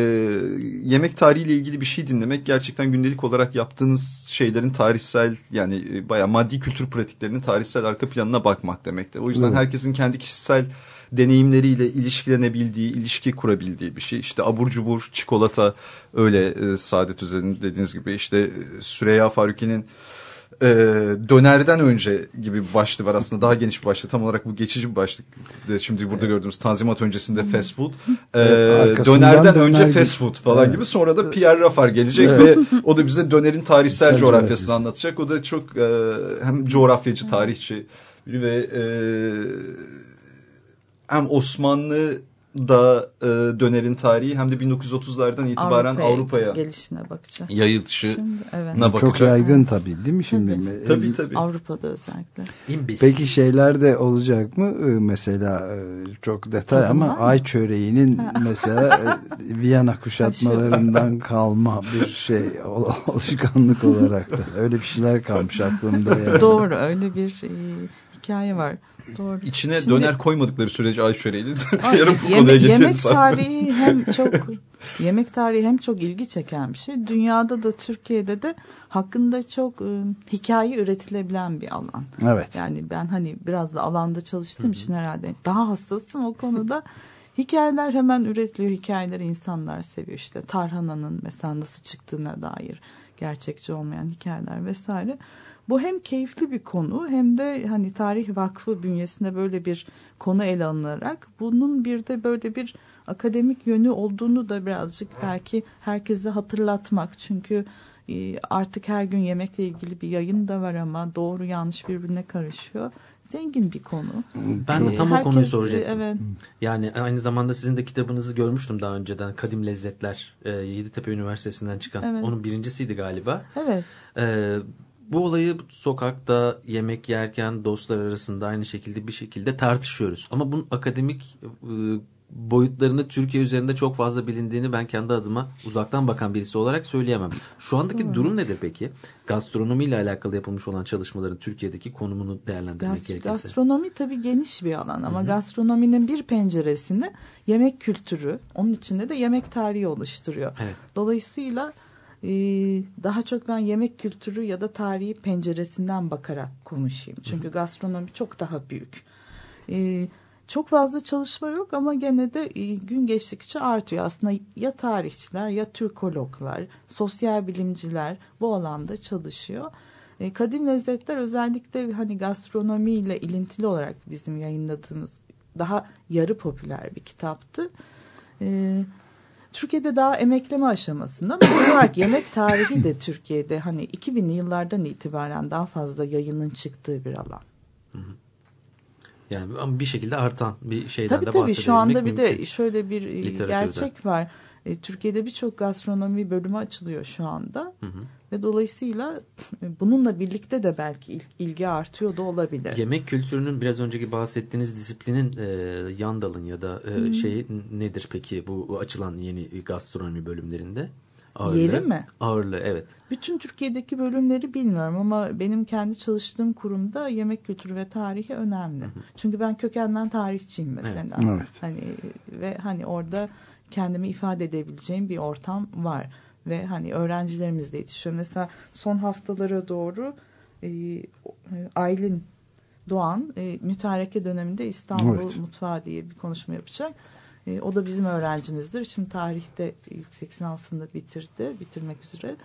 yemek tarihiyle ilgili bir şey dinlemek gerçekten gündelik olarak yaptığınız şeylerin tarihsel yani e, bayağı maddi kültür pratiklerinin tarihsel arka planına bakmak demektir. O yüzden Evet. herkesin kendi kişisel deneyimleriyle ilişkilenebildiği, ilişki kurabildiği bir şey. İşte abur cubur, çikolata öyle e, Saadet Özen'in dediğiniz gibi işte e, Süreyya Faruki'nin e, dönerden önce gibi bir başlığı var aslında. Daha geniş bir başlık tam olarak bu geçici bir başlık. Şimdi burada gördüğümüz tanzimat öncesinde fast food. E, Evet, dönerden döner önce fast food falan Evet. gibi. Sonra da Pierre Rafar gelecek Evet. ve o da bize dönerin tarihsel Tarih coğrafyasını coğrafyası. anlatacak. O da çok e, hem coğrafyacı tarihçi biri ve e, hem Osmanlı da e, dönerin tarihi hem de 1930'lardan itibaren Avrupa'ya gelişine bakacak. yayılışı Şimdi, evet. na Çok bakacak. yaygın tabii değil mi şimdi? Tabii tabii. Avrupa'da özellikle. İmbis. Peki şeyler de olacak mı? Ee, Mesela e, çok detay Tadımlar ama mı? ay çöreğinin mesela e, Viyana kuşatmalarından kalma bir şey alışkanlık olarak da öyle bir şeyler kalmış aklımda yani. Doğru öyle bir e, hikaye var. Doğru. İçine Şimdi- döner koymadıkları sürece ay çöreğini Ay, yarın bu yeme- konuya geçeriz. Yemek tarihi hem çok yemek tarihi hem çok ilgi çeken bir şey. Dünyada da Türkiye'de de hakkında çok e, hikaye üretilebilen bir alan. Evet. Yani ben hani biraz da alanda çalıştığım için herhalde daha hassasım o konuda. Hikayeler hemen üretiliyor. Hikayeleri insanlar seviyor işte. Tarhana'nın mesela nasıl çıktığına dair gerçekçi olmayan hikayeler vesaire. Bu hem keyifli bir konu hem de hani Tarih Vakfı bünyesinde böyle bir konu ele alınarak bunun bir de böyle bir akademik yönü olduğunu da birazcık belki herkese hatırlatmak. Çünkü e, artık her gün yemekle ilgili bir yayın da var ama doğru yanlış birbirine karışıyor. Zengin bir konu. Ben de E, tam o konuyu herkes, soracaktım. Evet. Yani aynı zamanda sizin de kitabınızı görmüştüm daha önceden. Kadim Lezzetler. e, Yeditepe Üniversitesi'nden çıkan. Evet. Onun birincisiydi galiba. Evet. Ee, bu olayı sokakta yemek yerken dostlar arasında aynı şekilde bir şekilde tartışıyoruz. Ama bunun akademik e, boyutlarını Türkiye üzerinde çok fazla bilindiğini ben kendi adıma uzaktan bakan birisi olarak söyleyemem. Şu andaki Doğru. durum nedir peki? Gastronomi ile alakalı yapılmış olan çalışmaların Türkiye'deki konumunu değerlendirmek Gas- gerekirse. gastronomi tabii geniş bir alan ama gastronominin bir penceresini yemek kültürü, onun içinde de yemek tarihi oluşturuyor. Evet. Dolayısıyla daha çok ben yemek kültürü ya da tarihi penceresinden bakarak konuşayım. Çünkü gastronomi çok daha büyük. E, çok fazla çalışma yok ama gene de e, gün geçtikçe artıyor. Aslında ya tarihçiler ya Türkologlar, sosyal bilimciler bu alanda çalışıyor. E, Kadim Lezzetler özellikle hani gastronomiyle ilintili olarak bizim yayınladığımız daha yarı popüler bir kitaptı. E, Türkiye'de daha emekleme aşamasında ama olarak yemek tarihi de Türkiye'de hani 2000'li yıllardan itibaren daha fazla yayının çıktığı bir alan. Yani ama bir şekilde artan bir şeyden Tabii de tabii bahsedebilmek şu anda bir mümkün. de şöyle bir e, gerçek var. E, Türkiye'de birçok gastronomi bölümü açılıyor şu anda. Hı hı. Ve dolayısıyla e, bununla birlikte de belki il- ilgi artıyor da olabilir. Yemek kültürünün biraz önceki bahsettiğiniz disiplinin e, yan dalın ya da e, Hmm. şeyi nedir peki bu açılan yeni gastronomi bölümlerinde? Yeri mi? Ağırlığı evet. Bütün Türkiye'deki bölümleri bilmiyorum ama benim kendi çalıştığım kurumda yemek kültürü ve tarihi önemli. Çünkü ben kökenden tarihçiyim mesela. Evet. Evet. Hani ve hani orada kendimi ifade edebileceğim bir ortam var ve hani öğrencilerimiz de yetişiyor. Mesela son haftalara doğru e, Aylin Doğan e, mütareke döneminde İstanbul Evet. Mutfağı diye bir konuşma yapacak. E, o da bizim öğrencimizdir. Şimdi tarihte yüksek lisansını bitirdi, bitirmek üzere.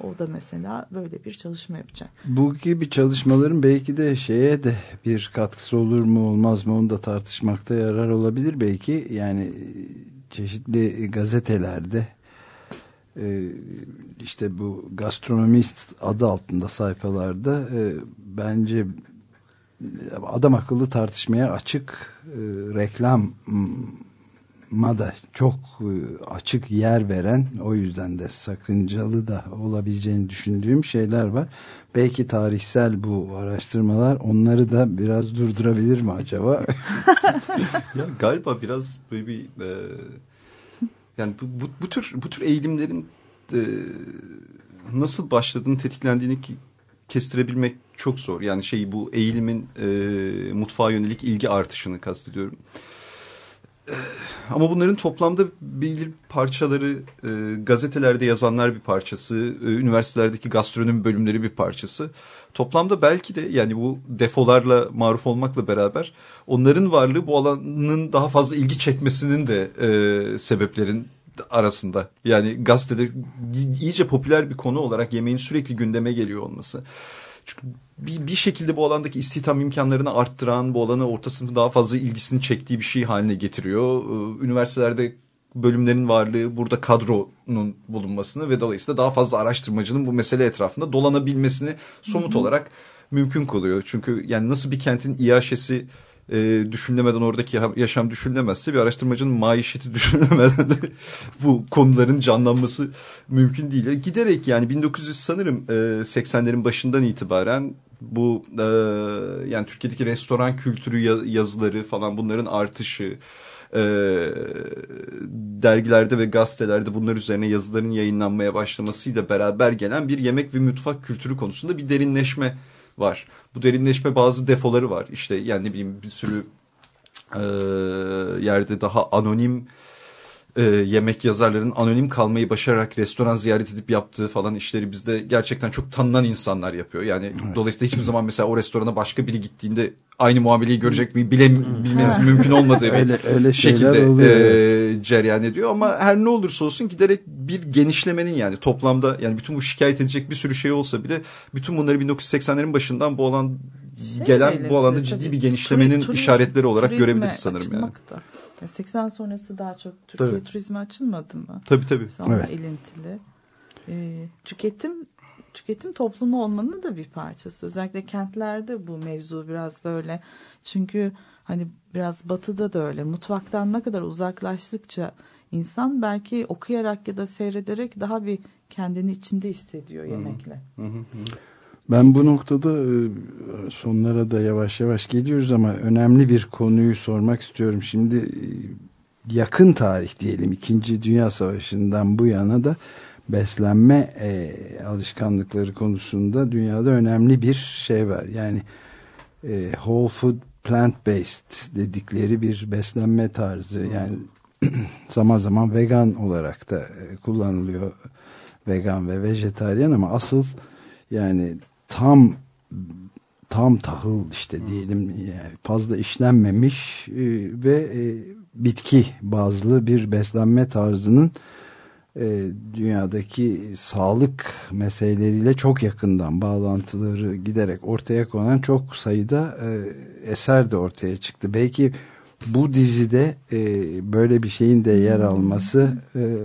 O da mesela böyle bir çalışma yapacak. Bu gibi çalışmaların belki de şeye de bir katkısı olur mu olmaz mı onu da tartışmakta yarar olabilir belki. Yani çeşitli gazetelerde e, işte bu gastronomist adı altında sayfalarda e, bence adam akıllı tartışmaya açık e, reklam da çok e, açık yer veren o yüzden de sakıncalı da olabileceğini düşündüğüm şeyler var. Belki tarihsel bu araştırmalar onları da biraz durdurabilir mi acaba? ya galiba biraz böyle bir e, yani bu, bu, bu tür bu tür eğilimlerin e, nasıl başladığını tetiklendiğini ki, kestirebilmek çok zor. Yani şey bu eğilimin e, mutfağa yönelik ilgi artışını kastediyorum. E, ama bunların toplamda belirli parçaları e, gazetelerde yazanlar bir parçası, e, üniversitelerdeki gastronomi bölümleri bir parçası. Toplamda belki de yani bu defolarla maruf olmakla beraber onların varlığı bu alanın daha fazla ilgi çekmesinin de e, sebeplerin arasında. Yani gazetede iyice popüler bir konu olarak yemeğin sürekli gündeme geliyor olması. Çünkü bir, bir şekilde bu alandaki istihdam imkanlarını arttıran, bu alana orta sınıfın daha fazla ilgisini çektiği bir şey haline getiriyor. Ee, Üniversitelerde bölümlerin varlığı, burada kadronun bulunmasını ve dolayısıyla daha fazla araştırmacının bu mesele etrafında dolanabilmesini somut Hı hı. olarak mümkün kılıyor. Çünkü yani nasıl bir kentin iaşesi e, düşünülemeden oradaki yaşam düşünülemezse bir araştırmacının maişeti düşünülemeden de bu konuların canlanması mümkün değil. Giderek yani 1900 sanırım e, 80'lerin başından itibaren bu e, yani Türkiye'deki restoran kültürü yazıları falan bunların artışı e, dergilerde ve gazetelerde bunlar üzerine yazıların yayınlanmaya başlamasıyla beraber gelen bir yemek ve mutfak kültürü konusunda bir derinleşme var. Bu derinleşme bazı defoları var. İşte yani ne bileyim bir sürü e, yerde daha anonim e, yemek yazarlarının anonim kalmayı başararak restoran ziyaret edip yaptığı falan işleri bizde gerçekten çok tanınan insanlar yapıyor. Yani dolayısıyla hiçbir zaman mesela o restorana başka biri gittiğinde aynı muameleyi görecek mi bile bilmeniz mümkün olmadığı bir Öyle- öyle şeyler şekilde oluyor. e, cereyan ediyor ama her ne olursa olsun giderek bir genişlemenin yani toplamda yani bütün bu şikayet edecek bir sürü şey olsa bile bütün bunları 1980'lerin başından bu alan Şey gelen bu alanda ciddi bir genişlemenin Turi- turizm- işaretleri olarak turizme görebiliriz sanırım yani. da. Ya 80 sonrası daha çok Türkiye Tabii. turizme açılmadı mı? Tabii tabii. Sonra Evet. ilintili. Ee, tüketim tüketim toplumu olmanın da bir parçası. Özellikle kentlerde bu mevzu biraz böyle. Çünkü hani biraz batıda da öyle. Mutfaktan ne kadar uzaklaştıkça insan belki okuyarak ya da seyrederek daha bir kendini içinde hissediyor yemekle. Ben bu noktada e, sonlara da yavaş yavaş geliyoruz ama önemli bir konuyu sormak istiyorum. Şimdi e, yakın tarih diyelim İkinci Dünya Savaşı'ndan bu yana da beslenme e, alışkanlıkları konusunda dünyada önemli bir şey var. Yani e, whole food plant based dedikleri bir beslenme tarzı yani zaman zaman vegan olarak da e, kullanılıyor vegan ve vejetaryen ama asıl yani tam tam tahıl işte diyelim yani fazla işlenmemiş e, ve e, bitki bazlı bir beslenme tarzının e, dünyadaki sağlık meseleleriyle çok yakından bağlantıları giderek ortaya konan çok sayıda e, eser de ortaya çıktı. Belki bu dizide e, böyle bir şeyin de yer alması e,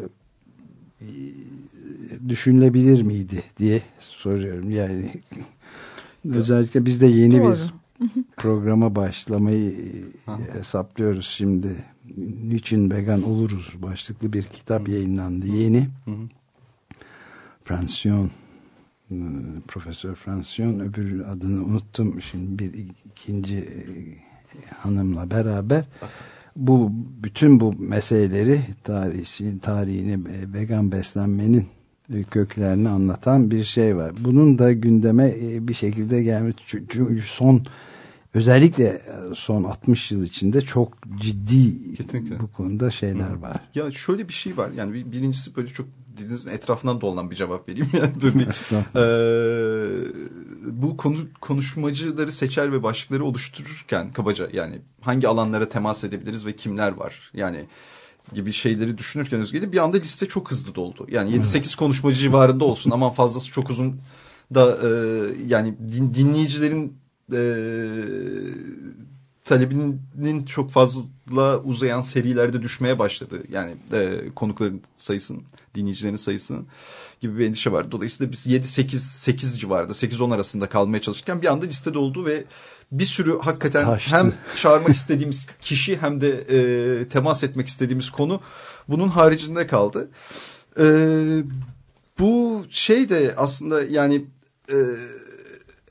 düşünülebilir miydi diye soruyorum. Yani özellikle biz de yeni Doğru. bir programa başlamayı e, hesaplıyoruz şimdi. Niçin vegan oluruz başlıklı bir kitap yayınlandı yeni. Fransiyon e, Profesör Fransiyon öbür adını unuttum şimdi bir ikinci e, hanımla beraber bu bütün bu meseleleri tarihi, tarihini e, vegan beslenmenin köklerini anlatan bir şey var. Bunun da gündeme e, bir şekilde gelmiş. Çünkü son özellikle e, son 60 yıl içinde çok ciddi Kesinlikle. bu konuda şeyler var. Ya şöyle bir şey var. Yani bir- birincisi böyle çok dilinizin etrafından dolanan bir cevap vereyim. Yani böyle Eee, bu konu konuşmacıları seçer ve başlıkları oluştururken kabaca yani hangi alanlara temas edebiliriz ve kimler var? Yani gibi şeyleri düşünürken Özge'de bir anda liste çok hızlı doldu. Yani 7-8 konuşmacı civarında olsun aman fazlası çok uzun da e, yani din- dinleyicilerin e, talebinin çok fazla uzayan serilerde düşmeye başladı. Yani e, konukların sayısının, dinleyicilerin sayısının gibi bir endişe var. Dolayısıyla biz 7-8-8 civarında, 8-10 arasında kalmaya çalışırken bir anda listede oldu ve bir sürü hakikaten Taştı. hem çağırmak istediğimiz kişi hem de e, temas etmek istediğimiz konu bunun haricinde kaldı. E, bu şey de aslında yani e,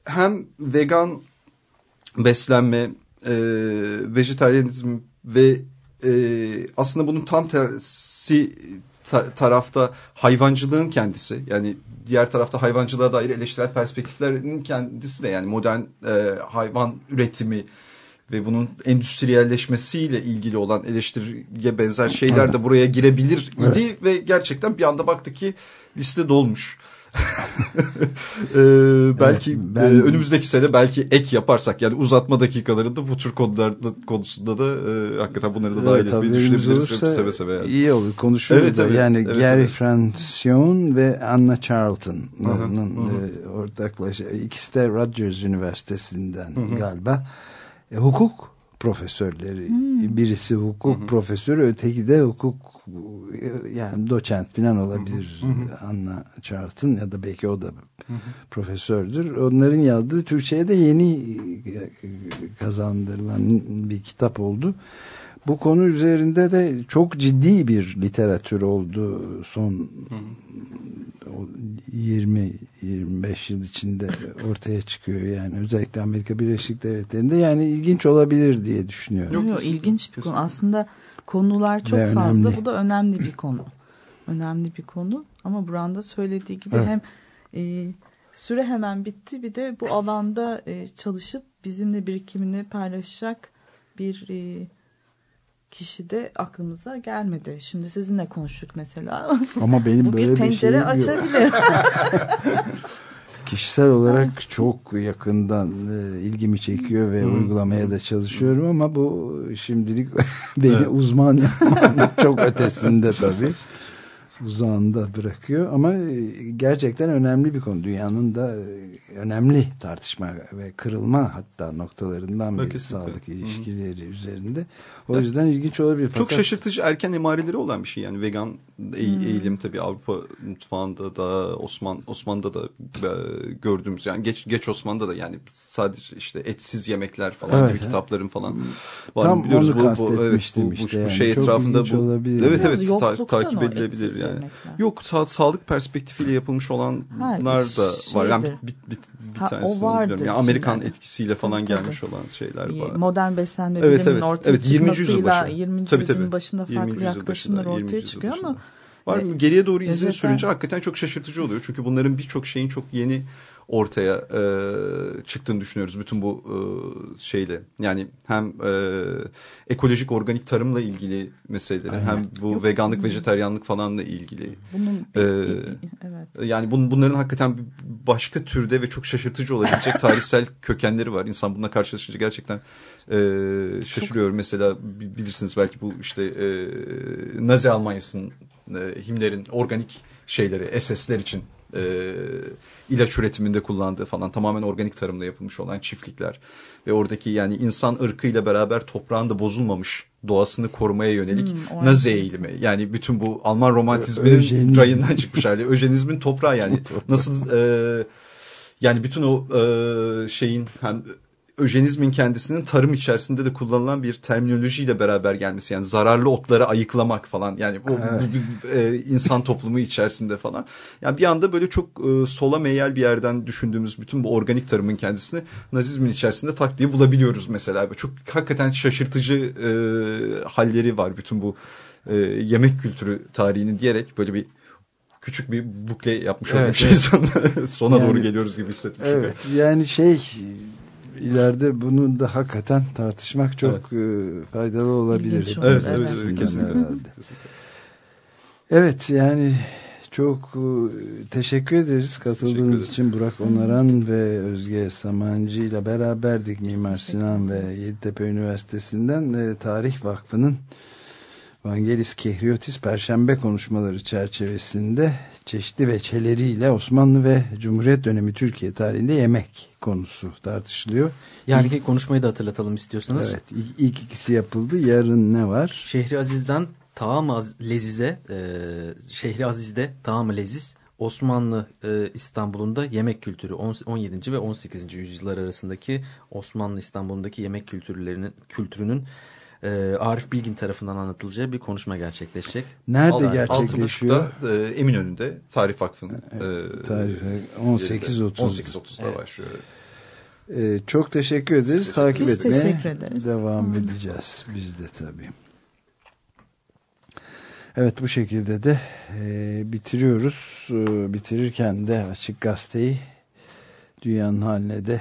hem vegan beslenme, e, vejetaryenizm ve e, aslında bunun tam tersi ta- tarafta hayvancılığın kendisi yani diğer tarafta hayvancılığa dair eleştirel perspektiflerin kendisi de yani modern e, hayvan üretimi ve bunun endüstriyelleşmesiyle ilgili olan eleştiriye benzer şeyler de buraya girebilir idi ve gerçekten bir anda baktık ki liste dolmuş. Ee, belki Evet, ben- e, önümüzdeki sene belki ek yaparsak yani uzatma dakikalarında bu tür konularda konusunda da e, hakikaten bunları da dahil Evet, etmeyi düşünebiliriz olursa seve seve yani. iyi olur. Konuşuruz Evet, da. evet, yani evet, Gary evet. Francione ve Anna Charlton Hı hı, e, ortaklaşa ikisi de Rutgers Üniversitesi'nden galiba E, hukuk profesörleri. Birisi hukuk profesörü, öteki de hukuk e, yani doçent falan olabilir. Anna Charlton ya da belki o da profesördür. Onların yazdığı Türkçe'ye de yeni e, kazandırılan bir kitap oldu. Bu konu üzerinde de çok ciddi bir literatür oldu son 20-25 yıl içinde ortaya çıkıyor yani özellikle Amerika Birleşik Devletleri'nde yani ilginç olabilir diye düşünüyorum. Yok, yok, ilginç bir konu. Aslında konular çok Ve fazla. önemli. Bu da önemli bir konu. önemli bir konu. Ama Buran'da söylediği gibi Evet. hem e, Süre hemen bitti. Bir de bu alanda e, çalışıp bizimle birikimini paylaşacak bir e, kişi de aklımıza gelmedi. Şimdi sizinle konuştuk mesela. Ama benim bu böyle bir bir pencere şeyim yok. açabilir. Kişisel olarak çok yakından e, ilgimi çekiyor ve uygulamaya da çalışıyorum ama bu şimdilik beni Evet. uzman yapmanın çok ötesinde tabii. Uzağında bırakıyor ama e, gerçekten önemli bir konu. Dünyanın da e, önemli tartışma ve kırılma hatta noktalarından bir kesinlikle. sağlık ilişkileri üzerinde. O yüzden ilginç olabilir. Çok Fakat- şaşırtıcı erken emareleri olan bir şey yani vegan eğ- Hmm. eğilim tabii Avrupa mutfağında da Osman Osman'da da e, gördüğümüz yani geç geç Osman'da da yani sadece işte etsiz yemekler falan Evet, gibi evet. kitapların falan var Tam biliyoruz onu bu, bu, evet, bu, bu, işte bu yani. şey Çok etrafında bu olabilir. evet Biraz evet ta- takip edilebilir yani. yemekler. Yok sa- sağlık perspektifiyle yapılmış olanlar Ha, da var. Yani şeydir. bir, bir, bir Ha, o tanesini vardır biliyorum. Yani Amerikan şimdi. etkisiyle falan Tabii, gelmiş olan şeyler var. Modern beslenme Evet, biliminin evet. ortaya Evet, 20. yüzyıl çıkmasıyla başı. 20. Tabii, yüzyılın tabii. başında 20. farklı yüzyıl yaklaşımlar başında, 20. ortaya çıkıyor başında. ama Var mı? Geriye doğru izini lezzetler- sürünce hakikaten çok şaşırtıcı oluyor. Çünkü bunların birçok şeyin çok yeni ortaya e, çıktığını düşünüyoruz. Bütün bu e, şeyle yani hem e, ekolojik organik tarımla ilgili meselelerin hem bu veganlık, vejeteryanlık falanla ilgili. bunun Ee, evet. Yani bun, bunların hakikaten başka türde ve çok şaşırtıcı olabilecek tarihsel kökenleri var. İnsan bununla karşılaşınca gerçekten e, şaşırıyor. Mesela bi- bilirsiniz belki bu işte e, Nazi Almanya'sının e, Himmler'in organik şeyleri SS'ler için e, ilaç üretiminde kullandığı falan tamamen organik tarımla yapılmış olan çiftlikler ve oradaki yani insan ırkıyla beraber toprağın da bozulmamış doğasını korumaya yönelik Hmm, Nazi eğilimi. Yani bütün bu Alman romantizminin Öjenizm. rayından çıkmış hali. Öjenizmin toprağı yani. Nasıl e, yani bütün o e, şeyin hem öjenizmin kendisinin tarım içerisinde de kullanılan bir terminolojiyle beraber gelmesi. Yani zararlı otları ayıklamak falan. Yani o Evet. e, insan toplumu içerisinde falan. Yani bir anda böyle çok e, sola meyel bir yerden düşündüğümüz bütün bu organik tarımın kendisini nazizmin içerisinde tak diye bulabiliyoruz mesela. Çok hakikaten şaşırtıcı e, halleri var bütün bu e, yemek kültürü tarihinin diyerek böyle bir küçük bir bukle yapmış Evet, olduk şey evet. sona Yani- doğru geliyoruz gibi hissetmişim. Evet yani şey ileride bunu da hakikaten tartışmak çok e, faydalı olabilir. Evet, evet, Evet. evet, kesinlikle. Evet yani çok e, teşekkür ederiz katıldığınız ederim. için Burak Onaran ve Özge Samancı ile beraberdik Mimar teşekkür Sinan ve. Yeditepe Üniversitesi'nden e, Tarih Vakfı'nın Vangelis Kehriotis Perşembe konuşmaları çerçevesinde çeşitli veçeleriyle Osmanlı ve Cumhuriyet dönemi Türkiye tarihinde yemek konusu tartışılıyor. Yarınki konuşmayı da hatırlatalım istiyorsanız. Evet ilk, ilk ikisi yapıldı. Yarın ne var? Şehri Aziz'den Taam Leziz'e, e, Şehri Aziz'de Taam Leziz, Osmanlı e, İstanbul'unda yemek kültürü on- 17. ve 18. yüzyıllar arasındaki Osmanlı İstanbul'undaki yemek kültürlerinin kültürünün e, Arif Bilgin tarafından anlatılacağı bir konuşma gerçekleşecek. Nerede Altı- gerçekleşiyor? 6.30'da e, Eminönü'nde Tarih Vakfı'nın e, Tarih 18.30. 18.30'da başlıyor. Ee, çok teşekkür ederiz. Takip Biz etmeye teşekkür ederiz. devam edeceğiz. Biz de tabii. Evet bu şekilde de e, bitiriyoruz. E, bitirirken de Açık Gazete'yi dünyanın haline de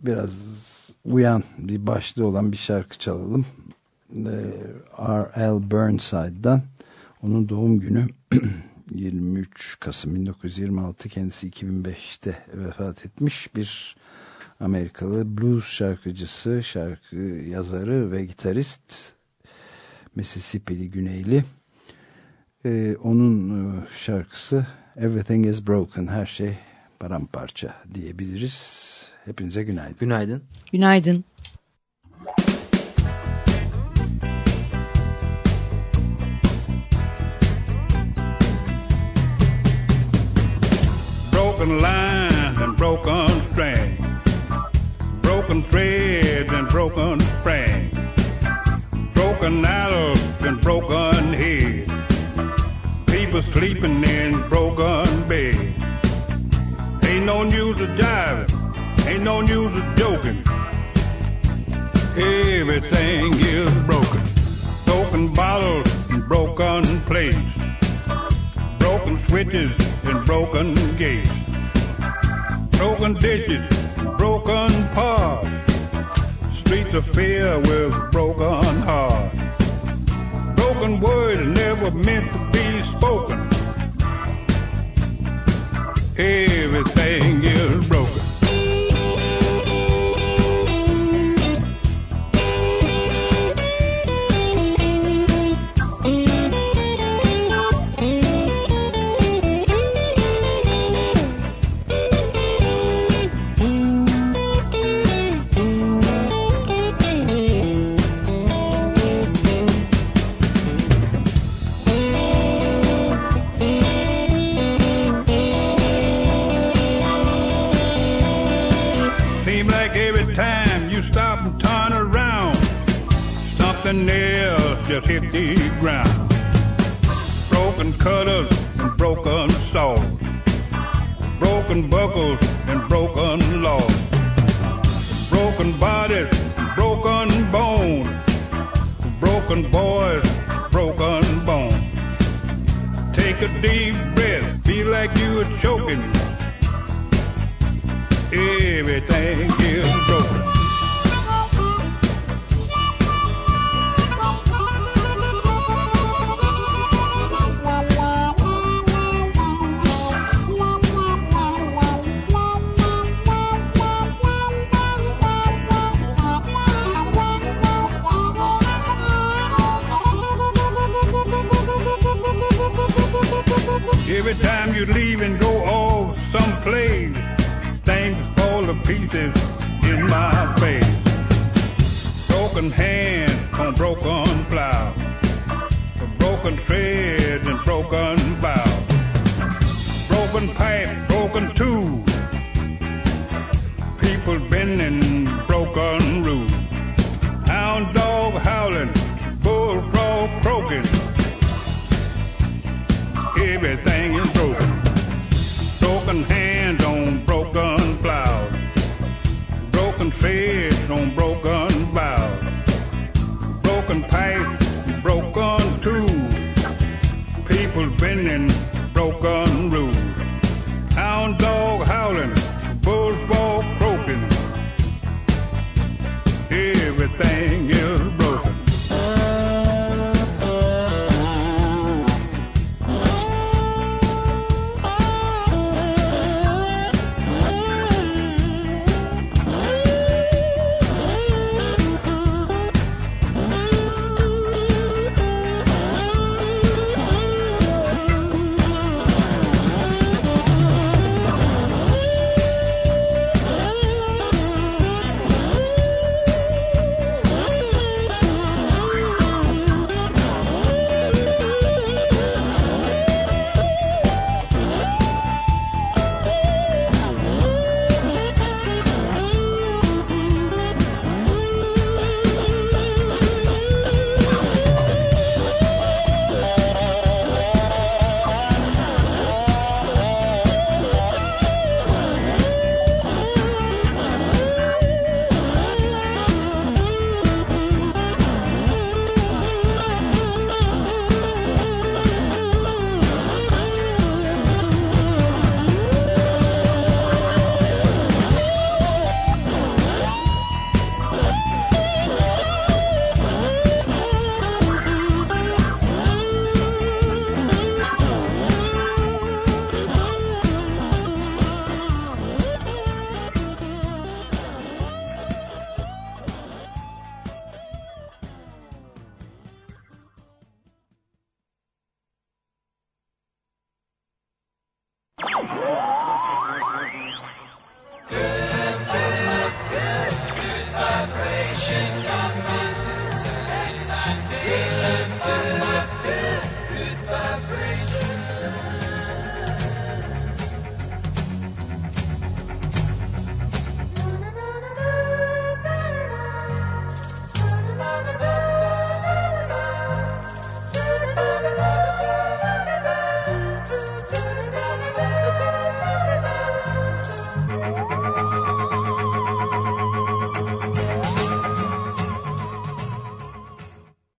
biraz uyan bir başlığı olan bir şarkı çalalım. E, R.L. Burnside'dan onun doğum günü 23 Kasım 1926 kendisi 2005'te vefat etmiş bir Amerikalı blues şarkıcısı, şarkı yazarı ve gitarist Mississippi'li Güneyli. Ee, onun e, şarkısı Everything is Broken, her şey paramparça diyebiliriz. Hepinize günaydın. Günaydın. Günaydın. Broken lines and broken strings, broken threads and broken springs, broken arrows and broken heads, people sleeping in broken beds. Ain't no use of jiving, ain't no use of joking. Everything is broken, broken bottles and broken plates broken switches and broken gates. Broken ditches, broken paths, streets of fear with broken hearts, broken words never meant to be spoken. Everything is broken. Broken saws, broken buckles and broken laws, broken bodies, broken bones, broken boys, broken bones. Take a deep breath, feel like you are choking. Everything is broken. You leave and go off someplace, things fall to pieces in my face. Broken hand